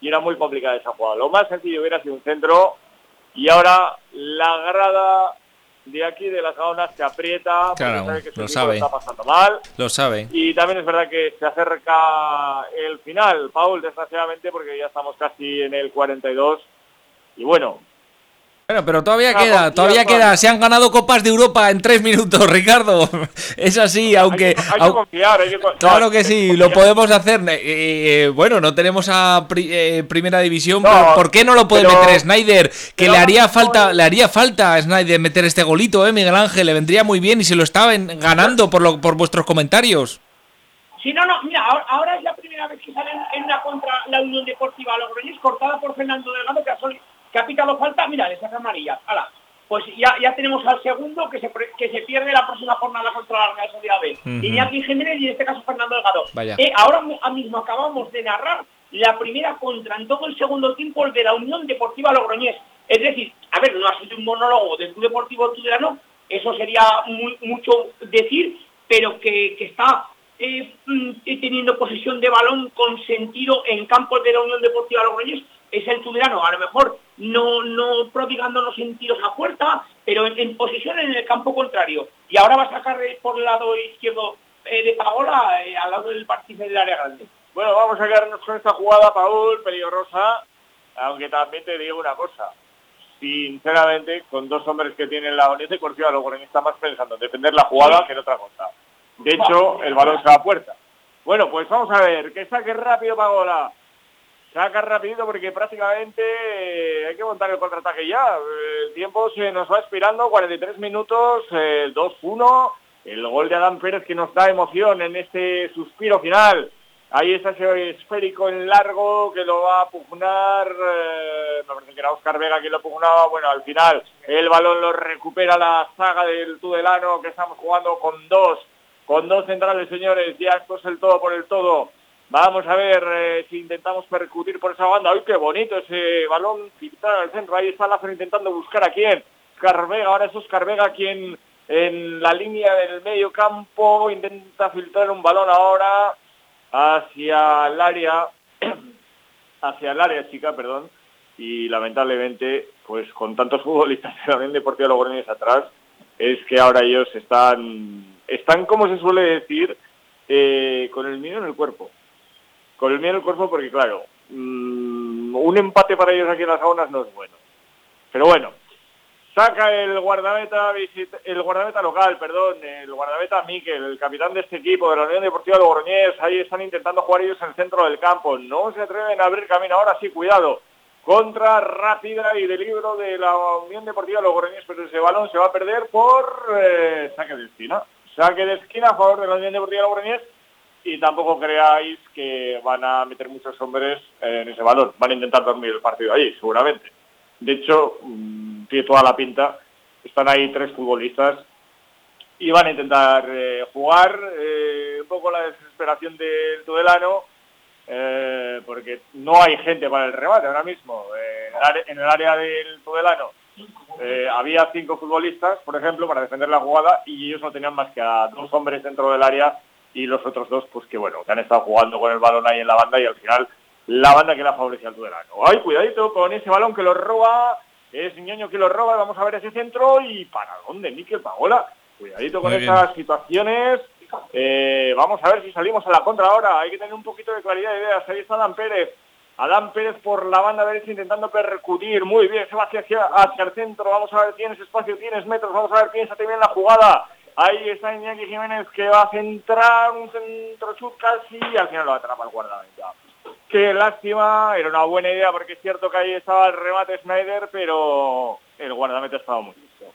y era muy complicada esa jugada. Lo más sencillo hubiera sido un centro y ahora la grada de aquí de las gaunas se aprieta, Claro, sabe que su lo sabe. está pasando mal. Lo sabe. Y también es verdad que se acerca el final, Paul, desgraciadamente, porque ya estamos casi en el 42. Y bueno, Bueno, pero todavía Ah, queda, todavía queda. Se han ganado Copas de Europa en tres minutos, Ricardo. Es así, aunque... hay, que, hay que au- confiar, hay que confiar. Claro que sí, lo podemos hacer. Eh, eh, bueno, no tenemos a pri- eh, primera división, No, pero ¿por qué no lo puede pero- meter Snyder? Que pero le haría falta, le haría falta a Snyder meter este golito, eh, Miguel Ángel, le vendría muy bien y se lo estaba en- ganando por lo, por vuestros comentarios. Sí, no, no, mira, ahora, ahora es la primera vez que sale en, una contra la Unión Deportiva Logroñés, cortada por Fernando Delgado, que ha, que ha pitado falta, mira, le saca amarilla. Hala, pues ya, ya tenemos al segundo que se, que se pierde la próxima jornada contra la Real Sociedad B. Ujú. Iñaki Jiménez y en este caso Fernando Delgado. Vaya. Eh, ahora mi- mismo acabamos de narrar la primera contra en todo el segundo tiempo el de la Unión Deportiva Logroñés. Es decir, a ver, no ha sido un monólogo del Club Deportivo Tudelano, eso sería muy- mucho decir, pero que, que está eh, mm, teniendo posesión de balón con sentido en campos de la Unión Deportiva Logroñés es el Tudelano, a lo mejor no, no prodigándonos en tiros a puerta, pero en, posesión en el campo contrario. Y ahora va a sacar por el lado izquierdo eh, de Pagola eh, al lado del partido del área grande. Bueno, vamos a quedarnos con esta jugada, Paul, peligrosa, aunque también te digo una cosa. Sinceramente, con dos hombres que tienen la Unión Deportiva Logroñés está más pensando en defender la jugada que en otra cosa. De hecho, el balón se va a puerta. Bueno, pues vamos a ver, que saque rápido Pagola. Saca rapidito porque prácticamente eh, hay que montar el contraataque ya. El tiempo se nos va expirando, 43 minutos, eh, 2-1. El gol de Adán Pérez que nos da emoción en este suspiro final. Ahí está ese esférico en largo que lo va a pugnar, eh, me parece que era Oscar Vega quien lo pugnaba. Bueno, al final el balón lo recupera la saga del Tudelano que estamos jugando con dos, con dos centrales, señores. Ya esto es el todo por el todo. Vamos a ver eh, si intentamos percutir por esa banda. ¡Ay, qué bonito ese balón filtrado al centro! Ahí está Lázaro intentando buscar a quién. Oscar Vega, ahora es Oscar Vega quien en la línea del medio campo intenta filtrar un balón ahora hacia el área, hacia el área chica, perdón, y lamentablemente, pues con tantos futbolistas de la Unión Deportiva Logroñés atrás, es que ahora ellos están, están como se suele decir, eh, con el miedo en el cuerpo. Con el miedo en el cuerpo porque, claro, mm, un empate para ellos aquí en las jaunas no es bueno. Pero bueno, saca el guardameta el guardameta local, perdón, el guardameta Miquel, el capitán de este equipo de la Unión Deportiva Logroñés, ahí están intentando jugar ellos en el centro del campo, no se atreven a abrir camino, ahora sí, cuidado, contra rápida y de libro de la Unión Deportiva Logroñés, pero ese balón se va a perder por eh, saque de esquina, saque de esquina a favor de la Unión Deportiva Logroñés y tampoco creáis que van a meter muchos hombres en ese balón, van a intentar dormir el partido allí, seguramente. De hecho, mm, tiene toda la pinta. Están ahí tres futbolistas y van a intentar eh, jugar. eh, un poco la desesperación del Tudelano, eh, porque no hay gente para el remate ahora mismo. En, el área, en el área del Tudelano eh, había cinco futbolistas, por ejemplo, para defender la jugada y ellos no tenían más que a dos hombres dentro del área y los otros dos, pues que bueno, que han estado jugando con el balón ahí en la banda y al final la banda que la favorece al Tudelano. ¡Ay, cuidadito con ese balón que lo roba! Es Ñoño que lo roba, vamos a ver ese centro y ¿para dónde? Miquel Pagola. Cuidadito con esas situaciones. Eh, vamos a ver si salimos a la contra ahora. Hay que tener un poquito de claridad de ideas. Ahí está Adán Pérez. Adán Pérez por la banda derecha intentando percutir. Muy bien, se va hacia, hacia, hacia el centro. Vamos a ver, tienes espacio, tienes metros. Vamos a ver, piénsate bien la jugada. Ahí está Iñaki Jiménez que va a centrar un centro chut casi y al final lo atrapa el guardameta. Qué lástima, era una buena idea porque es cierto que ahí estaba el remate Snyder, pero el guardameta estaba muy listo.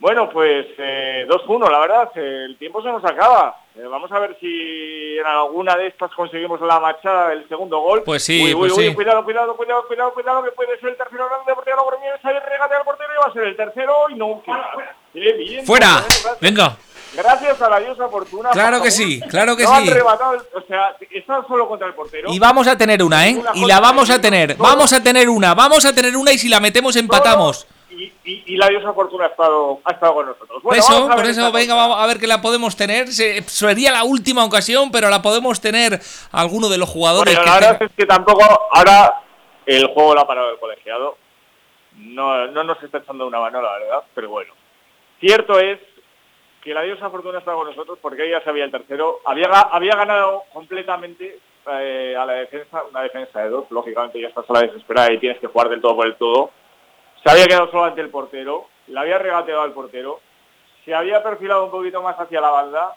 Bueno, pues eh, 2-1, la verdad, el tiempo se nos acaba. Eh, vamos a ver si en alguna de estas conseguimos la machada del segundo gol. Pues sí, Uy, uy, pues uy, sí. Cuidado, cuidado, cuidado, cuidado, cuidado, que puede ser el tercero grande porque Logroñés ahí regate al portero y va a ser el tercero y no. Qué bien, ¡Fuera! Gracias. Venga. gracias a la diosa fortuna. Claro que sí, claro que no han sí. o sea, están solo contra el portero. Y vamos a tener una, ¿eh? Y la vamos a tener. Vamos a tener una, vamos a tener una y si la metemos empatamos. Y, y- y la diosa fortuna ha estado, ha estado con nosotros. Por Bueno, eso, por eso, venga, vamos a ver que la podemos tener. Se- sería la última ocasión, pero la podemos tener alguno de los jugadores Bueno, que la verdad tenga- es que tampoco ahora el juego lo ha parado el colegiado. No, no nos está echando una mano, la verdad, pero bueno. Cierto es que la diosa Fortuna estaba con nosotros porque ella sabía el tercero. Había, había ganado completamente eh, a la defensa, una defensa de dos. Lógicamente ya estás a la desesperada y tienes que jugar del todo por el todo. Se había quedado solo ante el portero, la había regateado al portero, se había perfilado un poquito más hacia la banda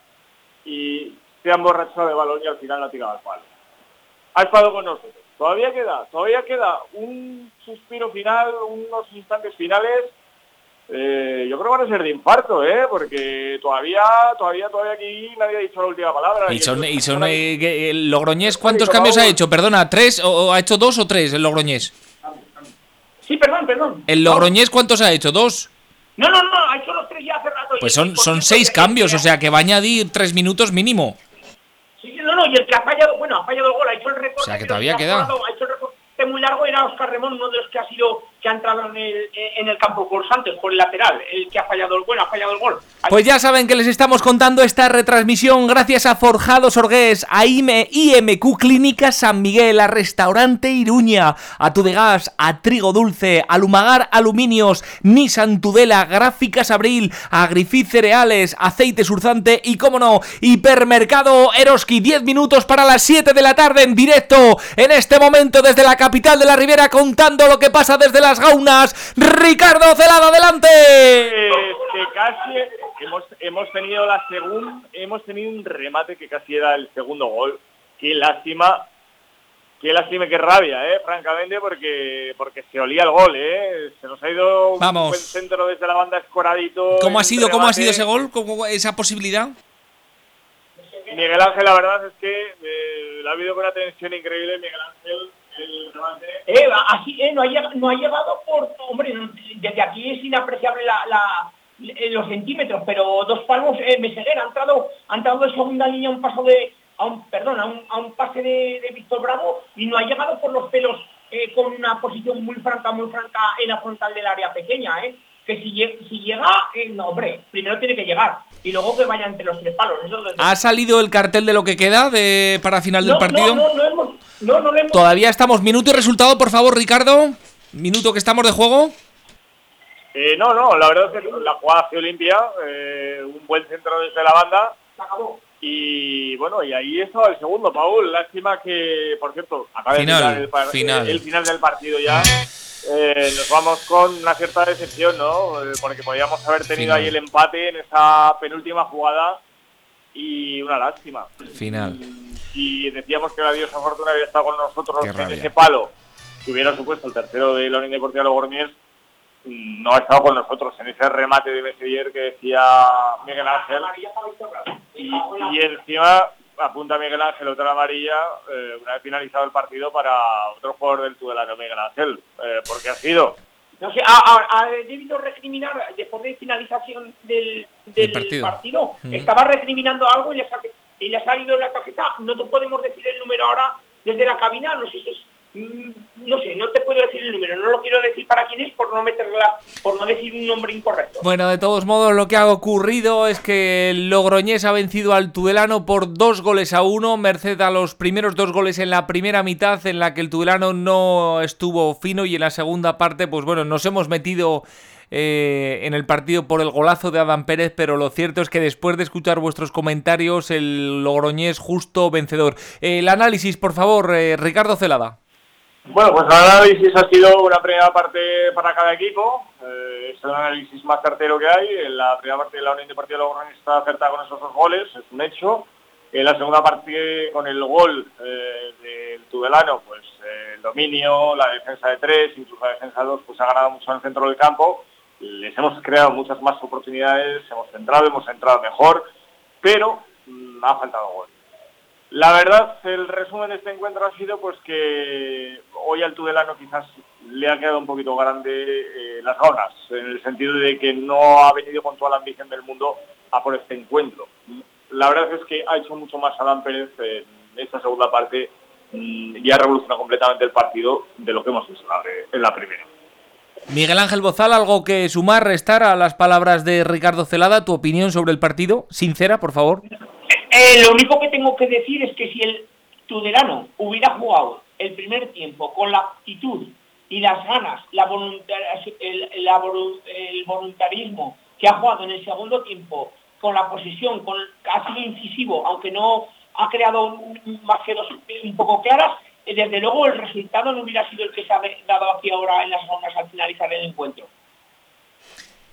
y se ha emborrachado de balón y al final la ha tirado al palo. Ha estado con nosotros. Todavía queda, todavía queda un suspiro final, unos instantes finales. Eh, yo creo que van a ser de infarto, ¿eh? Porque todavía, todavía, todavía aquí nadie ha dicho la última palabra. Y son, y son eh, que el Logroñés, ¿cuántos cambios ha hecho? Perdona, ¿tres? ¿O, o ha hecho dos o tres el Logroñés? Sí, perdón, perdón. ¿El Logroñés cuántos ha hecho? ¿Dos? No, no, no, ha hecho los tres ya hace rato. Pues son, son seis cambios, o sea que va a añadir tres minutos mínimo. Sí, no, no, y el que ha fallado, bueno, ha fallado el gol, ha hecho el recorte. O sea, que todavía queda. Ha hecho el recorte muy largo, era Oscar Remón, uno de los que ha sido, que ha entrado en el, campo por Santos, por el lateral, el que ha fallado el, bueno, ha fallado el gol. Pues ya saben que les estamos contando esta retransmisión gracias a Forjados Orgués, a IME, IMQ Clínica San Miguel, a Restaurante Iruña, a Tudegas, a Trigo Dulce, a Lumagar Aluminios, Nissan Tudela, Gráficas Abril, a Grifit Cereales, Aceite Surzante y, como no, Hipermercado Eroski. 10 minutos para las 7 de la tarde en directo, en este momento desde la capital de la Ribera, contando lo que pasa desde las gaunas. Ricardo Celada, adelante. Que casi hemos, hemos tenido la segunda, hemos tenido un remate que casi era el segundo gol. Qué lástima, qué lástima, qué rabia, eh, francamente, porque porque se olía el gol, eh. Se nos ha ido Vamos. un buen centro desde la banda escoradito. ¿Cómo ha sido, cómo ha sido ese gol? ¿Cómo- esa posibilidad? Miguel Ángel, la verdad es que eh, la ha habido con una tensión increíble. Miguel Ángel, Eh, no, ha llegado, por, hombre, desde aquí es inapreciable eh, los centímetros, pero dos palos, eh, Meseguer ha entrado, ha entrado de segunda línea un paso de, a un, perdón, a un, a un pase de, Víctor Bravo y no ha llegado por los pelos eh, con una posición muy franca, muy franca en la frontal del área pequeña, eh. Que si llega, eh, no, hombre, primero tiene que llegar y luego que vaya entre los tres palos. Eso desde- ¿Ha salido el cartel de lo que queda de, para final del no, partido? No, no, no, hemos, no, no lo hemos Todavía estamos. Minuto y resultado, por favor, Ricardo. Minuto que estamos de juego. Eh, no, no, la verdad es que la jugada ha sido limpia, eh, un buen centro desde la banda. Y bueno, y ahí estaba el segundo, Paul. Lástima que, por cierto, acaba de Final, el, par- final. el final del partido ya. Eh, nos vamos con una cierta decepción, ¿no? Eh, porque podíamos haber tenido Final. ahí el empate en esa penúltima jugada y una lástima. Final. Y decíamos que la diosa Fortuna había estado con nosotros en ese palo que hubiera supuesto el tercero de la Unión Deportiva Logroñés no ha estado con nosotros en ese remate de Messeyer que decía Miguel Ángel. Y, y encima apunta Miguel Ángel otra amarilla eh, una vez finalizado el partido para otro jugador del Tudelano, Miguel Ángel. Eh, porque ha sido. No sé, ha, ha- ha debido recriminar después de finalización del, del partido. Estaba recriminando algo y le, sa- y le ha salido en la tarjeta. No te podemos decir el número ahora desde la cabina. No sé si es, no sé, no te puedo decir el número. No lo quiero decir para quién es por no meterla, por no decir un nombre incorrecto. Bueno, de todos modos, lo que ha ocurrido es que el Logroñés ha vencido al Tudelano por dos goles a uno, merced a los primeros dos goles en la primera mitad, en la que el Tudelano no estuvo fino, y en la segunda parte, pues bueno, nos hemos metido eh, en el partido por el golazo de Adán Pérez, pero lo cierto es que después de escuchar vuestros comentarios, el Logroñés justo vencedor. El análisis, por favor, eh, Ricardo Celada. Bueno, pues el análisis ha sido una primera parte para cada equipo. Eh, es el análisis más certero que hay. En la primera parte de la Unión Deportiva Logroñés está acertada con esos dos goles, es un hecho. En la segunda parte, con el gol eh, del Tudelano, pues eh, el dominio, la defensa de tres, incluso la defensa de dos, pues ha ganado mucho en el centro del campo. Les hemos creado muchas más oportunidades, hemos centrado, hemos entrado mejor, pero mm, ha faltado gol. La verdad, el resumen de este encuentro ha sido pues que hoy al Tudelano quizás le ha quedado un poquito grande eh, las gaunas, en el sentido de que no ha venido con toda la ambición del mundo a por este encuentro. La verdad es que ha hecho mucho más Adán Pérez en esta segunda parte mm, y ha revolucionado completamente el partido de lo que hemos visto en la primera. Miguel Ángel Bozal, ¿algo que sumar, restar a las palabras de Ricardo Celada? ¿Tu opinión sobre el partido? Sincera, por favor. Eh, lo único que tengo que decir es que si el Tudelano hubiera jugado el primer tiempo con la actitud y las ganas, la el, voluntarismo que ha jugado en el segundo tiempo, con la posición, con, ha sido incisivo, aunque no ha creado más que dos un poco claras, eh, desde luego el resultado no hubiera sido el que se ha dado aquí ahora en las zonas al finalizar el encuentro.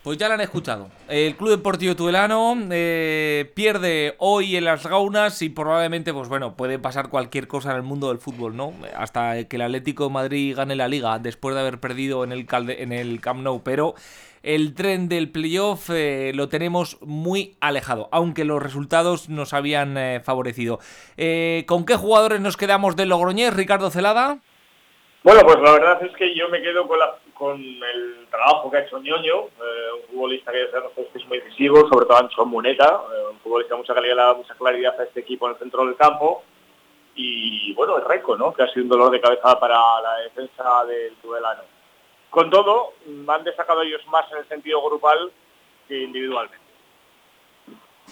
Pues ya lo han escuchado. El Club Deportivo Tudelano eh, pierde hoy en las gaunas y probablemente, pues bueno, puede pasar cualquier cosa en el mundo del fútbol, ¿no? Hasta que el Atlético de Madrid gane la liga después de haber perdido en el, Camp Nou, pero el tren del playoff eh, lo tenemos muy alejado, aunque los resultados nos habían eh, favorecido. ¿Con qué jugadores nos quedamos de Logroñés, Ricardo Celada? Bueno, pues la verdad es que yo me quedo con, con el trabajo que ha hecho Ñoño, eh, un futbolista que es muy decisivo, sobre todo Ancho Moneta, eh, un futbolista de mucha calidad, mucha claridad a este equipo en el centro del campo. Y bueno, el Reco, ¿no? que ha sido un dolor de cabeza para la defensa del Tudelano. Con todo, han destacado ellos más en el sentido grupal que individualmente.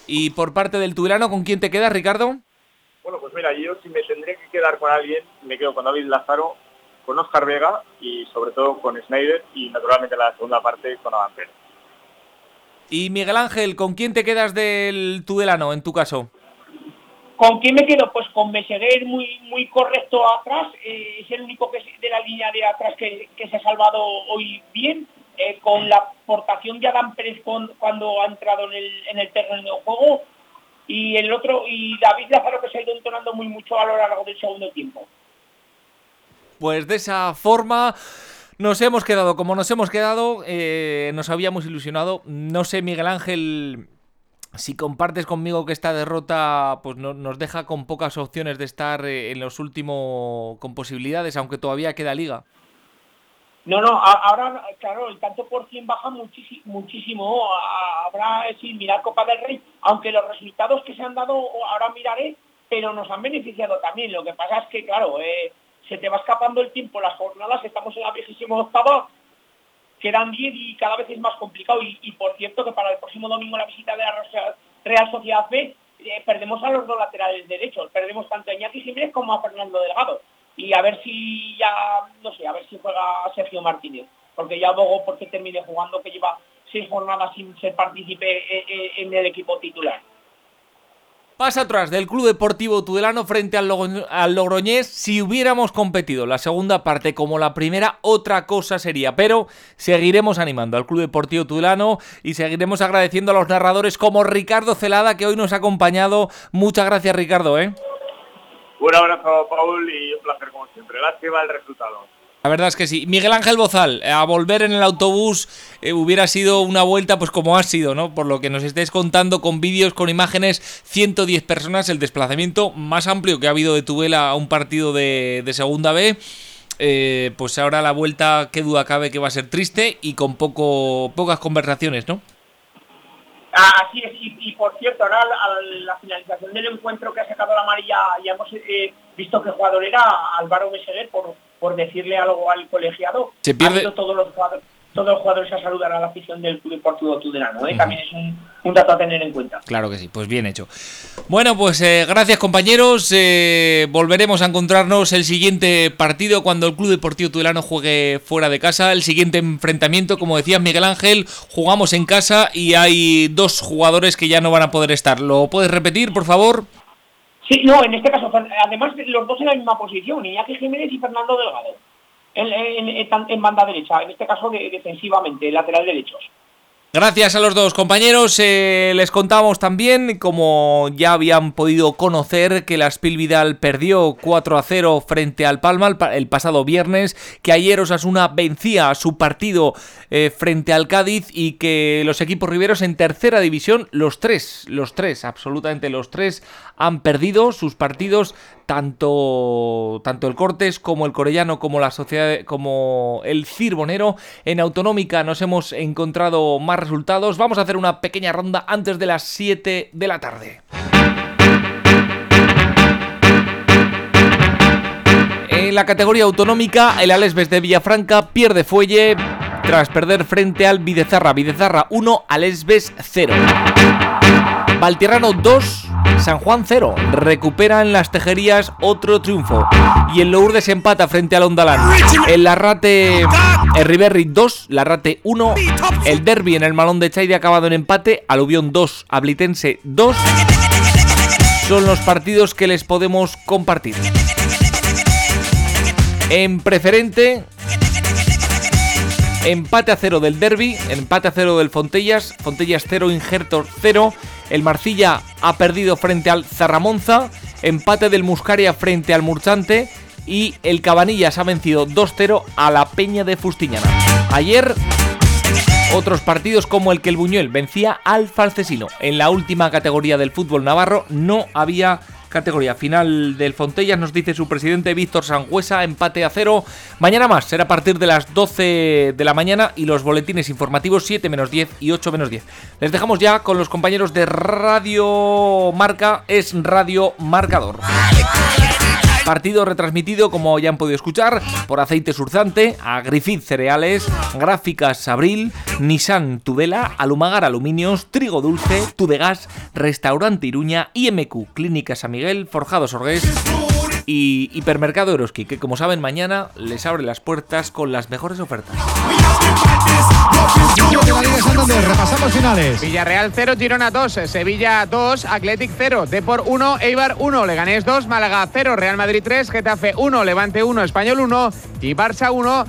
¿Y por parte del Tudelano, con quién te quedas, Ricardo? Bueno, pues mira, yo si me tendría que quedar con alguien, me quedo con David Lázaro, con Oscar Vega y sobre todo con Snyder y naturalmente la segunda parte con Adam Y Miguel Ángel, ¿con quién te quedas del Tudelano en tu caso? ¿Con quién me quedo? Pues con Meseguer muy muy correcto atrás, eh, es el único que de la línea de atrás que, se ha salvado hoy bien, eh, con la aportación de Adam Pérez cuando ha entrado en el, en el terreno de juego, y el otro, y David Lázaro que se ha ido entonando muy mucho a lo largo del segundo tiempo. Pues de esa forma... Nos hemos quedado como nos hemos quedado, eh, nos habíamos ilusionado. No sé, Miguel Ángel, si compartes conmigo que esta derrota pues nos deja con pocas opciones de estar eh, en los últimos con posibilidades, aunque todavía queda liga. No, no, ahora, claro, el tanto por cien baja muchísimo, muchísimo. Habrá, sí, mirar Copa del Rey, aunque los resultados que se han dado, ahora miraré, pero nos han beneficiado también. Lo que pasa es que, claro, eh, se te va escapando el tiempo, las jornadas, estamos en la vigésima octava, quedan 10 y cada vez es más complicado. Y, por cierto que para el próximo domingo la visita de la Real Sociedad B eh, perdemos a los dos laterales derechos, perdemos tanto a Iñaki Jiménez como a Fernando Delgado. Y a ver si ya, no sé, a ver si juega Sergio Martínez, porque ya abogo porque termine jugando, que lleva seis jornadas sin ser partícipe eh, eh, en el equipo titular. Pasa atrás del Club Deportivo Tudelano frente al, Logroñés. Si hubiéramos competido la segunda parte como la primera, otra cosa sería. Pero seguiremos animando al Club Deportivo Tudelano y seguiremos agradeciendo a los narradores como Ricardo Celada, que hoy nos ha acompañado. Muchas gracias, Ricardo. ¿eh? Un abrazo, Paul, y un placer como siempre. Lástima el resultado. La verdad es que sí. Miguel Ángel Bozal, a volver en el autobús eh, hubiera sido una vuelta pues como ha sido, ¿no? Por lo que nos estés contando con vídeos, con imágenes, 110 personas, el desplazamiento más amplio que ha habido de Tubela a un partido de, segunda B. Eh, pues ahora la vuelta, qué duda cabe que va a ser triste y con poco pocas conversaciones, ¿no? Así es, y, por cierto, ahora a la finalización del encuentro que ha sacado la amarilla ya hemos eh, visto que jugador era Álvaro Meseguer por por decirle algo al colegiado, se pierde... todos los jugadores todos los jugadores a saludar a la afición del Club Deportivo Tudelano. ¿eh? También es un, dato a tener en cuenta. Claro que sí, pues bien hecho. Bueno, pues eh, gracias compañeros. Eh, volveremos a encontrarnos el siguiente partido cuando el Club Deportivo Tudelano juegue fuera de casa. El siguiente enfrentamiento, como decía Miguel Ángel, jugamos en casa y hay dos jugadores que ya no van a poder estar. ¿Lo puedes repetir, por favor? Sí, no, en este caso, además los dos en la misma posición, Iñaki Jiménez y Fernando Delgado, en, banda derecha, en este caso defensivamente, lateral derechos. Gracias a los dos compañeros. Eh, les contamos también, como ya habían podido conocer, que la Spil Vidal perdió 4 a 0 frente al Palma el, pasado viernes, que ayer Osasuna vencía su partido eh, frente al Cádiz y que los equipos riberos en tercera división, los tres, los tres, absolutamente los tres, han perdido sus partidos tanto, tanto el Cortes como el Corellano, como la sociedad, como el Cirbonero. En Autonómica nos hemos encontrado más resultados. Vamos a hacer una pequeña ronda antes de las 7 de la tarde. En la categoría autonómica, el Alesbes de Villafranca pierde fuelle tras perder frente al Videzarra. Videzarra 1, Alesbes 0. Valtierrano 2, San Juan 0. Recupera en las tejerías otro triunfo. Y el Lourdes empata frente al Ondalán. El Larrate el Riverri 2, Larrate 1. El Derby en el Malón de Chaide acabado en empate. Aluvión 2, Ablitense 2. Son los partidos que les podemos compartir. En preferente, empate a cero del Derby, empate a cero del Fontellas, Fontellas 0, Injertos 0. El Marcilla ha perdido frente al Zarramonza, empate del Muscaria frente al Murchante y el Cabanillas ha vencido 2-0 a la Peña de Fustiñana. Ayer otros partidos como el que el Buñuel vencía al Falcesino. En la última categoría del fútbol navarro no había categoría final del Fontellas, nos dice su presidente Víctor Sangüesa, empate a cero. Mañana más, será a partir de las 12 de la mañana y los boletines informativos 7 menos 10 y 8 menos 10. Les dejamos ya con los compañeros de Radio Marca, es Radio Marcador. Partido retransmitido, como ya han podido escuchar, por Aceite Surzante, Agrifit Cereales, Gráficas Abril, Nissan Tudela, Alumagar Aluminios, Trigo Dulce, Tudegas, Restaurante Iruña, IMQ, Clínica San Miguel, Forjados Orgués y Hipermercado Eroski, que como saben mañana les abre las puertas con las mejores ofertas. Repasamos finales. Villarreal 0, Girona 2, Sevilla 2, Athletic 0, Depor 1, Eibar 1, Leganés 2, Málaga 0, Real Madrid 3, Getafe 1, Levante 1, Español 1 y Barça 1,